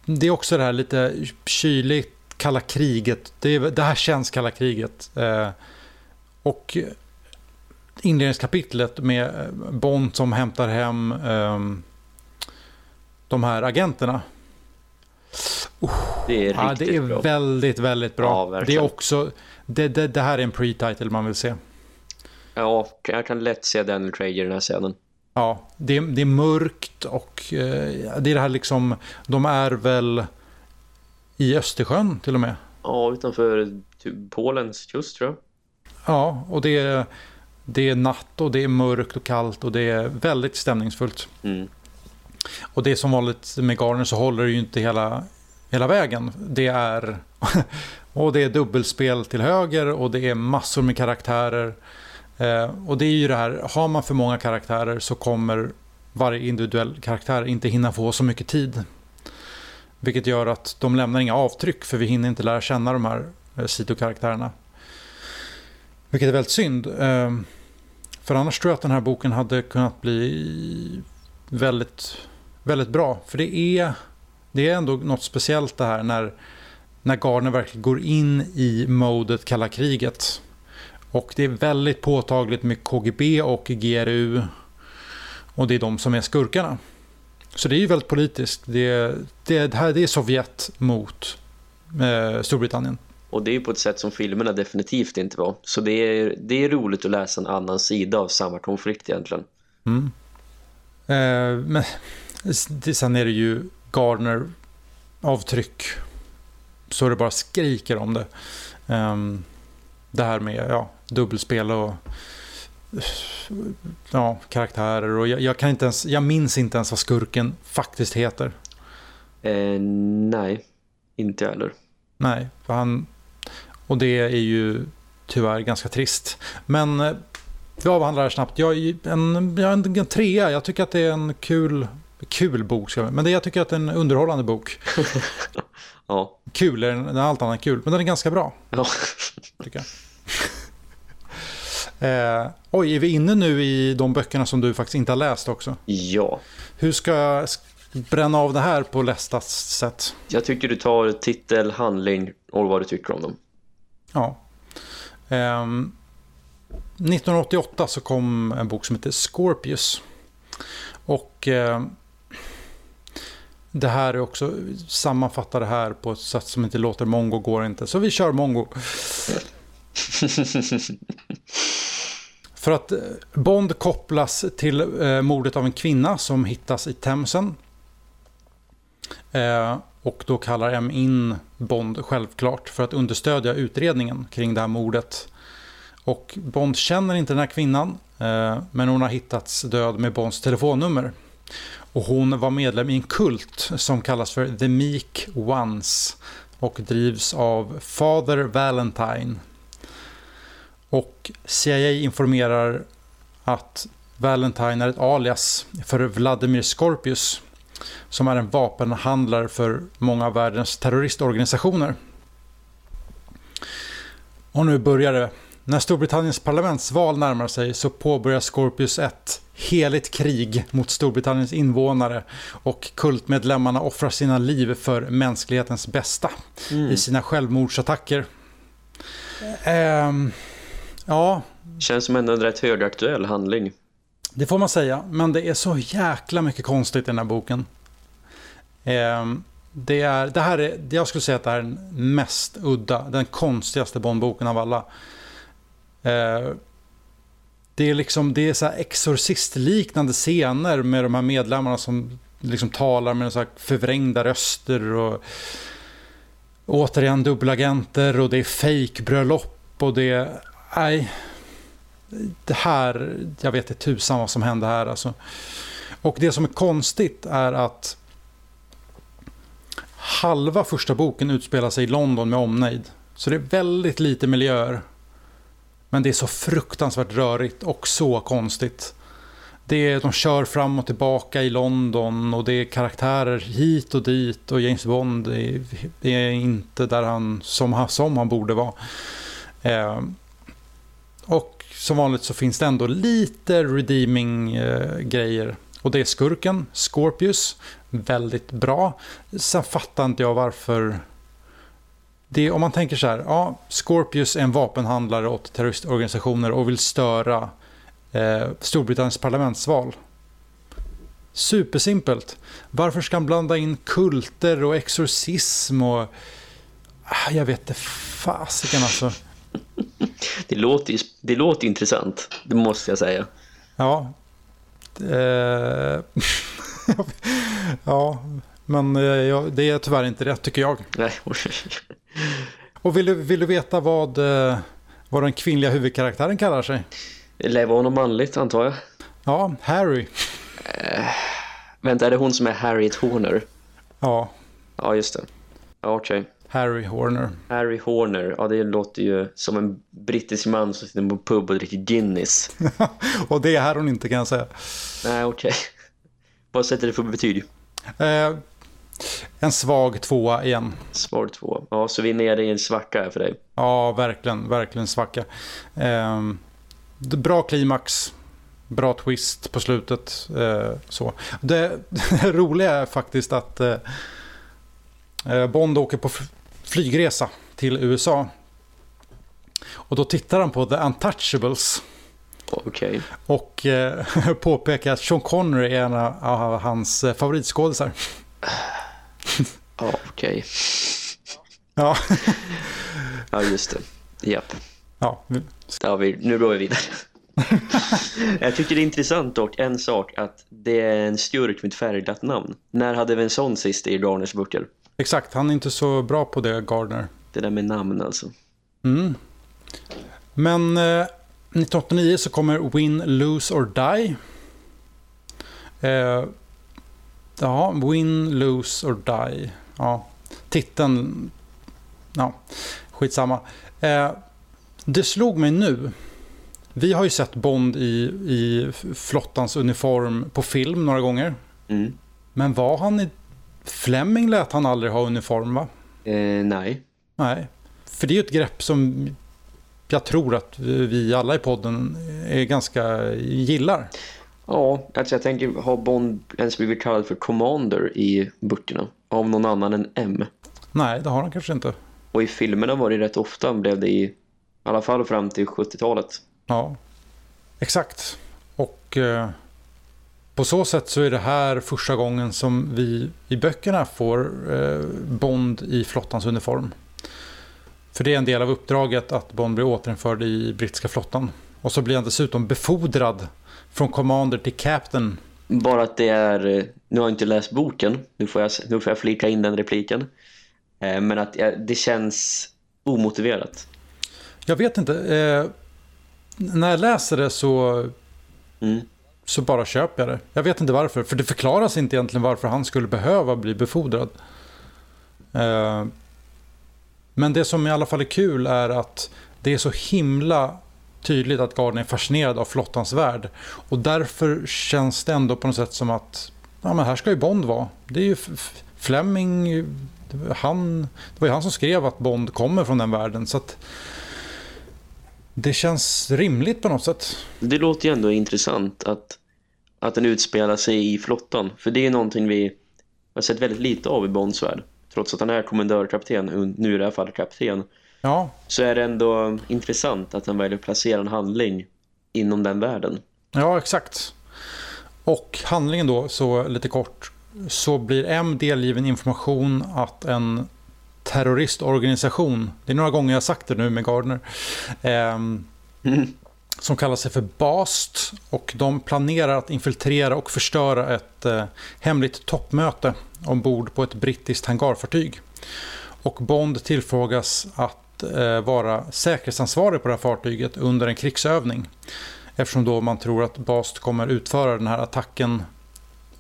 det är också det här lite kyligt kalla kriget. Det, är, det här känns kalla kriget. Eh, och inledningskapitlet med Bond som hämtar hem ehm, de här agenterna. Uh, det är ja, Det är bra. väldigt, väldigt bra. Ja, det är också, det, det, det här är en pre-title man vill se. Ja, jag kan lätt se Daniel Craig i den här scenen. Ja, det, det är mörkt och eh, det är det här liksom, de är väl i Östersjön till och med. Ja, utanför typ Polens kust tror jag. Ja, och det är, det är natt och det är mörkt och kallt och det är väldigt stämningsfullt. Mm. Och det är som vanligt med Garner så håller det ju inte hela, hela vägen. Det är, och det är dubbelspel till höger och det är massor med karaktärer. Eh, och det är ju det här, har man för många karaktärer så kommer varje individuell karaktär inte hinna få så mycket tid. Vilket gör att de lämnar inga avtryck för vi hinner inte lära känna de här eh, sidokaraktärerna. Vilket är väldigt synd. Eh, för annars tror jag att den här boken hade kunnat bli väldigt, väldigt bra. För det är, det är ändå något speciellt det här när, när Gardner verkligen går in i modet kalla kriget. Och det är väldigt påtagligt med KGB och GRU. Och det är de som är skurkarna. Så det är ju väldigt politiskt. Det, det, det här det är Sovjet mot eh, Storbritannien. Och det är ju på ett sätt som filmerna definitivt inte var. Så det är, det är roligt att läsa en annan sida av samma konflikt egentligen. Mm. Eh, men sen är det ju Gardner-avtryck. Så det bara skriker om det. Um, det här med ja, dubbelspel och ja, karaktärer. Och jag, jag, kan inte ens, jag minns inte ens vad skurken faktiskt heter. Eh, nej, inte heller. Nej, för han, och det är ju tyvärr ganska trist. Men eh, vi avhandlar det snabbt. Jag, en, jag, en, en trea, jag tycker att det är en kul, kul bok. Men det, jag tycker att det är en underhållande bok. ja. Kul, är den, allt annat kul. Men den är ganska bra. Ja. Tycker jag. Eh, oj, är vi inne nu i de böckerna som du faktiskt inte har läst också? Ja. Hur ska jag bränna av det här på lättast sätt? Jag tycker du tar titel, handling och vad du tycker om dem. Ja. Eh, 1988 så kom en bok som heter Scorpius. Och eh, det här är också sammanfattar det här på ett sätt som inte låter mongo går inte. Så vi kör mongo. För att eh, Bond kopplas till eh, mordet av en kvinna som hittas i Themsen. Eh, och då kallar M in Bond självklart för att understödja utredningen kring det här mordet. Och Bond känner inte den här kvinnan eh, men hon har hittats död med Bonds telefonnummer. Och hon var medlem i en kult som kallas för The Meek Ones och drivs av Father Valentine och CIA informerar att Valentine är ett alias för Vladimir Scorpius som är en vapenhandlare för många av världens terroristorganisationer. Och nu börjar det. När Storbritanniens parlamentsval närmar sig så påbörjar Scorpius ett heligt krig mot Storbritanniens invånare och kultmedlemmarna offrar sina liv för mänsklighetens bästa mm. i sina självmordsattacker. Um, Ja. Känns som en rätt högaktuell handling. Det får man säga, men det är så jäkla mycket konstigt i den här boken. Ehm, det, är, det här är, jag skulle säga att det är den mest udda, den konstigaste Bondboken av alla. Ehm, det är liksom, det är så här exorcistliknande scener med de här medlemmarna som liksom talar med så här förvrängda röster och återigen dubbelagenter och det är fejkbröllop och det nej, det här, jag vet inte tusan vad som hände här alltså. Och det som är konstigt är att halva första boken utspelar sig i London med omnejd. Så det är väldigt lite miljöer. Men det är så fruktansvärt rörigt och så konstigt. Det är, de kör fram och tillbaka i London och det är karaktärer hit och dit och James Bond är, är inte där han som, som han borde vara. Eh, och som vanligt så finns det ändå lite redeeming eh, grejer. Och det är skurken, Scorpius, väldigt bra. Sen fattar inte jag varför... Det, om man tänker så här, ja, Scorpius är en vapenhandlare åt terroristorganisationer och vill störa eh, Storbritanniens parlamentsval. Supersimpelt. Varför ska han blanda in kulter och exorcism och... Ah, jag vet inte fasiken alltså. Det låter, det låter intressant, det måste jag säga. Ja. Eh, ja, men eh, det är tyvärr inte rätt tycker jag. Nej. Och vill du, vill du veta vad, eh, vad den kvinnliga huvudkaraktären kallar sig? Lever honom manligt antar jag. Ja, Harry. Eh, vänta, är det hon som är Harriet Horner? Ja. Ja, just det. Ja, okej. Okay. Harry Horner. Harry Horner, ja det låter ju som en brittisk man som sitter på en pub och dricker Guinness. och det är här hon inte kan jag säga. Nej, okej. Okay. Vad sätter det för betyg? Eh, en svag tvåa igen. Svag tvåa. Ja, så vi är nere i en svacka här för dig. Ja, verkligen. Verkligen svacka. Eh, bra klimax. Bra twist på slutet. Eh, så. Det, det roliga är faktiskt att eh, eh Bond åker på flygresa till USA. Och då tittar han på The Untouchables. Okay. Och eh, påpekar att Sean Connery är en av hans eh, favoritskådisar. Okej. Okay. Ja. ja, just det. Japp. Ja. ja vi, nu går vi vidare. jag tycker det är intressant dock, en sak, att det är en skurk med ett färgglatt namn. När hade vi en sån sist i Garners böcker? Exakt, han är inte så bra på det, Gardner. Det där med namn alltså. Mm. Men eh, 1989 så kommer Win, Lose or Die. Eh, ja, Win, Lose or Die. Ja, titeln... Ja, skitsamma. Eh, det slog mig nu. Vi har ju sett Bond i, i flottans uniform på film några gånger. Mm. Men var han i... Fleming lät han aldrig ha uniform va? Eh, nej. Nej. För det är ju ett grepp som jag tror att vi alla i podden är ganska gillar. Ja, alltså jag tänker, har Bond ens blivit kallad för Commander i böckerna? Av någon annan än M? Nej, det har han kanske inte. Och i filmerna var det rätt ofta, blev det i, i alla fall fram till 70-talet. Ja, exakt. Och eh, på så sätt så är det här första gången som vi i böckerna får eh, Bond i flottans uniform. För det är en del av uppdraget att Bond blir återinförd i brittiska flottan. Och så blir han dessutom befordrad från commander till captain. Bara att det är, eh, nu har jag inte läst boken, nu får jag, nu får jag flika in den repliken. Eh, men att det känns omotiverat. Jag vet inte. Eh, när jag läser det så, mm så bara köper jag det. Jag vet inte varför. För det förklaras inte egentligen varför han skulle behöva bli befordrad. Eh, men det som i alla fall är kul är att det är så himla tydligt att Gardner är fascinerad av flottans värld. Och därför känns det ändå på något sätt som att ja, men här ska ju Bond vara. Det är ju Fleming, han, det var ju han som skrev att Bond kommer från den världen. Så att det känns rimligt på något sätt. Det låter ju ändå intressant att, att den utspelar sig i flottan. För det är någonting vi har sett väldigt lite av i Bonds värld. Trots att han är kommendörkapten, nu i det här fallet kapten. Ja. Så är det ändå intressant att han väljer att placera en handling inom den världen. Ja, exakt. Och handlingen då, så lite kort, så blir M delgiven information att en terroristorganisation, det är några gånger jag sagt det nu med Gardner, eh, mm. som kallar sig för BAST och de planerar att infiltrera och förstöra ett eh, hemligt toppmöte ombord på ett brittiskt hangarfartyg. Och Bond tillfrågas att eh, vara säkerhetsansvarig på det här fartyget under en krigsövning. Eftersom då man tror att Bast kommer utföra den här attacken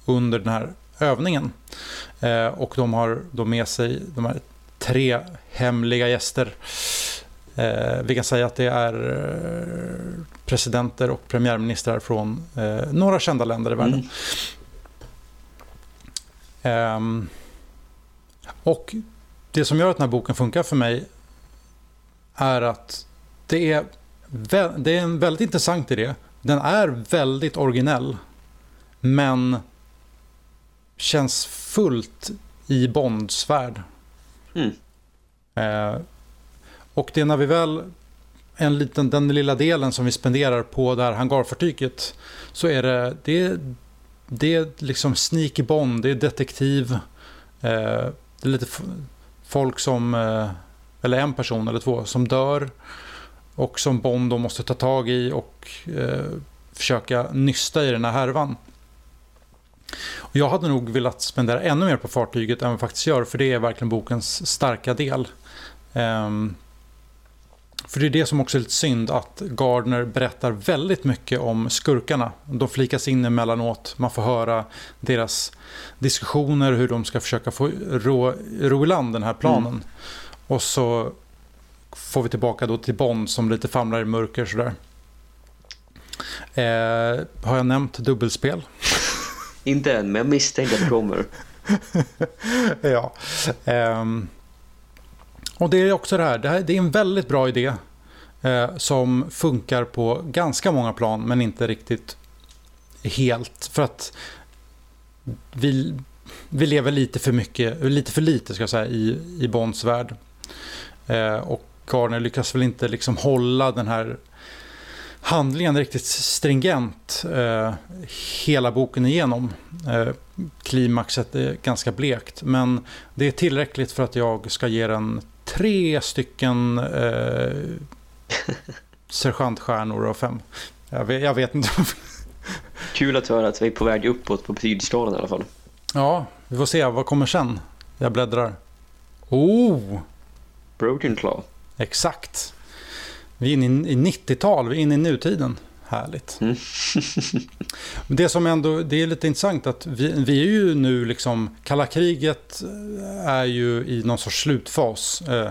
under den här övningen. Eh, och de har då med sig de här tre hemliga gäster. Eh, vi kan säga att det är eh, presidenter och premiärministrar från eh, några kända länder i världen. Mm. Um, och det som gör att den här boken funkar för mig är att det är, det är en väldigt intressant idé. Den är väldigt originell. Men känns fullt i Bonds värld. Mm. Eh, och det är när vi väl en liten, den lilla delen som vi spenderar på det här hangarfartyget så är det, det, det är liksom sneaky Bond, det är detektiv. Eh, det är lite folk som, eh, eller en person eller två, som dör. Och som Bond då måste ta tag i och eh, försöka nysta i den här härvan. Jag hade nog velat spendera ännu mer på fartyget än vad jag faktiskt gör, för det är verkligen bokens starka del. Um, för det är det som också är lite synd att Gardner berättar väldigt mycket om skurkarna. De flikas in emellanåt, man får höra deras diskussioner hur de ska försöka få ro, ro i land den här planen. Mm. Och så får vi tillbaka då till Bond som lite famlar i mörker sådär. Eh, har jag nämnt dubbelspel? Inte än, men jag misstänker att det kommer. ja. Um, och det är också det här, det, här, det är en väldigt bra idé eh, som funkar på ganska många plan men inte riktigt helt. För att vi, vi lever lite för mycket, lite för lite ska jag säga, i, i Bonds värld. Eh, och Garner lyckas väl inte liksom hålla den här handlingen riktigt stringent eh, hela boken igenom. Eh, klimaxet är ganska blekt men det är tillräckligt för att jag ska ge den tre stycken eh, sergeantstjärnor av fem. Jag vet, jag vet inte. Kul att höra att vi är på väg uppåt på betygsskalan i alla fall. Ja, vi får se. Vad kommer sen? Jag bläddrar. Oh! Broken Claw. Exakt. Vi är inne i 90-tal, vi är inne i nutiden. Härligt. Mm. det som ändå det är lite intressant att vi, vi är ju nu liksom, kalla kriget är ju i någon sorts slutfas. Eh,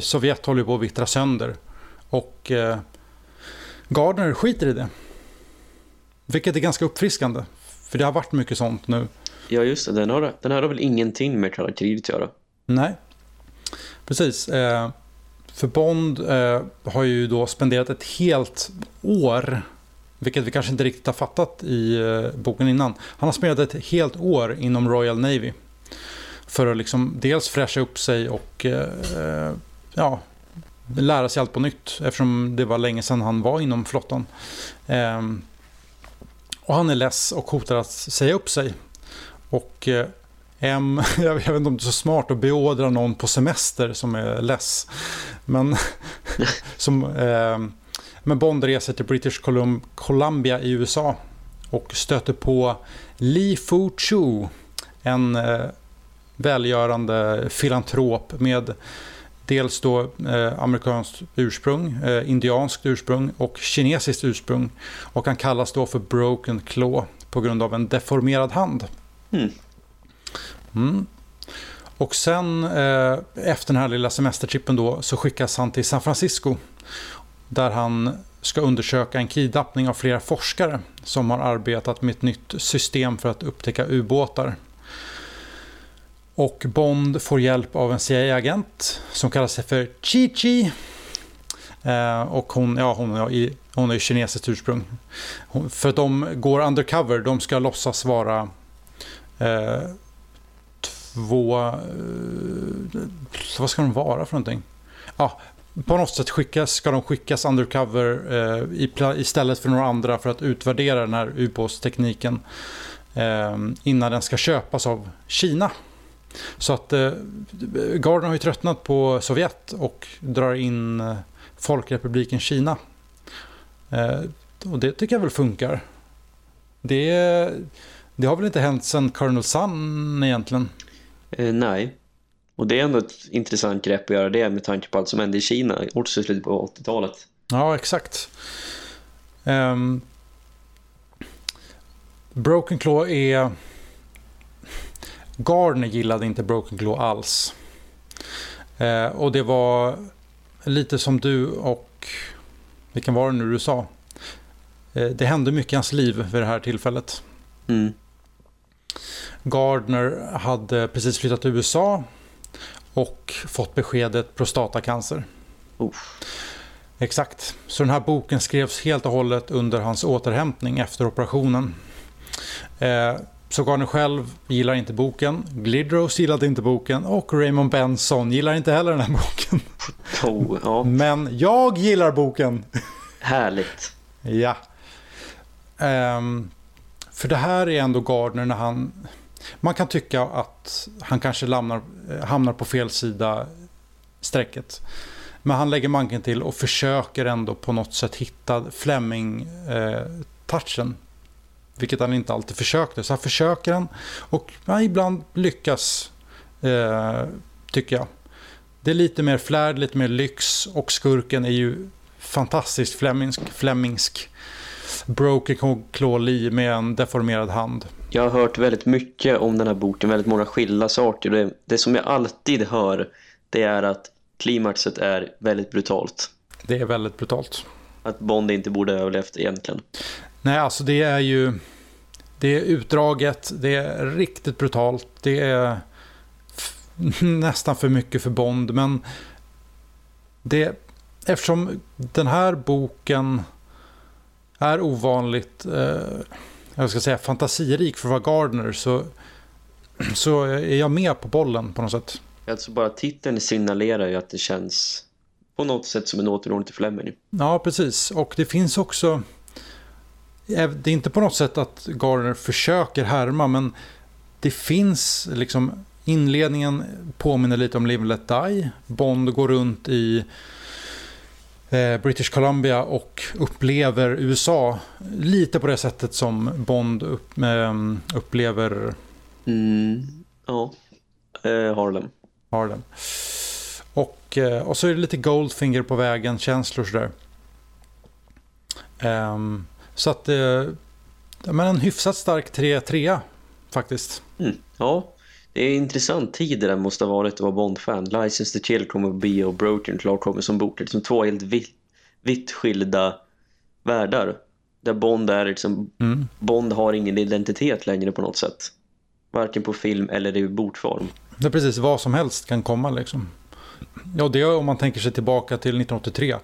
Sovjet håller på att vittra sönder. Och eh, Gardner skiter i det. Vilket är ganska uppfriskande. För det har varit mycket sånt nu. Ja just det, den har, den har väl ingenting med kalla kriget att göra? Nej, precis. Eh, för Bond eh, har ju då spenderat ett helt år, vilket vi kanske inte riktigt har fattat i eh, boken innan. Han har spenderat ett helt år inom Royal Navy. För att liksom dels fräscha upp sig och eh, eh ja, lära sig allt på nytt. Eftersom det var länge sedan han var inom flottan. Ehm, och han är less och hotar att säga upp sig. Och eh, M, jag vet inte om det är så smart att beordra någon på semester som är less. Men, som, eh, men Bond reser till British Columbia i USA och stöter på Li Fu Chu, en eh, välgörande filantrop med dels då eh, amerikanskt ursprung, eh, indianskt ursprung och kinesiskt ursprung. Och han kallas då för Broken Claw på grund av en deformerad hand. Mm. Mm. Och sen eh, efter den här lilla semestertrippen då så skickas han till San Francisco. Där han ska undersöka en kidnappning av flera forskare som har arbetat med ett nytt system för att upptäcka ubåtar. Och Bond får hjälp av en CIA-agent som kallar sig för Chi-Chi. Eh, och hon, ja, hon, ja, i, hon är kinesiskt ursprung. Hon, för de går undercover, de ska låtsas vara eh, två... Eh, vad ska de vara för någonting? Ja, på något sätt skickas, ska de skickas undercover eh, i, istället för några andra för att utvärdera den här ubåtstekniken eh, innan den ska köpas av Kina. Så att eh, Gardner har ju tröttnat på Sovjet och drar in eh, Folkrepubliken Kina. Eh, och det tycker jag väl funkar. Det, det har väl inte hänt sedan Colonel Sun egentligen. Eh, nej. Och det är ändå ett intressant grepp att göra det med tanke på allt som hände i Kina också i slutet på 80-talet. Ja, exakt. Um, Broken Claw är... Gardner gillade inte Broken Claw alls. Uh, och det var lite som du och... Vilken var det nu du sa? Uh, det hände mycket i hans liv vid det här tillfället. Mm. Gardner hade precis flyttat till USA och fått beskedet prostatacancer. Uff. Exakt. Så den här boken skrevs helt och hållet under hans återhämtning efter operationen. Eh, så Garner själv gillar inte boken, Glidrose gillade inte boken och Raymond Benson gillar inte heller den här boken. Oh, ja. Men jag gillar boken. Härligt. ja. Um, för det här är ändå Gardner när han man kan tycka att han kanske hamnar, eh, hamnar på fel sida strecket. Men han lägger manken till och försöker ändå på något sätt hitta Fleming-touchen. Eh, vilket han inte alltid försökte. Så han försöker han och ja, ibland lyckas, eh, tycker jag. Det är lite mer flärd, lite mer lyx och skurken är ju fantastiskt flemingsk. flemingsk. Broken Claw Lee med en deformerad hand. Jag har hört väldigt mycket om den här boken, väldigt många skilda saker. Det, det som jag alltid hör det är att klimaxet är väldigt brutalt. Det är väldigt brutalt. Att Bond inte borde ha överlevt egentligen. Nej, alltså det är ju... Det är utdraget, det är riktigt brutalt, det är nästan för mycket för Bond, men det, eftersom den här boken är ovanligt eh, jag ska säga, fantasirik för att vara Gardner så, så är jag med på bollen på något sätt. Alltså bara titeln signalerar ju att det känns på något sätt som en återgång till Fleming. Ja, precis. Och det finns också... Det är inte på något sätt att Gardner försöker härma, men det finns liksom... Inledningen påminner lite om Live Let Die. Bond går runt i eh, British Columbia och upplever USA lite på det sättet som Bond upp, eh, upplever mm, ja. eh, Harlem. Harlem. Och, eh, och så är det lite Goldfinger på vägen, känslor sådär. Um, så att det men en hyfsat stark 3-3 faktiskt. Mm, ja, det är intressant tid det där måste ha varit att vara Bond-fan. License to Chill kommer förbi och Broken klart kommer som bort. Det liksom två helt vitt, vitt skilda världar. Där Bond är liksom, mm. Bond har ingen identitet längre på något sätt. Varken på film eller i bordform. Det är precis vad som helst kan komma liksom. Ja, det är om man tänker sig tillbaka till 1983.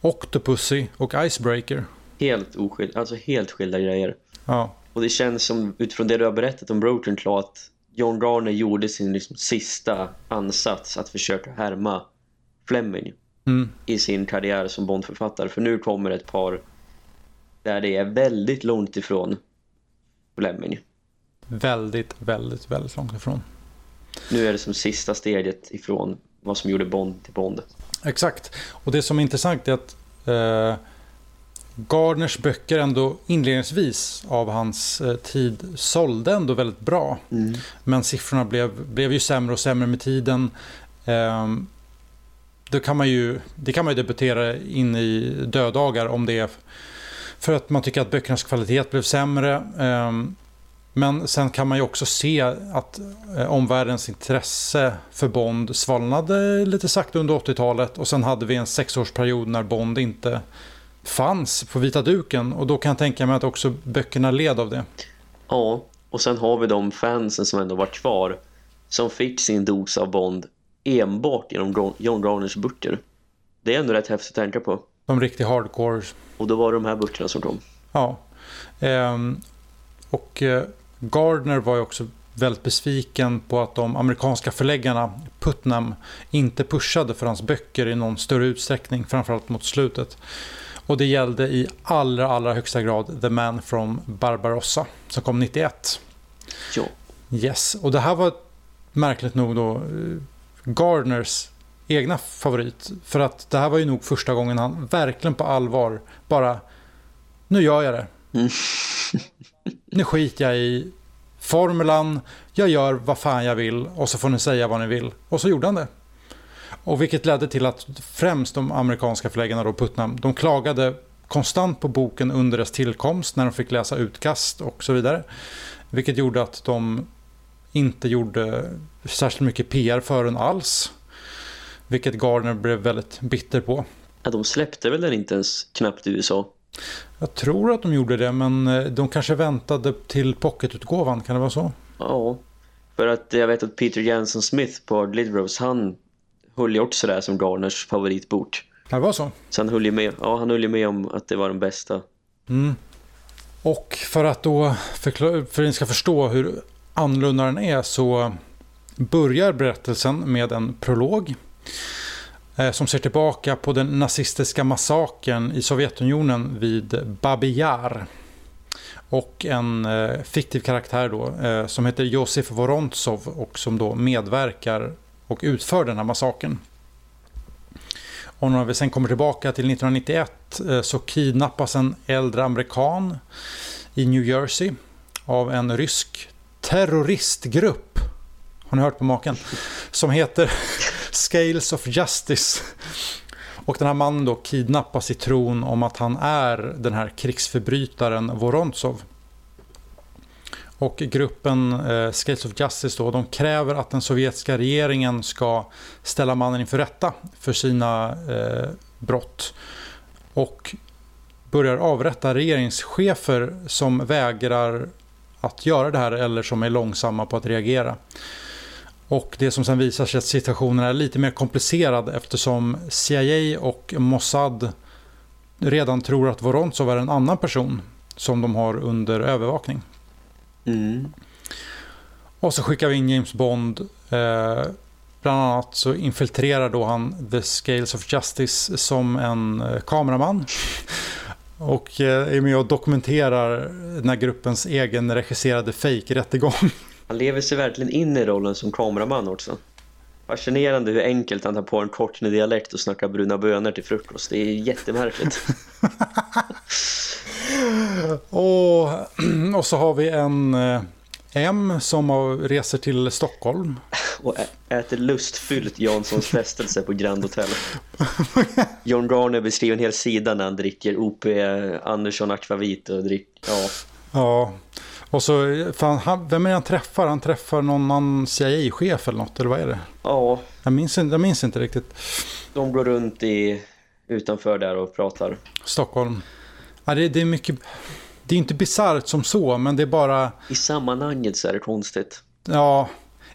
Octopussy och Icebreaker. Helt oskild, alltså helt skilda grejer. Ja. Och det känns som, utifrån det du har berättat om Broken Claw, att John Garner gjorde sin liksom, sista ansats att försöka härma Fleming mm. i sin karriär som Bondförfattare. För nu kommer ett par där det är väldigt långt ifrån Fleming. Väldigt, väldigt, väldigt långt ifrån. Nu är det som sista steget ifrån vad som gjorde Bond till Bond. Exakt. Och det som är intressant är att eh, Gardners böcker ändå inledningsvis av hans eh, tid sålde ändå väldigt bra. Mm. Men siffrorna blev, blev ju sämre och sämre med tiden. Eh, då kan man ju, det kan man ju debutera in i dödagar om det är för att man tycker att böckernas kvalitet blev sämre. Eh, men sen kan man ju också se att eh, omvärldens intresse för Bond svalnade lite sakta under 80-talet och sen hade vi en sexårsperiod när Bond inte fanns på vita duken och då kan jag tänka mig att också böckerna led av det. Ja, och sen har vi de fansen som ändå var kvar som fick sin dos av Bond enbart genom John Garners böcker. Det är ändå rätt häftigt att tänka på. De riktigt hardcore. Och då var det de här böckerna som kom. Ja. Ehm, och eh, Gardner var ju också väldigt besviken på att de amerikanska förläggarna Putnam inte pushade för hans böcker i någon större utsträckning, framförallt mot slutet. Och det gällde i allra, allra högsta grad The Man from Barbarossa som kom 91. Ja. Yes, och det här var märkligt nog då eh, Gardners egna favorit. För att det här var ju nog första gången han verkligen på allvar bara nu gör jag det. Mm. nu skiter jag i formulan, jag gör vad fan jag vill och så får ni säga vad ni vill. Och så gjorde han det. Och vilket ledde till att främst de amerikanska förläggarna då Putnam, de klagade konstant på boken under dess tillkomst när de fick läsa utkast och så vidare. Vilket gjorde att de inte gjorde särskilt mycket PR för den alls. Vilket Gardner blev väldigt bitter på. Ja, de släppte väl den inte ens knappt i USA? Jag tror att de gjorde det, men eh, de kanske väntade till pocketutgåvan, kan det vara så? Ja, för att jag vet att Peter Jansson Smith på Lidrose, han höll ju också där som Garners favoritbok. Det var så? Så han höll ju med, ja, han höll ju med om att det var den bästa. Mm. Och för att då, för att ni ska förstå hur annorlunda den är så börjar berättelsen med en prolog eh, som ser tillbaka på den nazistiska massakern i Sovjetunionen vid Babi Yar. Och en eh, fiktiv karaktär då eh, som heter Josef Vorontsov och som då medverkar och utför den här massakern. Och när vi sen kommer tillbaka till 1991 eh, så kidnappas en äldre amerikan i New Jersey av en rysk terroristgrupp. Har ni hört på maken? Som heter Scales of Justice. Och den här mannen då kidnappas i tron om att han är den här krigsförbrytaren Vorontsov. Och gruppen eh, Scales of Justice då, de kräver att den sovjetiska regeringen ska ställa mannen inför rätta för sina eh, brott. Och börjar avrätta regeringschefer som vägrar att göra det här eller som är långsamma på att reagera. Och det som sen visar sig att situationen är lite mer komplicerad eftersom CIA och Mossad redan tror att Vorontsov är en annan person som de har under övervakning. Mm. Och så skickar vi in James Bond. Eh, bland annat så infiltrerar då han The Scales of Justice som en eh, kameraman. Och eh, är med och dokumenterar den här gruppens egen regisserade fake-rättegång. Han lever sig verkligen in i rollen som kameraman också. Fascinerande hur enkelt han tar på en kortnig dialekt och snackar bruna bönor till frukost. Det är jättemärkligt. och, och så har vi en eh, M som reser till Stockholm. Och äter lustfyllt Janssons frestelse på Grand Hotel. John Garner beskriver en hel sida när han dricker OP Andersson Akvavit och dricker, ja. Ja, och så, fan, han, vem är det han träffar? Han träffar någon annan CIA-chef eller något, eller vad är det? Ja. Jag minns, jag minns inte riktigt. De går runt i, utanför där och pratar. Stockholm. Ja, det, det är mycket... Det är inte bizarrt som så, men det är bara... I sammanhanget så är det konstigt. Ja,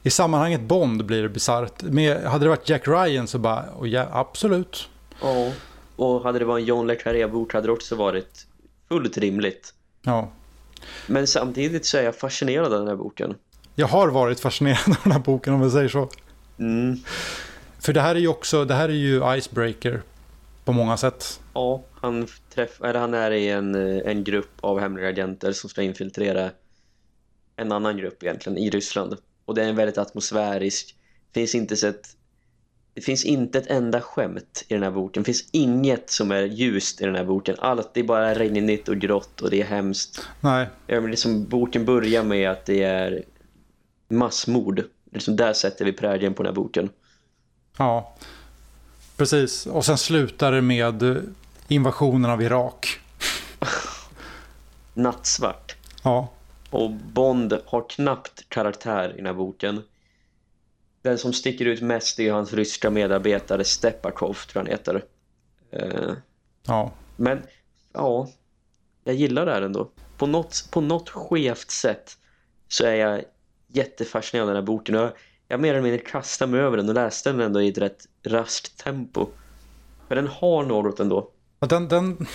i sammanhanget Bond blir det bisarrt. hade det varit Jack Ryan så bara, oh ja, absolut. Ja, och hade det varit en John Le Carré-bok hade det också varit fullt rimligt. Ja. Men samtidigt så är jag fascinerad av den här boken. Jag har varit fascinerad av den här boken om vi säger så. Mm. För det här är ju också, det här är ju icebreaker på många sätt. Ja, han, träff, eller han är i en, en grupp av hemliga agenter som ska infiltrera en annan grupp egentligen i Ryssland. Och det är en väldigt atmosfärisk, finns inte sett det finns inte ett enda skämt i den här boken. Det finns inget som är ljust i den här boken. Allt är bara regnigt och grått och det är hemskt. Nej. Men liksom, boken börjar med att det är massmord. Liksom där sätter vi prägen på den här boken. Ja, precis. Och sen slutar det med invasionen av Irak. Nattsvart. Ja. Och Bond har knappt karaktär i den här boken. Den som sticker ut mest är hans ryska medarbetare Stepakov tror han heter. Uh, ja. Men ja, jag gillar det här ändå. På något, på något skevt sätt så är jag jättefascinerad av den här boken. Jag, jag mer eller mindre kastade mig över den och läste den ändå i ett rätt raskt tempo. För den har något ändå. Den, den,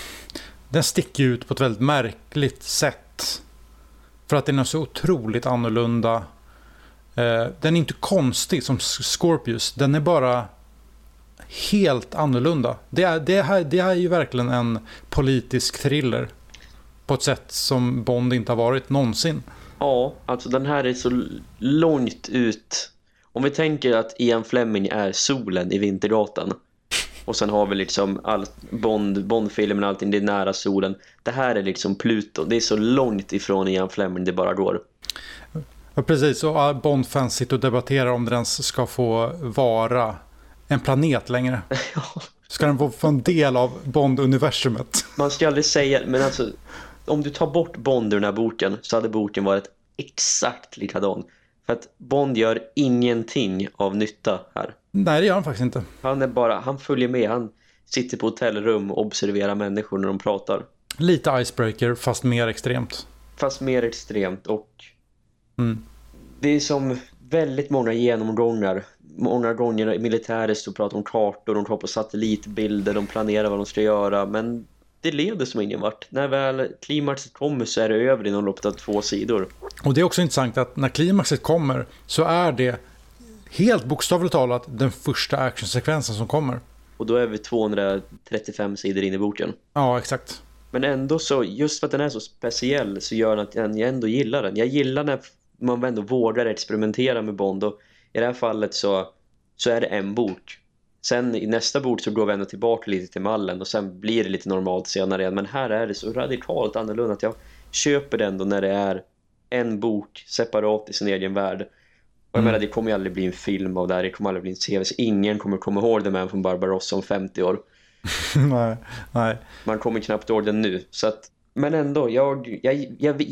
den sticker ut på ett väldigt märkligt sätt. För att den är så otroligt annorlunda Eh, Eh, den är inte konstig som Scorpius. Den är bara helt annorlunda. Det är, det, här, det är ju verkligen en politisk thriller. På ett sätt som Bond inte har varit någonsin. Ja, alltså den här är så långt ut. Om vi tänker att Ian Fleming är solen i Vintergatan. Och sen har vi liksom allt Bond, Bond-filmen och allting, det är nära solen. Det här är liksom Pluto. Det är så långt ifrån Ian Fleming det bara går. Ja, precis. Och Bond-fans sitter och debatterar om den ska få vara en planet längre. Ska den få en del av Bond-universumet? Man ska aldrig säga, men alltså om du tar bort Bond ur den här boken så hade boken varit exakt likadan. För att Bond gör ingenting av nytta här. Nej, det gör han faktiskt inte. Han är bara, han följer med. Han sitter på hotellrum och observerar människor när de pratar. Lite icebreaker, fast mer extremt. Fast mer extremt och Mm. Det är som väldigt många genomgångar. Många gånger militärer står och pratar om kartor, de tar på satellitbilder, de planerar vad de ska göra. Men det leder som ingen vart. När väl klimaxet kommer så är det över inom loppet av två sidor. Och det är också intressant att när klimaxet kommer så är det helt bokstavligt talat den första actionsekvensen som kommer. Och då är vi 235 sidor in i boken. Ja, exakt. Men ändå så, just för att den är så speciell så gör den att jag ändå gillar den. Jag gillar när man ändå vågar experimentera med Bond och i det här fallet så, så är det en bok. Sen i nästa bok så går vi ändå tillbaka lite till mallen och sen blir det lite normalt senare igen. Men här är det så radikalt annorlunda att jag köper det ändå när det är en bok separat i sin egen värld. Och jag mm. menar, det kommer ju aldrig bli en film av det här. Det kommer aldrig bli en serie. Ingen kommer komma ihåg det med från Barbarossa om 50 år. nej, nej. Man kommer knappt ihåg den nu. Så att, men ändå, jag, jag, jag,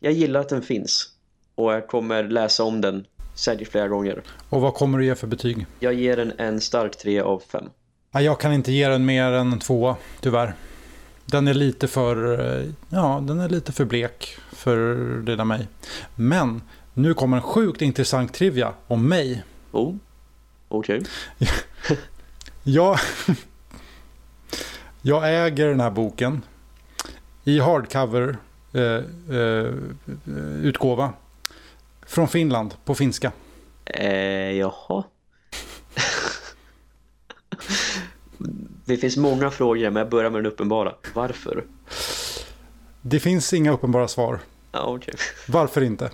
jag gillar att den finns. Och jag kommer läsa om den säkert flera gånger. Och vad kommer du ge för betyg? Jag ger den en stark 3 av 5. Jag kan inte ge den mer än en 2, tyvärr. Den är lite för, eh, ja, den är lite för blek för lilla mig. Men nu kommer en sjukt intressant trivia om mig. Oh, okej. Okay. jag, jag äger den här boken i hardcover eh, eh, utgåva. Från Finland, på finska. Eh, jaha. det finns många frågor men jag börjar med den uppenbara. Varför? Det finns inga uppenbara svar. Ja, okay. Varför inte?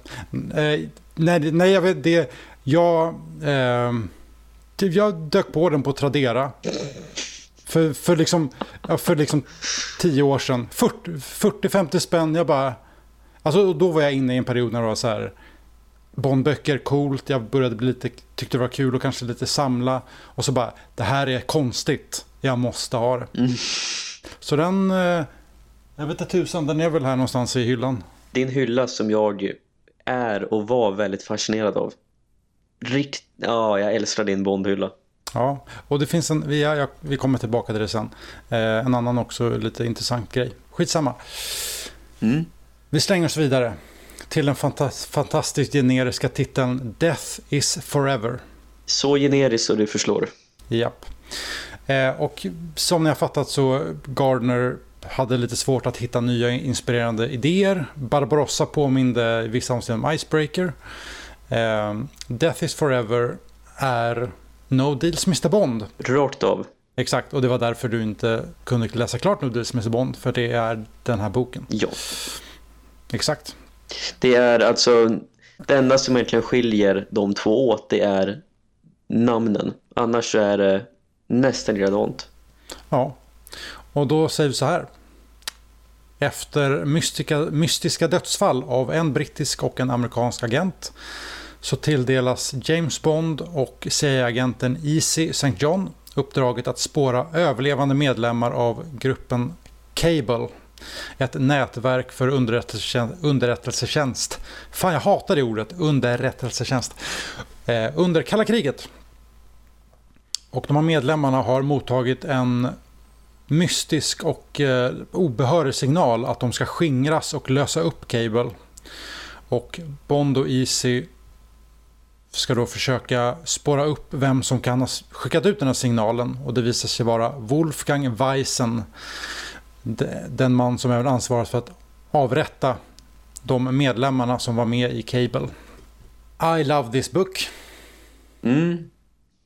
Eh, nej, nej, jag vet det. Jag, eh, jag dök på den på Tradera. För, för, liksom, för liksom tio år sedan. 40-50 spänn. Jag bara... Alltså då var jag inne i en period när det var så här... Bondböcker, coolt. Jag började bli lite, tyckte det var kul och kanske lite samla. Och så bara, det här är konstigt. Jag måste ha det. Mm. Så den, eh, jag vet inte tusan, den är väl här någonstans i hyllan. Det är en hylla som jag är och var väldigt fascinerad av. Rikt, ja, jag älskar din Bondhylla. Ja, och det finns en, vi, ja, vi kommer tillbaka till det sen. Eh, en annan också lite intressant grej. Skitsamma. Mm. Vi slänger oss vidare till den fantas fantastiskt generiska titeln Death is forever. Så generiskt så du förslår. Japp. Eh, och som ni har fattat så Gardner hade lite svårt att hitta nya inspirerande idéer. Barbarossa påminde i vissa avseenden om Icebreaker. Eh, Death is forever är No Deals Mr Bond. Rakt av. Exakt, och det var därför du inte kunde läsa klart No Deals Mr Bond. För det är den här boken. Ja. Exakt. Det är alltså det enda som egentligen skiljer de två åt det är namnen. Annars så är det nästan likadant. Ja, och då säger vi så här. Efter mystika, mystiska dödsfall av en brittisk och en amerikansk agent så tilldelas James Bond och CIA-agenten Easy St. John uppdraget att spåra överlevande medlemmar av gruppen Cable. Ett nätverk för underrättelsetjänst. Fan, jag hatar det ordet. Underrättelsetjänst. Eh, under kalla kriget. Och de här medlemmarna har mottagit en mystisk och eh, obehörig signal att de ska skingras och lösa upp Cable. Och Bond och Easy ska då försöka spåra upp vem som kan ha skickat ut den här signalen och det visar sig vara Wolfgang Weissen den man som är ansvarig för att avrätta de medlemmarna som var med i Cable. I love this book. Mm,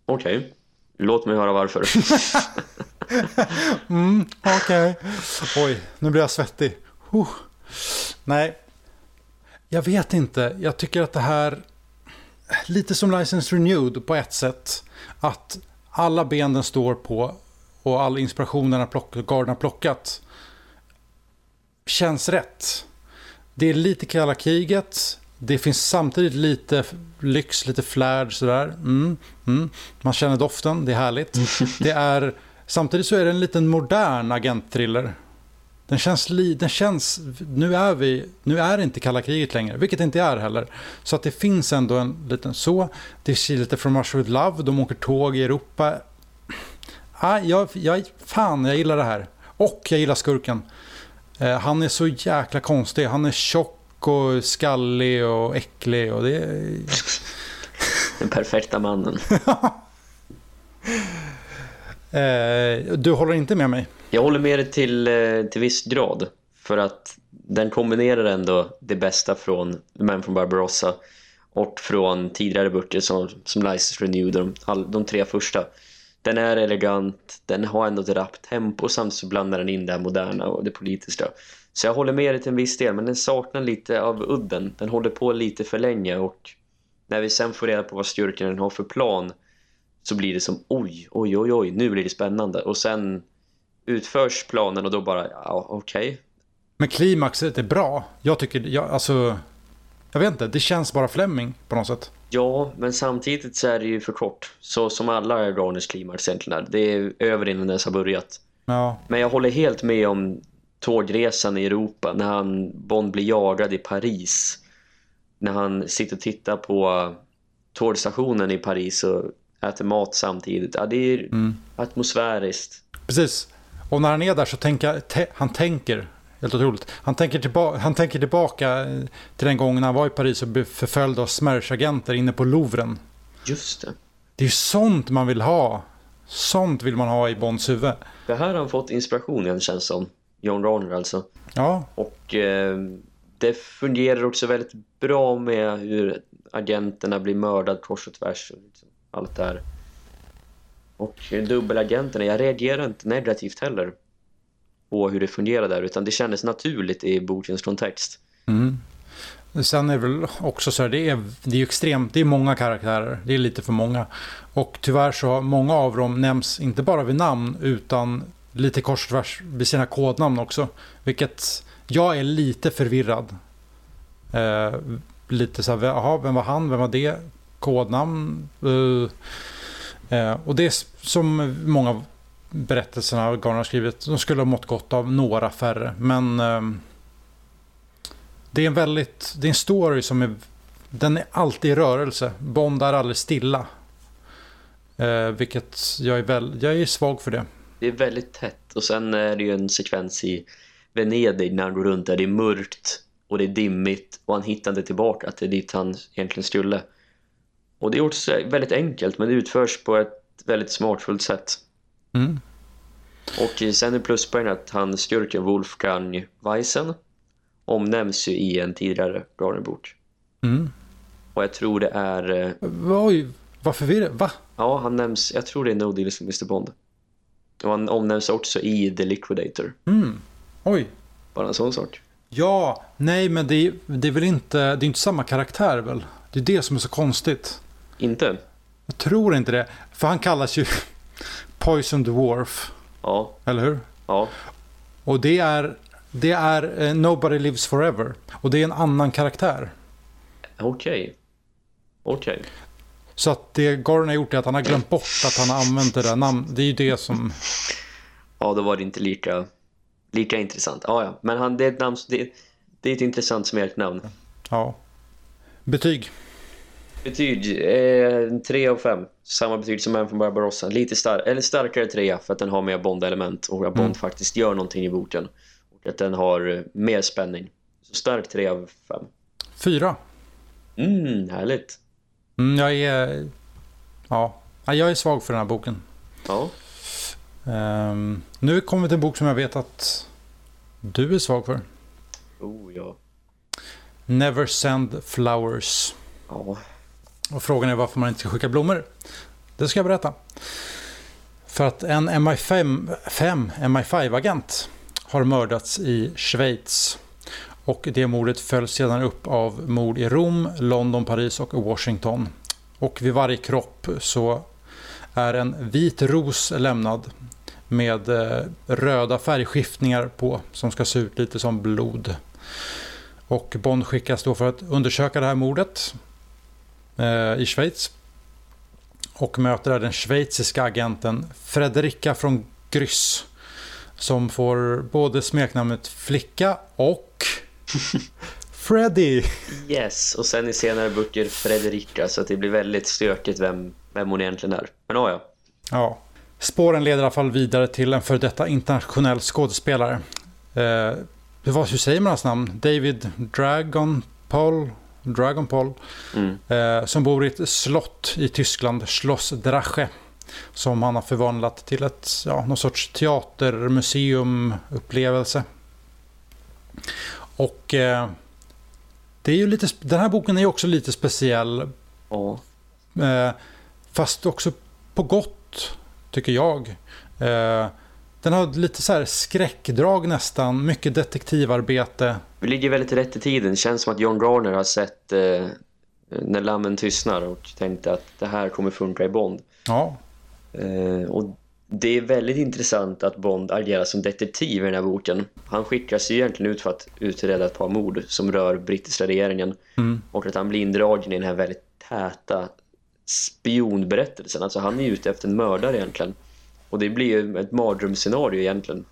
okej. Okay. Låt mig höra varför. mm, okej. Okay. Oj, nu blir jag svettig. Uh. Nej, jag vet inte. Jag tycker att det här lite som License Renewed på ett sätt. Att alla ben den står på och all inspiration den har plockat, har plockat känns rätt. Det är lite kalla kriget. Det finns samtidigt lite lyx, lite flärd sådär. Mm, mm. Man känner doften, det är härligt. Det är, samtidigt så är det en liten modern agentthriller. Den känns, den känns nu, är vi, nu är det inte kalla kriget längre, vilket det inte är heller. Så att det finns ändå en liten så. Det är lite från Russia with Love, de åker tåg i Europa. Ah, jag, jag, fan, jag gillar det här. Och jag gillar skurken. Eh, han är så jäkla konstig. Han är tjock och skallig och äcklig. Och det. Den perfekta mannen. eh, du håller inte med mig? Jag håller med dig till, eh, till viss grad. För att den kombinerar ändå det bästa från Men från Barbarossa och från tidigare böcker som, som License Renewed, de, de tre första. Den är elegant, den har ändå ett rappt tempo samt så blandar den in det moderna och det politiska. Så jag håller med dig till en viss del men den saknar lite av udden. Den håller på lite för länge och när vi sen får reda på vad styrkan den har för plan så blir det som oj, oj, oj, oj, nu blir det spännande. Och sen utförs planen och då bara, ja, okej. Okay. Men klimaxet är bra. Jag tycker, jag, alltså, jag vet inte, det känns bara Fleming på något sätt. Ja, men samtidigt så är det ju för kort. Så som alla Garners klimax egentligen är. Det är över innan det har börjat. Ja. Men jag håller helt med om tågresan i Europa. När han, Bond blir jagad i Paris. När han sitter och tittar på tågstationen i Paris och äter mat samtidigt. Ja, det är mm. atmosfäriskt. Precis. Och när han är där så tänker han tänker Helt otroligt. Han tänker, tillba han tänker tillbaka till den gången han var i Paris och blev förföljd av smersh inne på Louvren. Just det. Det är sånt man vill ha. Sånt vill man ha i Bonds huvud. Det här har han fått inspirationen känns som. John Ronner alltså. Ja. Och eh, det fungerar också väldigt bra med hur agenterna blir mördade kors och tvärs. Och liksom allt det här. Och dubbelagenterna, jag reagerar inte negativt heller på hur det fungerar där utan det kändes naturligt i bokens kontext. Mm. Sen är det väl också så här, det är, det är extremt, det är många karaktärer, det är lite för många. Och tyvärr så har många av dem nämns inte bara vid namn utan lite kors och tvärs vid sina kodnamn också. Vilket jag är lite förvirrad. Eh, lite så här, aha, vem var han, vem var det? Kodnamn? Uh, eh, och det är som många berättelserna Garner har skrivit, de skulle ha mått gott av några färre. Men eh, det är en väldigt, det är en story som är, den är alltid i rörelse. Bond är aldrig stilla. Eh, vilket jag är, väl, jag är svag för det. Det är väldigt tätt och sen är det ju en sekvens i Venedig när han går runt där det är mörkt och det är dimmigt och han hittar inte tillbaka till dit han egentligen skulle. Och det är gjort väldigt enkelt men det utförs på ett väldigt smartfullt sätt. Mm. Och sen är pluspoängen att han skurken Wolfgang Weissen omnämns ju i en tidigare Garner-bok. Mm. Och jag tror det är... Eh, Oj, varför vi det? Va? Ja, han nämns, jag tror det är No Deals med Mr. Bond. Och han omnämns också i The Liquidator. Mm. Oj. Bara en sån sak. Ja, nej men det är, det är väl inte, det är inte samma karaktär väl? Det är det som är så konstigt. Inte? Jag tror inte det. För han kallas ju Poison Dwarf. Ja. Eller hur? Ja. Och det är, det är uh, Nobody Lives Forever. Och det är en annan karaktär. Okej. Okay. Okej. Okay. Så att det Gordon har gjort är att han har glömt bort att han har använt det där namnet. Det är ju det som... Ja, då var det inte lika, lika intressant. Ja, ja. Men han, det, är ett namn, det, det är ett intressant smält namn. Ja. Betyg? Betyg? Eh, 3 av 5. Samma betyg som en från Barbarossa. Lite star eller starkare 3 för att den har mer Bond-element och att Bond mm. faktiskt gör någonting i boken. Och att den har mer spänning. Så stark 3 av 5. 4. Mm, härligt. Mm, jag är... Ja, jag är svag för den här boken. Ja. Um, nu kommer vi till en bok som jag vet att du är svag för. Oh, ja. Never Send Flowers. Ja. Och frågan är varför man inte ska skicka blommor. Det ska jag berätta. För att en MI5, 5, MI5-agent har mördats i Schweiz. Och det mordet följs sedan upp av mord i Rom, London, Paris och Washington. Och vid varje kropp så är en vit ros lämnad med eh, röda färgskiftningar på som ska se ut lite som blod. Och Bond skickas då för att undersöka det här mordet i Schweiz. Och möter där den schweiziska agenten Fredrika från Gryss. Som får både smeknamnet Flicka och Freddy! Yes, och sen i senare böcker Fredrika så att det blir väldigt stökigt vem, vem hon egentligen är. Men ja, ja. Ja. Spåren leder i alla fall vidare till en för detta internationell skådespelare. Eh, vad, hur säger man hans namn? David Dragon Paul? Dragon Paul. Mm. Eh, som bor i ett slott i Tyskland, Schloss Drache. Som han har förvandlat till ett, ja, någon sorts teatermuseum-upplevelse. Och eh, det är ju lite, den här boken är också lite speciell. Oh. Eh, fast också på gott, tycker jag. Eh, den har lite så här skräckdrag nästan, mycket detektivarbete. Vi ligger väldigt rätt i tiden. Det känns som att John Garner har sett eh, När lammen tystnar och tänkte att det här kommer funka i Bond. Ja. Eh, och det är väldigt intressant att Bond agerar som detektiv i den här boken. Han skickas ju egentligen ut för att utreda ett par mord som rör brittiska regeringen. Mm. Och att han blir indragen i den här väldigt täta spionberättelsen. Alltså han är ute efter en mördare egentligen. Och det blir ju ett mardrömsscenario egentligen.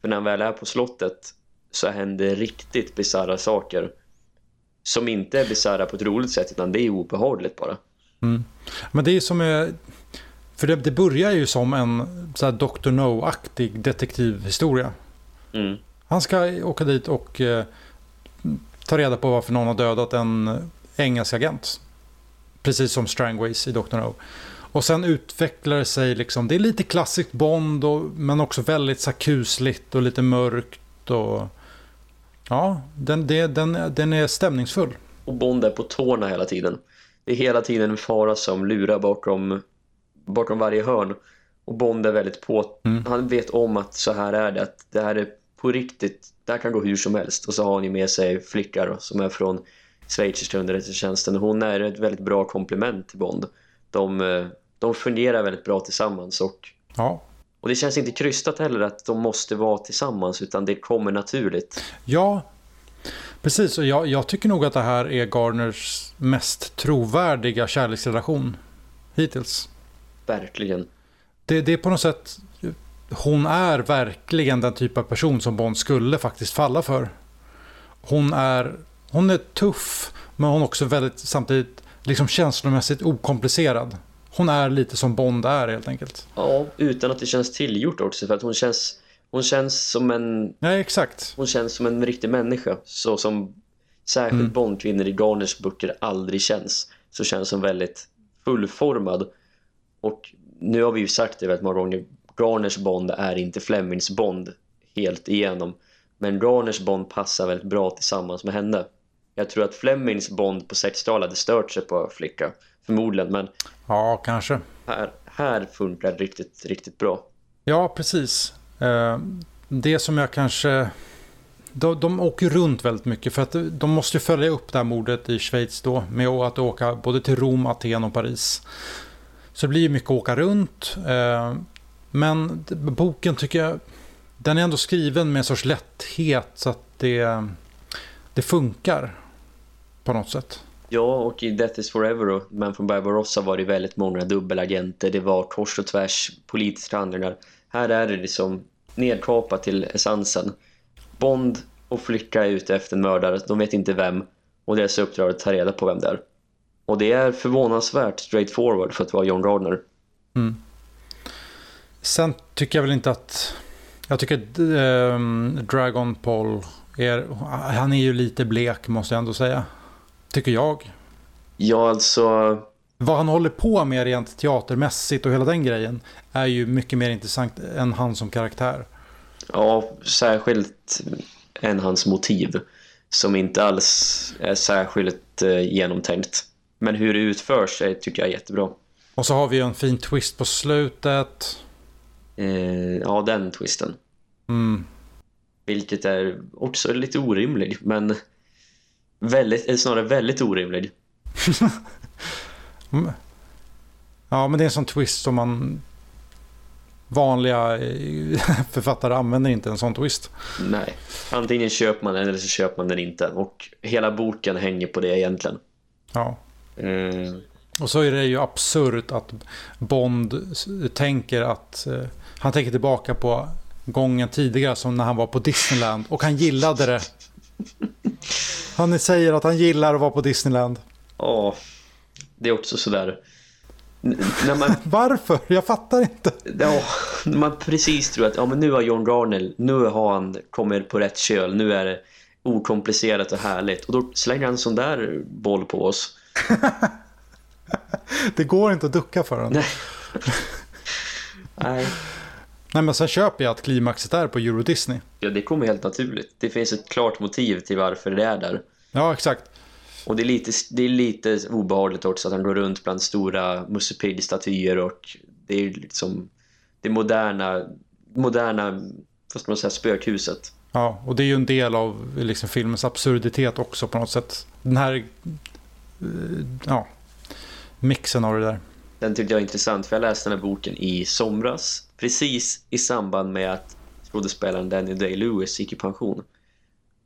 För när han väl är på slottet så händer riktigt bizarra saker. Som inte är bizarra på ett roligt sätt utan det är obehagligt bara. Mm. Men det är som är för det, det börjar ju som en så här Dr. No-aktig detektivhistoria. Mm. Han ska åka dit och eh, ta reda på varför någon har dödat en engelsk agent. Precis som Strangways i Dr. No. Och sen utvecklar det sig liksom, det är lite klassiskt Bond och, men också väldigt så kusligt och lite mörkt och ja, den, det, den, den är stämningsfull. Och Bond är på tårna hela tiden. Det är hela tiden en fara som lurar bakom bakom varje hörn. Och Bond är väldigt på. Mm. Han vet om att så här är det. Att det här är på riktigt. Det här kan gå hur som helst. Och så har han ju med sig flickar som är från schweiziska underrättelsetjänsten. Hon är ett väldigt bra komplement till Bond. De, eh, de fungerar väldigt bra tillsammans och, ja. och det känns inte krystat heller att de måste vara tillsammans utan det kommer naturligt. Ja, precis. Och jag, jag tycker nog att det här är Garners mest trovärdiga kärleksrelation hittills. Verkligen. Det, det är på något sätt hon är verkligen den typ av person som Bond skulle faktiskt falla för. Hon är, hon är tuff, men hon är också väldigt samtidigt liksom känslomässigt okomplicerad. Hon är lite som Bond är helt enkelt. Ja, utan att det känns tillgjort också för att hon känns hon känns som en Ja, exakt. Hon känns som en riktig människa så som särskilt mm. Bondkvinnor i Garners böcker aldrig känns så känns hon väldigt fullformad och nu har vi ju sagt det väldigt många gånger Garners Bond är inte Flemings Bond helt igenom. Men Garners Bond passar väldigt bra tillsammans med henne. Jag tror att Flemings Bond på 60-talet hade stört sig på flicka. Förmodligen, men... Ja, kanske. Här, här funkar det riktigt, riktigt bra. Ja, precis. Eh, det som jag kanske... De, de åker runt väldigt mycket för att de måste följa upp det här mordet i Schweiz då med att åka både till Rom, Aten och Paris. Så det blir mycket att åka runt. Eh, men boken tycker jag, den är ändå skriven med en sorts lätthet så att det, det funkar på något sätt. Ja, och i Death is Forever och Man from Barbarossa var det väldigt många dubbelagenter. Det var kors och tvärs politiska handlingar. Här är det liksom nedkapat till essensen. Bond och flicka är ute efter en mördare. De vet inte vem. Och deras uppdrag är att ta reda på vem det är. Och det är förvånansvärt straightforward för att vara John Gardner. Mm. Sen tycker jag väl inte att... Jag tycker att äh, Dragon Paul är... Han är ju lite blek måste jag ändå säga. Tycker jag. Ja, alltså... Vad han håller på med rent teatermässigt och hela den grejen är ju mycket mer intressant än han som karaktär. Ja, särskilt än hans motiv som inte alls är särskilt eh, genomtänkt. Men hur det utförs tycker jag är jättebra. Och så har vi en fin twist på slutet. Eh, ja, den twisten. Mm. Vilket är också lite orimlig, men väldigt, snarare väldigt orimlig. Mm. ja, men det är en sån twist som man vanliga eh, författare använder inte en sån twist. Nej, antingen köper man den eller så köper man den inte. Och hela boken hänger på det egentligen. Ja. Mm. Och så är det ju absurt att Bond tänker att eh, han tänker tillbaka på gången tidigare som när han var på Disneyland och han gillade det. Han säger att han gillar att vara på Disneyland. Ja, det är också sådär. När man... Varför? Jag fattar inte. Ja, man precis tror att ja, men nu har John Garner, nu har han kommit på rätt köl, nu är det okomplicerat och härligt. Och då slänger han en sån där boll på oss. det går inte att ducka för honom. Nej. Nej. Nej, men sen köper jag att klimaxet är på Euro Disney. Ja, det kommer helt naturligt. Det finns ett klart motiv till varför det är där. Ja, exakt. Och det är lite, det är lite obehagligt också att han går runt bland stora Musse Pigg-statyer och det är liksom det moderna, moderna ska man säga, spökhuset. Ja, och det är ju en del av liksom, filmens absurditet också på något sätt. Den här eh, ja, mixen av det där. Den tyckte jag var intressant för jag läste den här boken i somras. Precis i samband med att skådespelaren Danny Day-Lewis gick i pension.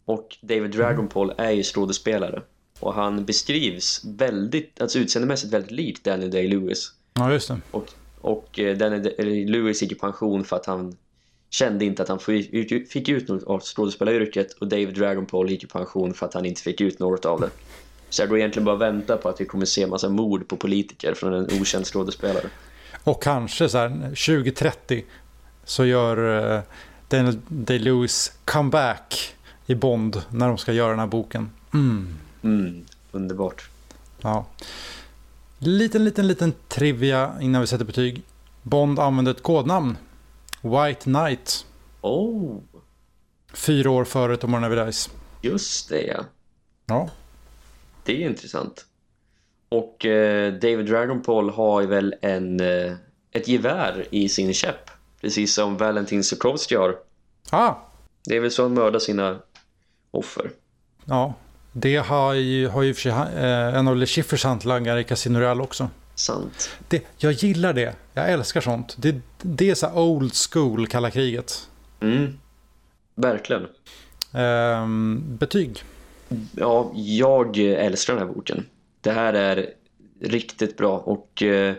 Och David Dragonpaul är ju skådespelare. Och han beskrivs väldigt, alltså utseendemässigt väldigt likt Danny Day-Lewis. Ja, just det. Och, och eh, Danny Day-Lewis gick i pension för att han kände inte att han fick ut något av skådespelaryrket och David Dragonpaul gick i pension för att han inte fick ut något av det. Så jag går egentligen bara vänta på att vi kommer se massa mord på politiker från en okänd skådespelare. Och kanske så här 2030 så gör uh, Daniel Day-Lewis comeback i Bond när de ska göra den här boken. Mm. Mm, underbart. Ja. Liten, liten, liten trivia innan vi sätter betyg. Bond använder ett kodnamn. White Knight. Oh. Fyra år före Tomorrow Never Dies. Just det, ja. Ja. Det är intressant. Och eh, David Dragonpaul har ju väl en, eh, ett gevär i sin käpp. Precis som Valentin Sokovsky har. Ah. Det är väl så han mördar sina offer. Ja, Det har ju, har ju för sig eh, en av Le Chiffres hantlangare i Casino Real också. Sant. Det, jag gillar det. Jag älskar sånt. Det, det är så old school kalla kriget. Mm. Verkligen. Ehm, betyg? Ja, jag älskar den här boken. Det här är riktigt bra och eh,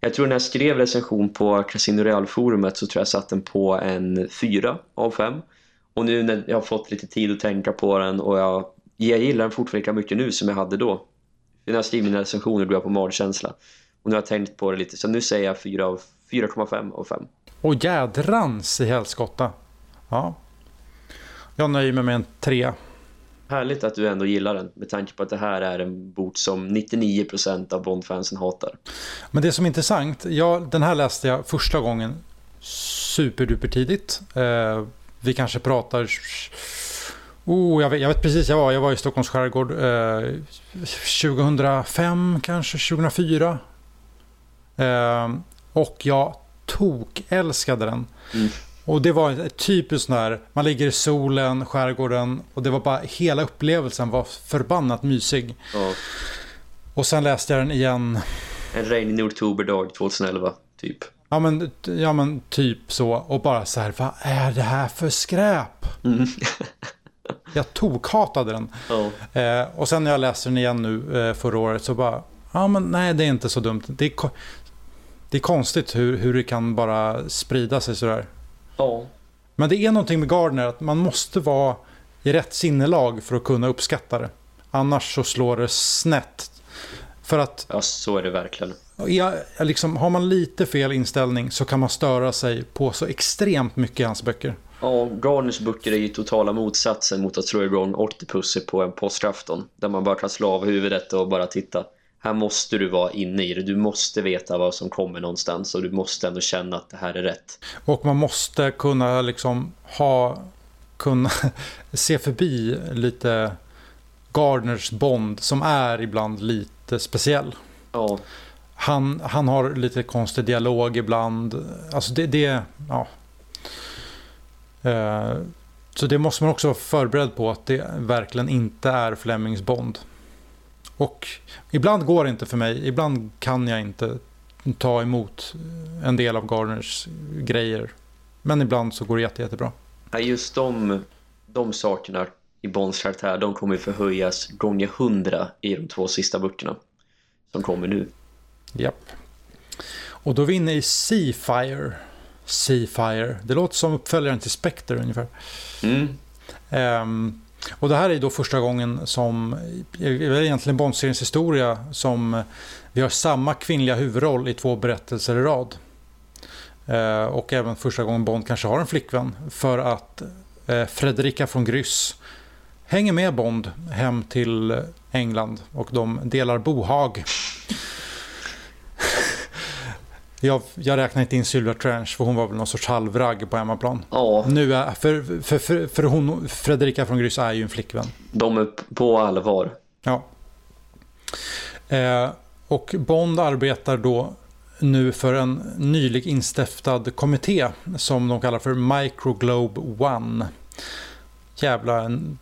jag tror när jag skrev recension på Casino Real-forumet så tror jag satt den på en 4 av 5. Och nu när jag har fått lite tid att tänka på den och jag, jag gillar den fortfarande lika mycket nu som jag hade då. När jag skrev mina recensioner går jag på magkänsla. Och nu har jag tänkt på det lite så nu säger jag 4,5 av 5. Och jädrans i helskotta. Ja. Jag nöjer mig med en 3. Härligt att du ändå gillar den med tanke på att det här är en bok som 99% av Bondfansen hatar. Men det som är intressant, ja, den här läste jag första gången superduper tidigt. Eh, vi kanske pratar... Oh, jag, vet, jag vet precis, jag var, jag var i Stockholms skärgård eh, 2005, kanske 2004. Eh, och jag tok älskade den. Mm. Och det var ett typiskt sån här, man ligger i solen, skärgården och det var bara, hela upplevelsen var förbannat mysig. Ja. Och sen läste jag den igen. En regnig oktoberdag 2011, typ. Ja men, ja men typ så. Och bara så här, vad är det här för skräp? Mm. jag tokhatade den. Ja. Eh, och sen när jag läste den igen nu eh, förra året så bara, ja men nej det är inte så dumt. Det är, det är konstigt hur, hur det kan bara sprida sig sådär. Ja. Men det är någonting med Gardner att man måste vara i rätt sinnelag för att kunna uppskatta det. Annars så slår det snett. För att... Ja, så är det verkligen. Ja, liksom, har man lite fel inställning så kan man störa sig på så extremt mycket i hans böcker. Ja, Garners böcker är ju totala motsatsen mot att slå igång Octopussy på en påskafton. Där man bara kan slå av huvudet och bara titta här måste du vara inne i det. Du måste veta vad som kommer någonstans och du måste ändå känna att det här är rätt. Och man måste kunna liksom ha kunna se förbi lite Gardners Bond som är ibland lite speciell. Ja. Han, han har lite konstig dialog ibland. Alltså det, det ja. Uh, så det måste man också vara förberedd på att det verkligen inte är Flemings Bond. Och ibland går det inte för mig. Ibland kan jag inte ta emot en del av Gardners grejer. Men ibland så går det jätte, jättebra. Ja, just de, de sakerna i Bonds karaktär, de kommer förhöjas gånger hundra i de två sista böckerna som kommer nu. Japp. Och då är vi inne i Seafire. Seafire. Det låter som uppföljaren till Spectre ungefär. Mm. Um, och det här är då första gången som, egentligen Bondseriens historia, som eh, vi har samma kvinnliga huvudroll i två berättelser i rad. Eh, och även första gången Bond kanske har en flickvän. För att eh, Fredrika från Gryss hänger med Bond hem till England och de delar bohag. Jag, jag räknar inte in Sylvia Trench för hon var väl någon sorts halvragg på hemmaplan. Ja. Nu är, för, för, för, för hon, Fredrika från Gryss är ju en flickvän. De är på allvar. Ja. Eh, och Bond arbetar då nu för en nylig instiftad kommitté som de kallar för Microglobe One. Jävla en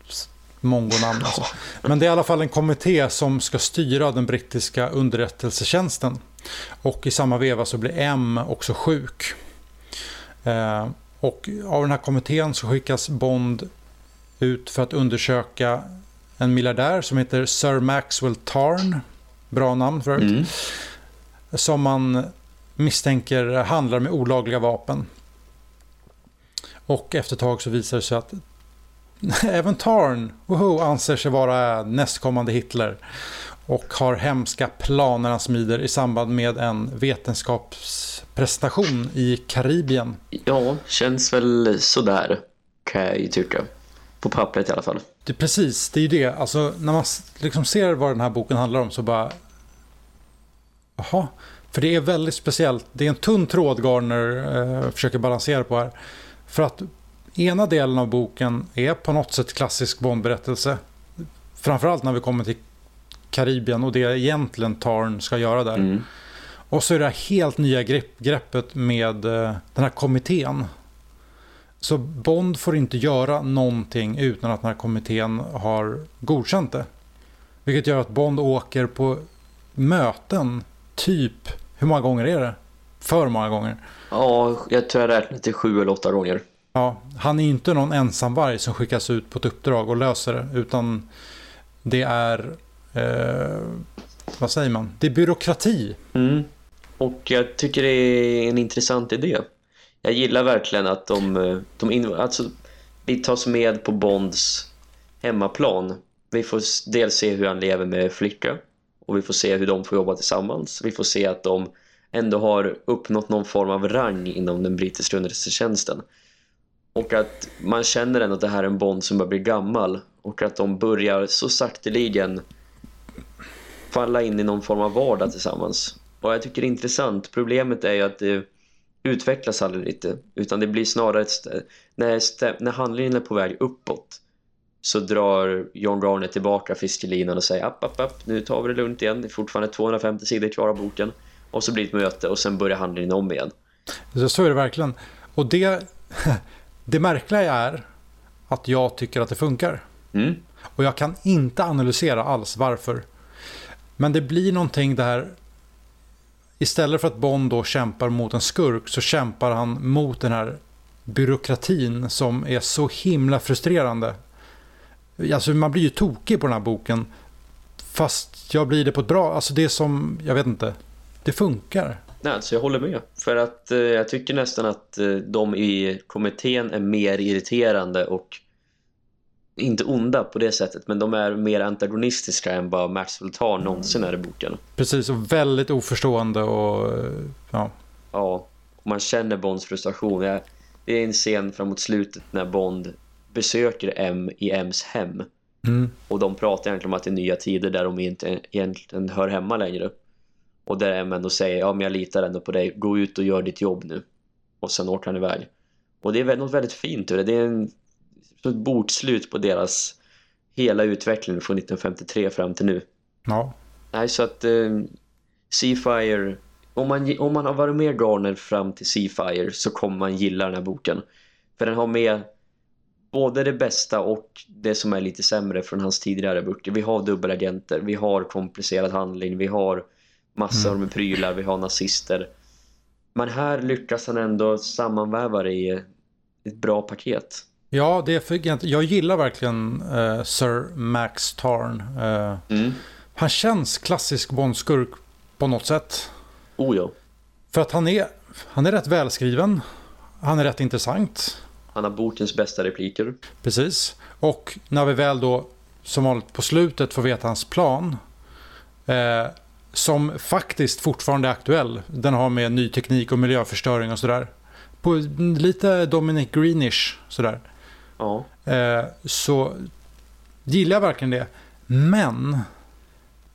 mongonamn alltså. Men det är i alla fall en kommitté som ska styra den brittiska underrättelsetjänsten. Och i samma veva så blir M också sjuk. Eh, och av den här kommittén så skickas Bond ut för att undersöka en miljardär som heter Sir Maxwell Tarn. Bra namn för mm. Som man misstänker handlar med olagliga vapen. Och efter ett tag så visar det sig att även Tarn woho, anser sig vara nästkommande Hitler och har hemska planer han smider i samband med en vetenskapsprestation i Karibien. Ja, känns väl sådär kan jag ju tycka. På pappret i alla fall. Det, precis, det är ju det. Alltså, när man liksom ser vad den här boken handlar om så bara... Jaha, för det är väldigt speciellt. Det är en tunn tråd Garner eh, försöker balansera på här. För att ena delen av boken är på något sätt klassisk Bondberättelse. Framförallt när vi kommer till Karibien och det egentligen Tarn ska göra där. Mm. Och så är det helt nya grepp, greppet med uh, den här kommittén. Så Bond får inte göra någonting utan att den här kommittén har godkänt det. Vilket gör att Bond åker på möten typ, hur många gånger är det? För många gånger. Ja, jag tror jag räknat till sju eller åtta gånger. Ja, han är inte någon ensamvarg som skickas ut på ett uppdrag och löser det. Utan det är, eh, vad säger man, det är byråkrati. Mm. Och jag tycker det är en intressant idé. Jag gillar verkligen att de, eh, de in, alltså, vi tas med på Bonds hemmaplan. Vi får dels se hur han lever med flicka och vi får se hur de får jobba tillsammans. Vi får se att de ändå har uppnått någon form av rang inom den brittiska underrättelsetjänsten. Och att man känner ändå att det här är en Bond som börjar bli gammal och att de börjar så sakteligen falla in i någon form av vardag tillsammans. Och jag tycker det är intressant. Problemet är ju att det utvecklas aldrig lite. Utan det blir snarare ett när, när handlingen är på väg uppåt så drar John Garner tillbaka fiskelinan och säger app, app, app, nu tar vi det lugnt igen. Det är fortfarande 250 sidor kvar av boken. Och så blir det ett möte och sen börjar handlingen om igen. Så är det verkligen. Och det, det märkliga är att jag tycker att det funkar. Mm. Och jag kan inte analysera alls varför. Men det blir någonting där istället för att Bond då kämpar mot en skurk så kämpar han mot den här byråkratin som är så himla frustrerande. Alltså man blir ju tokig på den här boken. Fast jag blir det på ett bra, alltså det som, jag vet inte, det funkar. Nej, alltså jag håller med. För att eh, jag tycker nästan att eh, de i kommittén är mer irriterande och inte onda på det sättet men de är mer antagonistiska än vad Maxwell tar någonsin är i boken. Precis, och väldigt oförstående och ja. Ja, och man känner Bonds frustration. Det är en scen framåt slutet när Bond besöker M i M's hem. Mm. Och de pratar egentligen om att det är nya tider där de inte egentligen hör hemma längre. Och där M ändå säger, ja men jag litar ändå på dig, gå ut och gör ditt jobb nu. Och sen åker han iväg. Och det är något väldigt fint ur det. Det är en ett bokslut på deras hela utveckling från 1953 fram till nu. Ja. Nej, så att eh, Seafire om man, om man har varit med Garner fram till Seafire så kommer man gilla den här boken. För den har med både det bästa och det som är lite sämre från hans tidigare böcker. Vi har dubbelagenter, vi har komplicerad handling, vi har massor med prylar, vi har nazister. Men här lyckas han ändå sammanväva det i ett bra paket. Ja, det är för, jag gillar verkligen uh, Sir Max Tarn. Uh, mm. Han känns klassisk Bondskurk på något sätt. Oh ja. För att han är, han är rätt välskriven. Han är rätt intressant. Han har bokens bästa repliker. Precis. Och när vi väl då som vanligt på slutet får veta hans plan. Eh, som faktiskt fortfarande är aktuell. Den har med ny teknik och miljöförstöring och sådär. På lite Dominic Greenish sådär. Ja. Eh, så gillar jag verkligen det. Men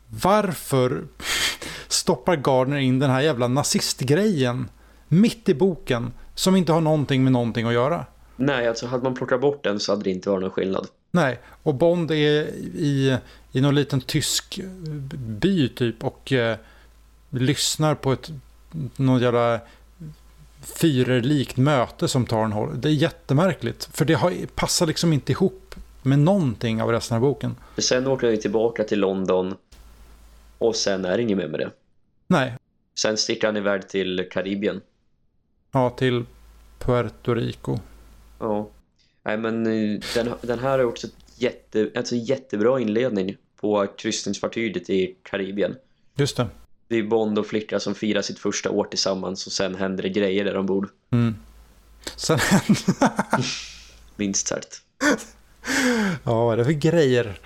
varför stoppar Gardner in den här jävla nazistgrejen mitt i boken som inte har någonting med någonting att göra? Nej, alltså hade man plockat bort den så hade det inte varit någon skillnad. Nej, och Bond är i, i någon liten tysk by typ och eh, lyssnar på ett någon jävla fyrerlikt möte som tar en håll. Det är jättemärkligt. För det har, passar liksom inte ihop med någonting av resten av boken. Sen åker vi tillbaka till London och sen är det inget mer med det. Nej. Sen sticker han iväg till Karibien. Ja, till Puerto Rico. Ja. Nej, men eh, den, den här är också ett jätte, alltså jättebra inledning på kryssningsfartyget i Karibien. Just det det är Bond och flicka som firar sitt första år tillsammans och sen händer det grejer där ombord. Mm. Sen Minst sagt. Ja, vad är det för grejer?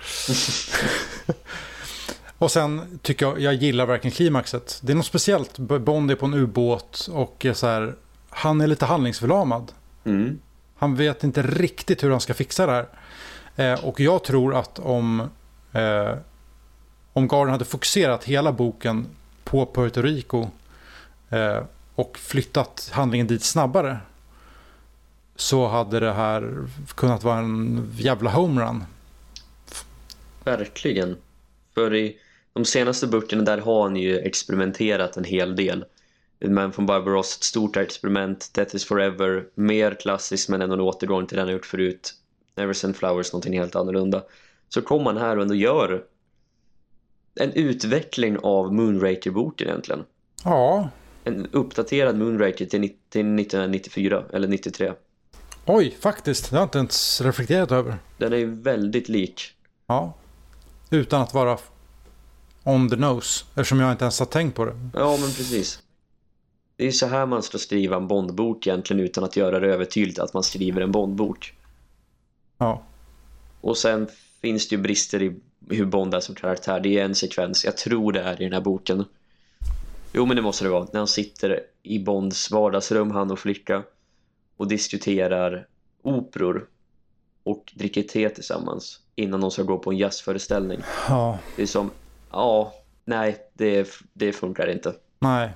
och sen tycker jag, jag gillar verkligen klimaxet. Det är något speciellt. Bond är på en ubåt och så här, han är lite handlingsförlamad. Mm. Han vet inte riktigt hur han ska fixa det här. Eh, och jag tror att om, eh, om Garden hade fokuserat hela boken på Puerto Rico eh, och flyttat handlingen dit snabbare så hade det här kunnat vara en jävla homerun. Verkligen. För i de senaste böckerna där har han ju experimenterat en hel del Men från Barbaros, ett stort experiment, Death is forever, mer klassiskt men ändå en återgång till den han gjort förut. Never send flowers, någonting helt annorlunda. Så kommer han här och ändå gör en utveckling av Moonraker-boken egentligen. Ja. En uppdaterad Moonraker till, till 1994 eller 93. Oj, faktiskt. Det har jag inte ens reflekterat över. Den är ju väldigt lik. Ja. Utan att vara on the nose. Eftersom jag inte ens har tänkt på det. Ja, men precis. Det är så här man ska skriva en Bondbok egentligen utan att göra det övertydligt att man skriver en Bondbok. Ja. Och sen finns det ju brister i hur Bond är som karaktär. Det är en sekvens, jag tror det är i den här boken. Jo men det måste det vara. När han sitter i Bonds vardagsrum, han och flicka. Och diskuterar operor. Och dricker te tillsammans. Innan de ska gå på en jazzföreställning. Ja. Det är som, ja, nej, det, det funkar inte. Nej.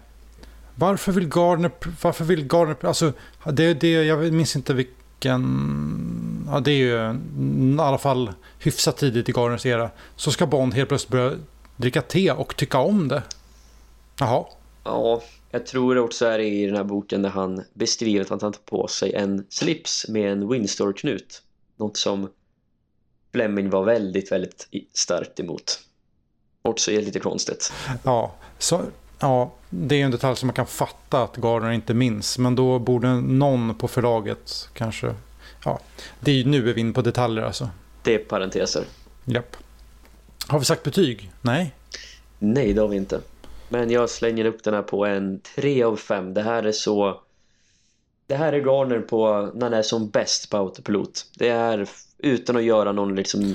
Varför vill Gardner, varför vill Gardner, alltså det, det, jag minns inte vilken, ja det är ju i alla fall hyfsat tidigt i Gardners era. Så ska Bond helt plötsligt börja dricka te och tycka om det. Jaha. Ja, jag tror också är i den här boken där han beskriver att han tar på sig en slips med en Windsor-knut. Något som Fleming var väldigt, väldigt starkt emot. Också är lite konstigt. Ja, så, ja, det är en detalj som man kan fatta att Gardner inte minns. Men då borde någon på förlaget kanske... Ja, det är ju nu är vi inne på detaljer alltså. Det är parenteser. Japp. Har vi sagt betyg? Nej. Nej, det har vi inte. Men jag slänger upp den här på en 3 av 5. Det här är så... Det här är Garner på när han är som bäst på autopilot. Det är utan att göra någon liksom...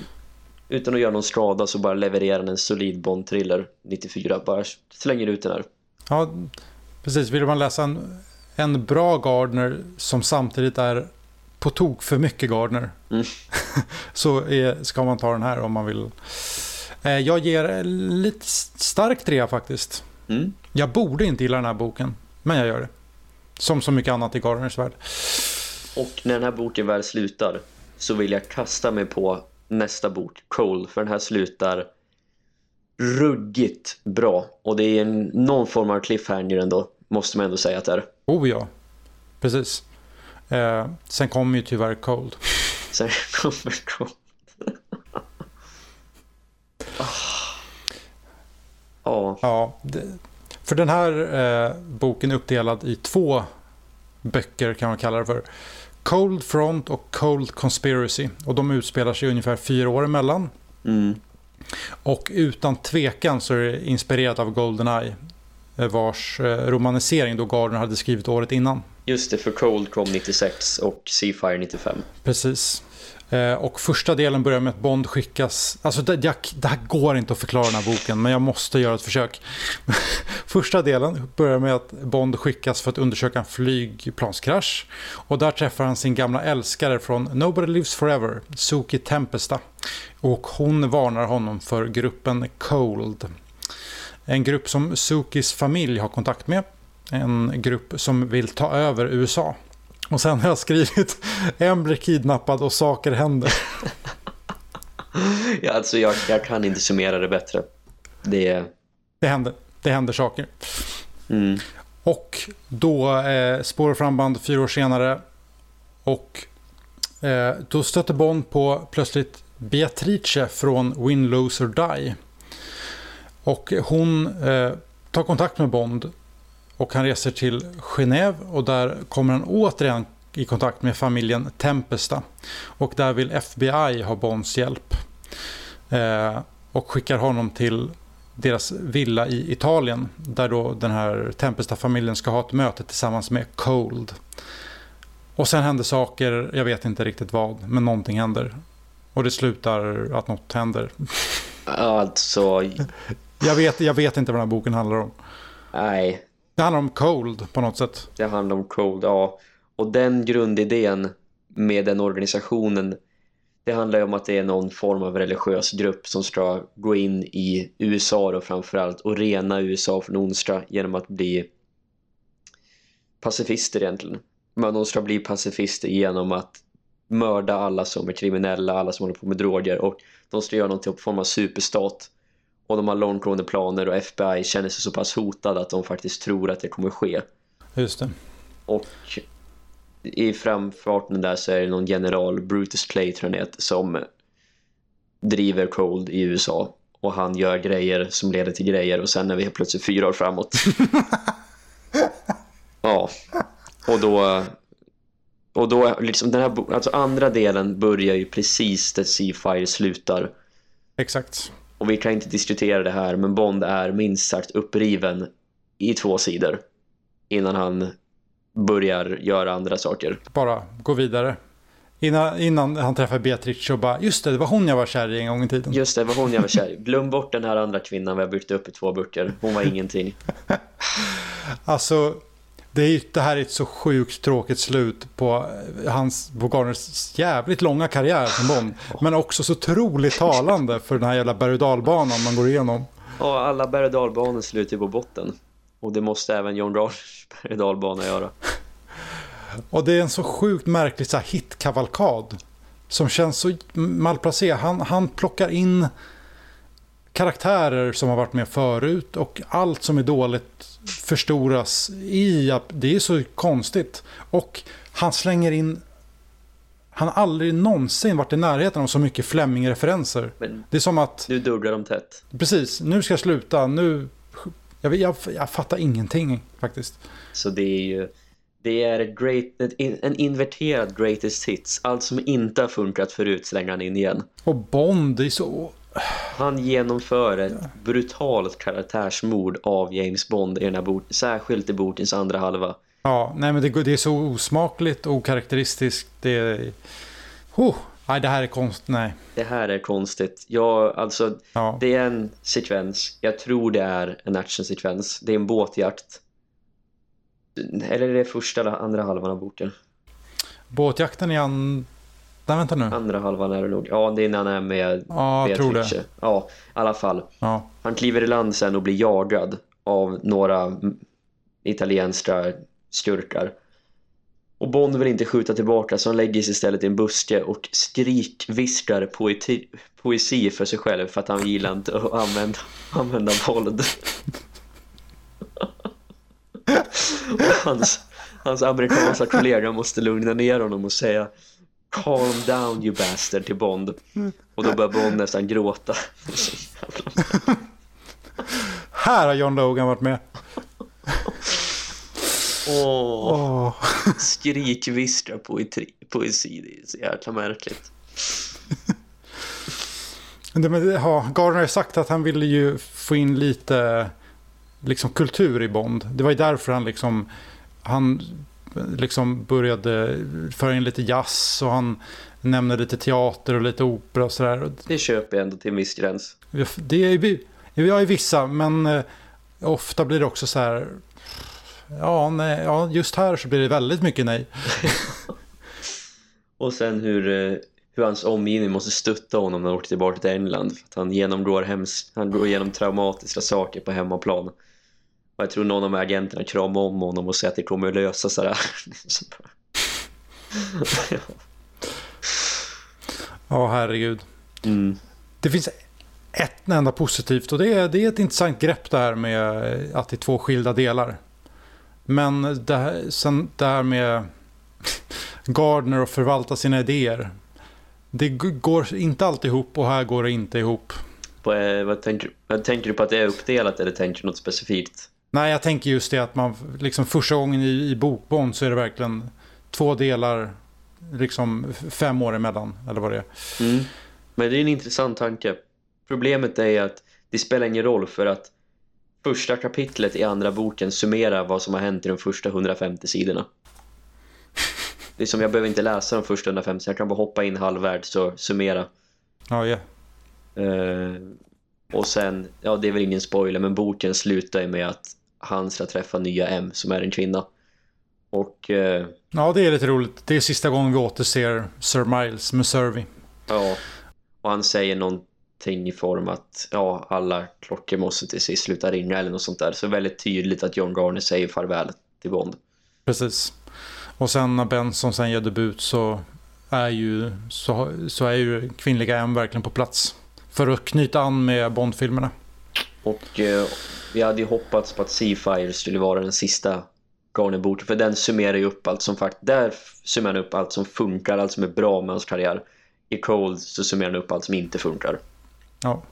Utan att göra någon skada så bara levererar en solid Bond-thriller 94. Bara slänger ut den här. Ja, precis. Vill man läsa en, en bra Gardner som samtidigt är på tok för mycket Gardner Mm. så är, ska man ta den här om man vill. Eh, jag ger lite stark trea faktiskt. Mm. Jag borde inte gilla den här boken, men jag gör det. Som så mycket annat i Gardners värld. Och när den här boken väl slutar så vill jag kasta mig på nästa bok, Cole, för den här slutar ruggigt bra. Och det är en, någon form av cliffhanger ändå, måste man ändå säga att det är. Oh ja, precis. Eh, sen kommer ju tyvärr Cold. Sen kommer Cole. Ja, Ja, det, för den här eh, boken är uppdelad i två böcker kan man kalla det för. Cold Front och Cold Conspiracy. Och de utspelar sig ungefär fyra år emellan. mm. Och utan tvekan så är det inspirerat av Goldeneye. eh, Vars eh, romanisering då Gardner hade skrivit året innan just det, för Cold kom 96 och Seafire 95. Precis. Eh, och första delen börjar med att Bond skickas... Alltså det, jag, det här går inte att förklara den här boken, men jag måste göra ett försök. första delen börjar med att Bond skickas för att undersöka en flygplanskrasch. Och där träffar han sin gamla älskare från Nobody Lives Forever, Suki Tempesta. Och hon varnar honom för gruppen Cold. En grupp som Sukis familj har kontakt med. En grupp som vill ta över USA. Och sen har jag skrivit en blir kidnappad och saker händer. Ja, alltså jag, jag kan inte summera det bättre. Det. Det händer, det händer saker. Mm. Och då eh, spårar framband fyra år senare. Och eh, då stöter Bond på plötsligt Beatrice från Win, Lose or Die. Och hon eh, tar kontakt med Bond. Och han reser till Genève och där kommer han återigen i kontakt med familjen Tempesta. Och där vill FBI ha Bonds hjälp. Eh, och skickar honom till deras villa i Italien. Där då den här Tempesta-familjen ska ha ett möte tillsammans med Cold. Och sen händer saker, jag vet inte riktigt vad, men någonting händer. Och det slutar att något händer. Alltså, Jag vet, jag vet inte vad den här boken handlar om. nej. Det handlar om Cold på något sätt. Det handlar om Cold, ja. Och den grundidén med den organisationen det handlar ju om att det är någon form av religiös grupp som ska gå in i USA då framförallt och rena USA från onsdag genom att bli pacifister egentligen. Men de ska bli pacifister genom att mörda alla som är kriminella, alla som håller på med droger och de ska göra någon typ av form av superstat och de har långtgående planer och FBI känner sig så pass hotade att de faktiskt tror att det kommer ske. Just det. Och i framfarten där så är det någon general, Brutus Clay tror jag som driver Cold i USA och han gör grejer som leder till grejer och sen är vi helt plötsligt fyra år framåt. ja, och då och då liksom den här alltså andra delen börjar ju precis där Seafire slutar. Exakt. Och vi kan inte diskutera det här men Bond är minst sagt uppriven i två sidor innan han börjar göra andra saker. Bara gå vidare. Innan, innan han träffar Beatrice och bara, just det, det var hon jag var kär i en gång i tiden. Just det, det var hon jag var kär i. Glöm bort den här andra kvinnan vi har byggt upp i två böcker. Hon var ingenting. alltså, det, är, det här är ett så sjukt tråkigt slut på hans, på Garners jävligt långa karriär som Bond. Men också så otroligt talande för den här jävla berg och man går igenom. Ja, alla berg och dalbanor slutar på botten. Och det måste även John Rogers berg och dalbana göra. Och det är en så sjukt märklig så här, hitkavalkad. Som känns så malplacerad. Han, han plockar in karaktärer som har varit med förut och allt som är dåligt förstoras i. Det är så konstigt. Och han slänger in han har aldrig någonsin varit i närheten av så mycket Fleming-referenser. Det är som att... Nu duggar de tätt. Precis, nu ska jag sluta. Nu... Jag, jag, jag fattar ingenting faktiskt. Så det är ju det är great, en inverterad greatest hits. Allt som inte har funkat förut slänger han in igen. Och Bond är så... Han genomför ett brutalt karaktärsmord av James Bond i den här boken. Särskilt i bokens andra halva. Ja, nej men det, det är så osmakligt och okaraktäristiskt. Det. Oh, nej, det här är konst, nej. Det här är konstigt. Ja, alltså, ja. det är en sekvens. Jag tror det är en actionsekvens. Det är en båtjakt eller är det första eller andra halvan av boken? Båtjakten är an... Nej, vänta nu. Andra halvan är det nog. Ja, det är när han är med Ja, jag tror det. Ja, i alla fall. Ja. Han kliver i land sen och blir jagad av några italienska skurkar. Och Bond vill inte skjuta tillbaka så han lägger sig istället i en buske och skrikviskar poeti, poesi för sig själv för att han gillar inte att använda, använda våld. och hans, hans amerikanska kollega måste lugna ner honom och säga Calm down you bastard till Bond. Och då börjar Bond nästan gråta. Här har John Logan varit med. Åh, oh, oh. skrikvistra poesi, poesi, det är så jäkla märkligt. Det, ja, Gardner har sagt att han ville ju få in lite liksom kultur i Bond. Det var ju därför han liksom han liksom började föra in lite jazz och han nämnde lite teater och lite opera och sådär. Det köper jag ändå till en viss gräns. Det är, ja, i vissa, men eh, ofta blir det också så här ja, nej, ja, just här så blir det väldigt mycket nej. och sen hur, eh, hur hans omgivning måste stötta honom när han åker tillbaka till England. För att han genomgår, hems, han går igenom traumatiska saker på hemmaplan. Och jag tror någon av agenterna kramar om honom och säger att det kommer att lösa sig ja, herregud. Mm. Det finns ett enda positivt och det är, det är ett intressant grepp det här med att det är två skilda delar. Men det här, sen det här med Gardner och förvalta sina idéer. Det går inte alltid ihop och här går det inte ihop. På, eh, vad, tänker, vad tänker du på att det är uppdelat eller tänker du något specifikt? Nej, jag tänker just det att man liksom första gången i, i Bokbond så är det verkligen två delar liksom fem år emellan eller vad det är. Mm. Men det är en intressant tanke. Problemet är att det spelar ingen roll för att första kapitlet i andra boken summerar vad som har hänt i de första 150 sidorna. Det är som jag behöver inte läsa de första 150 så jag kan bara hoppa in halvvärd och summera. Ja, ja. Uh, och sen, ja det är väl ingen spoiler men boken slutar ju med att han ska träffa nya M som är en kvinna. Och... Eh, ja, det är lite roligt. Det är sista gången vi återser Sir Miles med Survey. Ja, och han säger någonting i form att ja, alla klockor måste till sist sluta ringa eller något sånt där. Så väldigt tydligt att John Garner säger farväl till Bond. Precis. Och sen när Benson sen gör debut så är ju, så, så är ju kvinnliga M verkligen på plats. För att knyta an med Bond-filmerna. Och eh, vi hade ju hoppats på att Seafire skulle vara den sista Garner-boken. För den summerar ju upp allt som faktiskt... Där summerar upp allt som funkar, allt som är bra med hans karriär. I Cold så summerar han upp allt som inte funkar. Ja.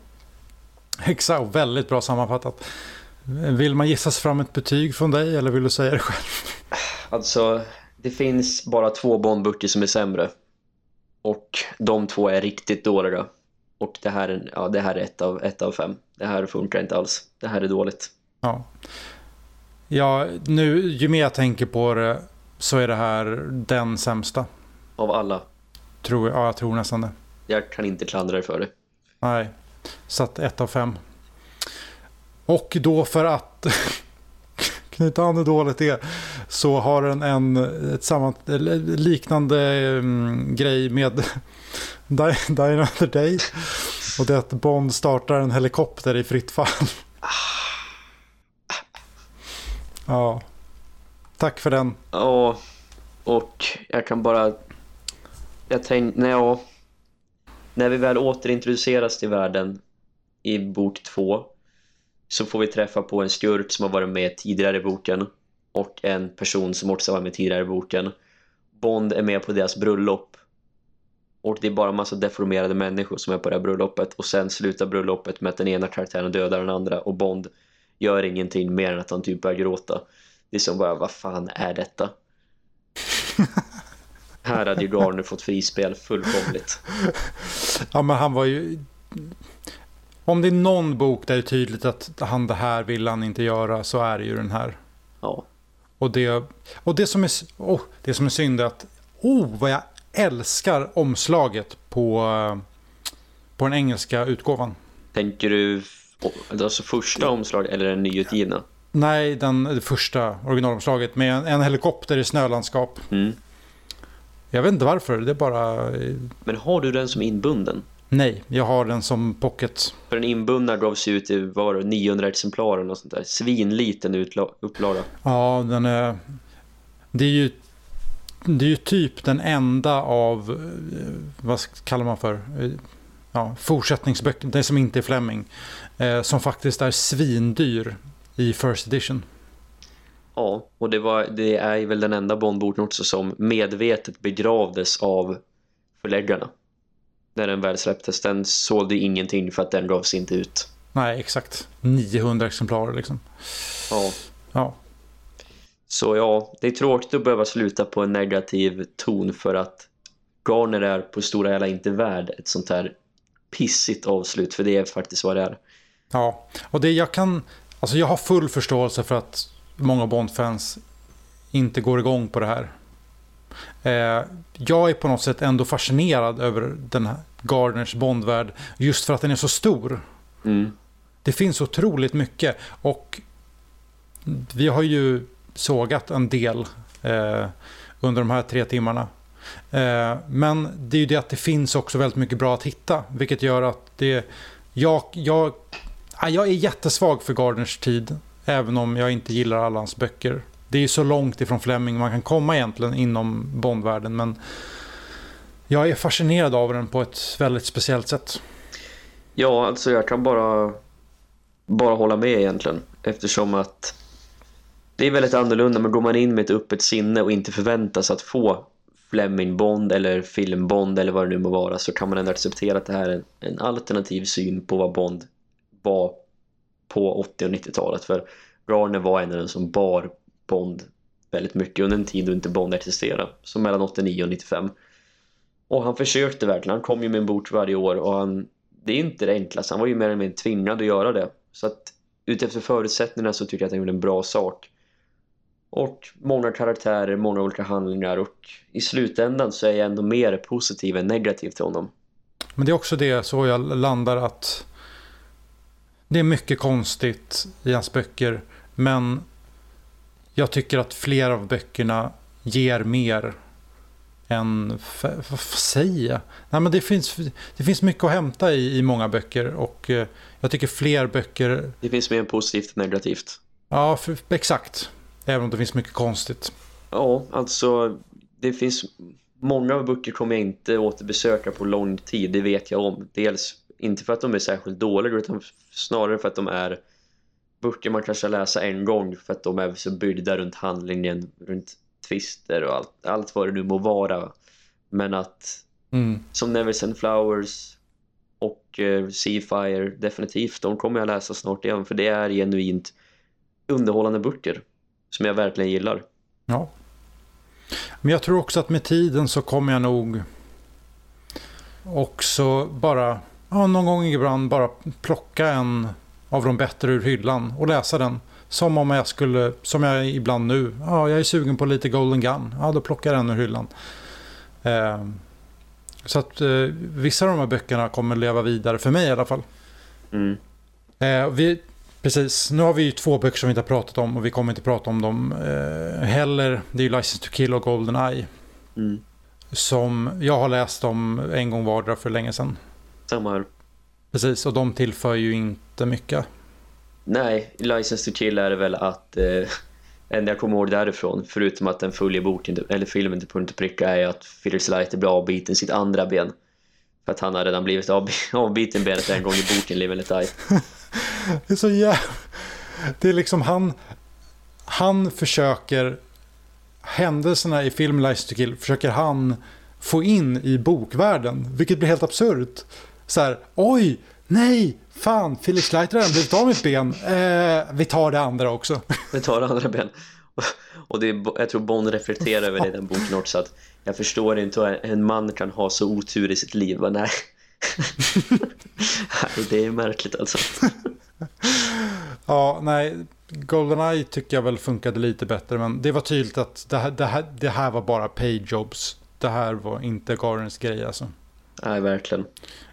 Exakt, väldigt bra sammanfattat. Vill man gissas fram ett betyg från dig eller vill du säga det själv? Alltså, det finns bara två Bondböcker som är sämre. Och de två är riktigt dåliga. Och det här, är, ja, det här är ett av, ett av fem. Det här funkar inte alls. Det här är dåligt. Ja. Ja, nu ju mer jag tänker på det så är det här den sämsta. Av alla? Tror, ja, jag tror nästan det. Jag kan inte klandra dig för det. Nej, satt ett av fem. Och då för att knyta an hur dåligt det är så har den en ett samma, liknande um, grej med Die, Die Another Day. Och det är att Bond startar en helikopter i fritt fall. Ja. Tack för den. Ja, och jag kan bara... Jag tänkte, när jag... När vi väl återintroduceras till världen i bok två så får vi träffa på en skurk som har varit med tidigare i boken och en person som också var med tidigare i boken. Bond är med på deras bröllop och det är bara en massa deformerade människor som är på det här bröllopet och sen slutar bröllopet med att den ena karaktären dödar den andra och Bond gör ingenting mer än att han typ börjar gråta. Det är som bara, vad fan är detta? Här hade ju Garner fått frispel fullkomligt. Ja, men han var ju... Om det är någon bok där det är tydligt att han det här vill han inte göra så är det ju den här. Ja. Och det, och det, som, är, oh, det som är synd är att oh, vad jag älskar omslaget på, på den engelska utgåvan. Tänker du alltså första omslaget eller den nyutgivna? Nej, den, det första originalomslaget med en, en helikopter i snölandskap. Mm. Jag vet inte varför, det är bara... Men har du den som inbunden? Nej, jag har den som pocket. För den inbundna gavs ut i var det, 900 exemplar och sånt där. Svinliten upplaga. Ja, den är... Det är ju det är ju typ den enda av, eh, vad kallar man för, eh, ja, fortsättningsböcker, det som inte är Fleming, eh, som faktiskt är svindyr i First Edition. Ja, och det, var, det är väl den enda Bondboken också som medvetet begravdes av förläggarna. När den väl släpptes, den sålde ingenting för att den gavs inte ut. Nej, exakt. 900 exemplar liksom. Ja. Ja. Så ja, det är tråkigt att behöva sluta på en negativ ton för att Garner är på stora hela inte värd ett sånt här pissigt avslut för det är faktiskt vad det är. Ja, och det jag kan alltså jag har full förståelse för att många Bond-fans inte går igång på det här. Eh, jag är på något sätt ändå fascinerad över den här Gardners Bondvärld just för att den är så stor. Mm. Det finns otroligt mycket och vi har ju sågat en del eh, under de här tre timmarna. Eh, men det är ju det att det finns också väldigt mycket bra att hitta. Vilket gör att det... Jag, jag, ah, jag är jättesvag för Gardners tid. Även om jag inte gillar alla hans böcker. Det är ju så långt ifrån Fleming man kan komma egentligen inom Bondvärlden. Men jag är fascinerad av den på ett väldigt speciellt sätt. Ja, alltså jag kan bara, bara hålla med egentligen. Eftersom att det är väldigt annorlunda men går man in med ett öppet sinne och inte förväntas att få Fleming Bond eller film Bond eller vad det nu må vara så kan man ändå acceptera att det här är en alternativ syn på vad Bond var på 80- och 90-talet för Garner var en av den som bar Bond väldigt mycket under en tid då inte Bond existerade som mellan 89 och 95 och han försökte verkligen, han kom ju med en bok varje år och han, det är inte det enklaste, han var ju mer eller mindre tvingad att göra det. Så att utefter förutsättningarna så tycker jag att han gjorde en bra sak och många karaktärer, många olika handlingar och i slutändan så är jag ändå mer positiv än negativ till honom. Men det är också det så jag landar att det är mycket konstigt i hans böcker men jag tycker att flera av böckerna ger mer än, vad säger jag? Nej, men det, finns, det finns mycket att hämta i, i många böcker och eh, jag tycker fler böcker... Det finns mer positivt än negativt. Ja, för, exakt. Även om det finns mycket konstigt. Ja, alltså det finns många böcker kommer jag inte återbesöka på lång tid, det vet jag om. Dels inte för att de är särskilt dåliga utan snarare för att de är böcker man kanske läsa en gång för att de är så byggda runt handlingen, runt twister och allt, allt vad det nu må vara. Men att mm. som Never Send Flowers och uh, Seafire definitivt, de kommer jag läsa snart igen för det är genuint underhållande böcker som jag verkligen gillar. Ja. Men jag tror också att med tiden så kommer jag nog också bara ja, någon gång ibland bara plocka en av de bättre ur hyllan och läsa den. Som om jag skulle, som jag ibland nu, ja jag är sugen på lite Golden Gun, ja då plockar jag den ur hyllan. Eh, så att eh, vissa av de här böckerna kommer leva vidare för mig i alla fall. Mm. Eh, vi, precis, nu har vi ju två böcker som vi inte har pratat om och vi kommer inte prata om dem eh, heller. Det är ju License to Kill och Golden Eye. Mm. Som jag har läst om en gång vardera för länge sedan. Samma här. Precis, och de tillför ju inte mycket. Nej, License to Kill är det väl att eh, enda jag kommer ihåg därifrån, förutom att den följer boken, eller filmen till punkt och pricka, är att Felix Leiter blir avbiten sitt andra ben. För att han har redan blivit av, avbiten benet en gång i boken, Live and Let Die. det är så jävla... Det är liksom han... Han försöker... Händelserna i filmen Lies to Kill försöker han få in i bokvärlden, vilket blir helt absurt så här, oj, nej, fan, Felix Leiter har blivit av med ett ben. Eh, vi tar det andra också. Vi tar det andra ben. Och det är, jag tror Bond reflekterar över det i den boken också att jag förstår inte hur en man kan ha så otur i sitt liv. Men nej. det är märkligt alltså. ja, nej. Goldeneye tycker jag väl funkade lite bättre. Men det var tydligt att det här, det här, det här var bara payjobs. Det här var inte Garens grej alltså. Nej, verkligen.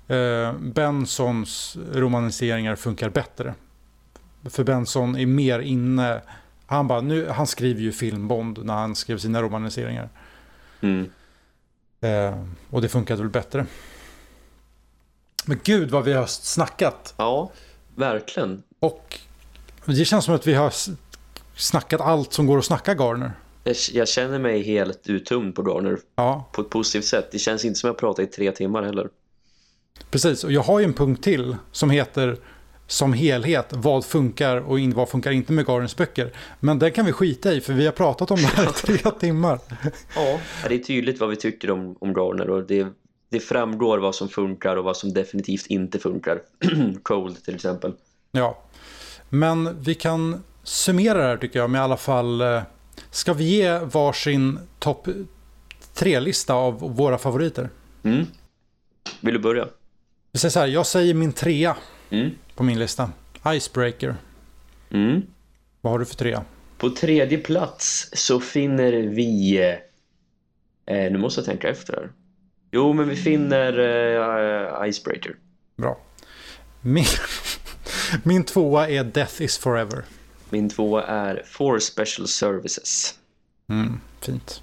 Eh, Bensons romaniseringar funkar bättre. För Benson är mer inne. Han, bara, nu, han skriver ju filmbond när han skrev sina romaniseringar. Mm. Eh, och det funkade väl bättre. Men gud vad vi har snackat. Ja, verkligen. Och det känns som att vi har snackat allt som går att snacka Garner. Jag känner mig helt uttömd på Garner. Ja. På ett positivt sätt. Det känns inte som att jag pratar i tre timmar heller. Precis, och jag har ju en punkt till som heter som helhet, vad funkar och vad funkar inte med Garens böcker. Men den kan vi skita i för vi har pratat om det här i tre timmar. Ja, det är tydligt vad vi tycker om, om Garner och det, det framgår vad som funkar och vad som definitivt inte funkar. Cold till exempel. Ja, men vi kan summera det här tycker jag med i alla fall eh, Ska vi ge varsin topp tre-lista av våra favoriter? Mm. Vill du börja? Vi säger så här, jag säger min trea mm. på min lista. Icebreaker. Mm. Vad har du för trea? På tredje plats så finner vi... Eh, nu måste jag tänka efter här. Jo, men vi finner eh, Icebreaker. Bra. Min, min tvåa är Death is forever. Min tvåa är For Special Services. Mm, fint.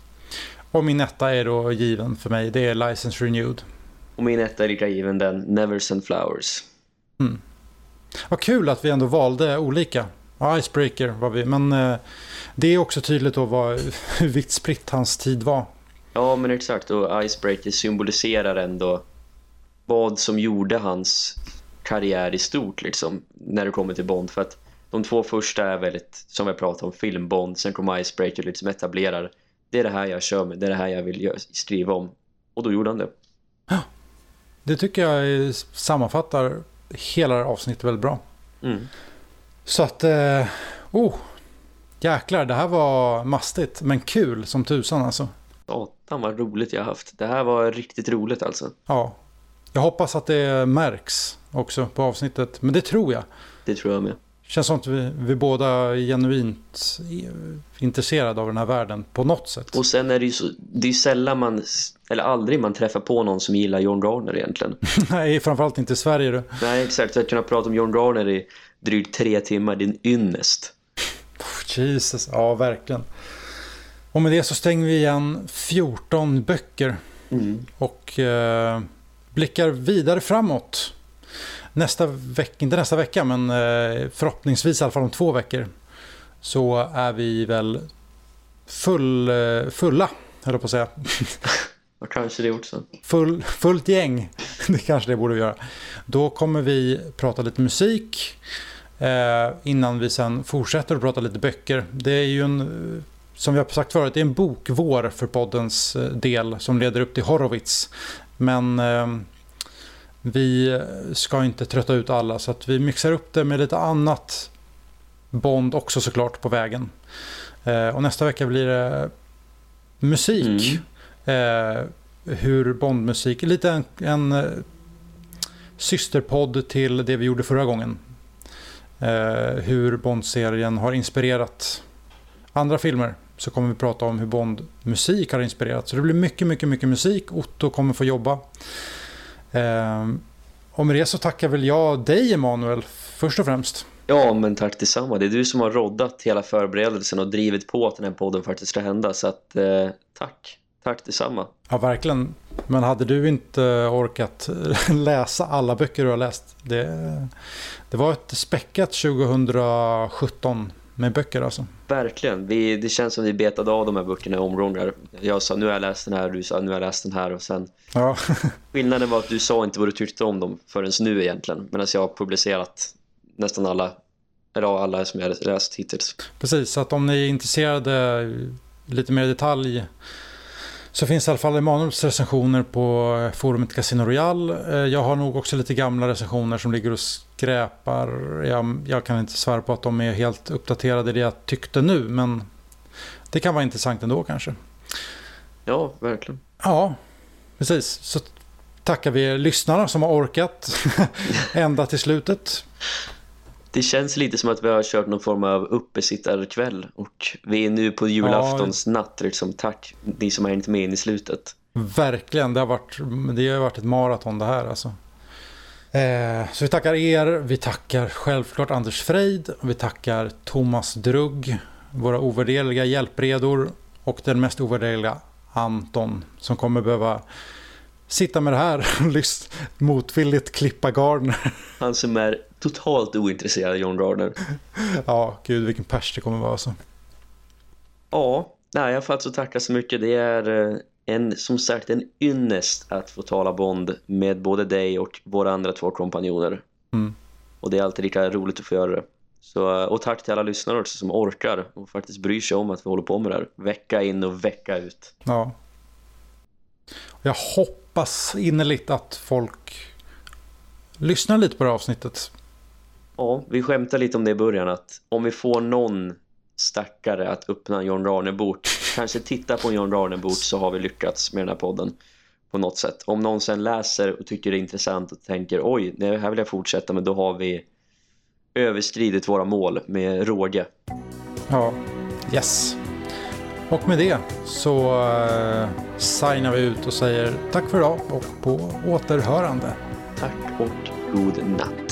Och min etta är då given för mig. Det är License Renewed. Och min etta är lika given den, Never Send Flowers. Mm. Vad kul att vi ändå valde olika. Icebreaker var vi, men eh, det är också tydligt då vad, hur vitt spritt hans tid var. Ja, men exakt. Och Icebreaker symboliserar ändå vad som gjorde hans karriär i stort liksom, när det kommer till Bond. För att de två första är väldigt, som vi pratade om, filmbond. Sen kommer Icebreaker liksom etablerar. Det är det här jag kör med, det är det här jag vill skriva om. Och då gjorde han det. Ja, det tycker jag sammanfattar hela avsnittet väldigt bra. Mm. Så att, eh, oh, jäklar, det här var mastigt, men kul som tusan alltså. Satan vad roligt jag haft. Det här var riktigt roligt alltså. Ja, jag hoppas att det märks också på avsnittet, men det tror jag. Det tror jag med. Känns som att vi, vi båda är genuint intresserade av den här världen på något sätt. Och sen är det ju så, det är sällan man, eller aldrig man träffar på någon som gillar John Garner egentligen. Nej, framförallt inte i Sverige du. Nej, exakt. Att kunna prata om John Garner i drygt tre timmar, en ynnest. Jesus, ja verkligen. Och med det så stänger vi igen 14 böcker. Mm. Och eh, blickar vidare framåt nästa vecka, inte nästa vecka men eh, förhoppningsvis i alla fall om två veckor så är vi väl full, eh, fulla, höll jag på att säga. Och kanske det också. Full, fullt gäng. det kanske det borde vi göra. Då kommer vi prata lite musik eh, innan vi sen fortsätter att prata lite böcker. Det är ju en, som vi har sagt förut, det är en bokvår för poddens eh, del som leder upp till Horowitz. Men eh, vi ska inte trötta ut alla så att vi mixar upp det med lite annat Bond också såklart på vägen. Eh, och nästa vecka blir det musik. Mm. Eh, hur Bondmusik, lite en, en eh, systerpodd till det vi gjorde förra gången. Eh, hur Bond-serien har inspirerat andra filmer. Så kommer vi prata om hur Bond-musik har inspirerat. Så det blir mycket, mycket, mycket musik. Otto kommer få jobba. Eh, och med det så tackar väl jag dig Emanuel först och främst. Ja, men tack detsamma. Det är du som har roddat hela förberedelsen och drivit på att den här podden faktiskt ska hända. Så att, eh, tack. Tack detsamma. Ja, verkligen. Men hade du inte orkat läsa alla böcker du har läst? Det, det var ett späckat 2017 med böcker alltså. Verkligen. Vi, det känns som vi betade av de här böckerna i omgångar. Jag sa nu har jag läst den här, du sa nu har jag läst den här och sen... Ja. Skillnaden var att du sa inte vad du tyckte om dem förrän nu egentligen. Medan jag har publicerat nästan alla, eller alla som jag har läst hittills. Precis, så att om ni är intresserade lite mer i detalj så finns i alla fall Emanuels recensioner på forumet Casino Royal. Eh, jag har nog också lite gamla recensioner som ligger och skräpar. Jag, jag kan inte svära på att de är helt uppdaterade det jag tyckte nu, men det kan vara intressant ändå kanske. Ja, verkligen. Ja, precis. Så tackar vi lyssnarna som har orkat ända till slutet. Det känns lite som att vi har kört någon form av uppesittarkväll och vi är nu på julaftons ja. natt liksom. Tack ni som är inte med in i slutet. Verkligen, det har varit, det har varit ett maraton det här alltså. Eh, så vi tackar er, vi tackar självklart Anders Freid, vi tackar Thomas Drugg, våra ovärderliga hjälpredor och den mest ovärderliga Anton som kommer behöva sitta med det här och motvilligt klippa garn. Han som är totalt ointresserad av John Gardner. ja, gud vilken pers det kommer vara så. Ja, nej, jag får alltså tacka så mycket. Det är eh, en, som sagt en ynnest att få tala Bond med både dig och våra andra två kompanjoner. Mm. Och det är alltid lika roligt att få göra det. Så, och tack till alla lyssnare också som orkar och faktiskt bryr sig om att vi håller på med det här. Vecka in och vecka ut. Ja. Jag hoppas innerligt att folk lyssnar lite på det här avsnittet. Ja, vi skämtar lite om det i början att om vi får någon stackare att öppna en John Rarner-bort kanske titta på en John Rarner-bort så har vi lyckats med den här podden på något sätt. Om någon sen läser och tycker det är intressant och tänker oj, det här vill jag fortsätta men då har vi överskridit våra mål med råge. Ja, yes. Och med det så uh, signar vi ut och säger tack för idag och på återhörande. Tack och god natt.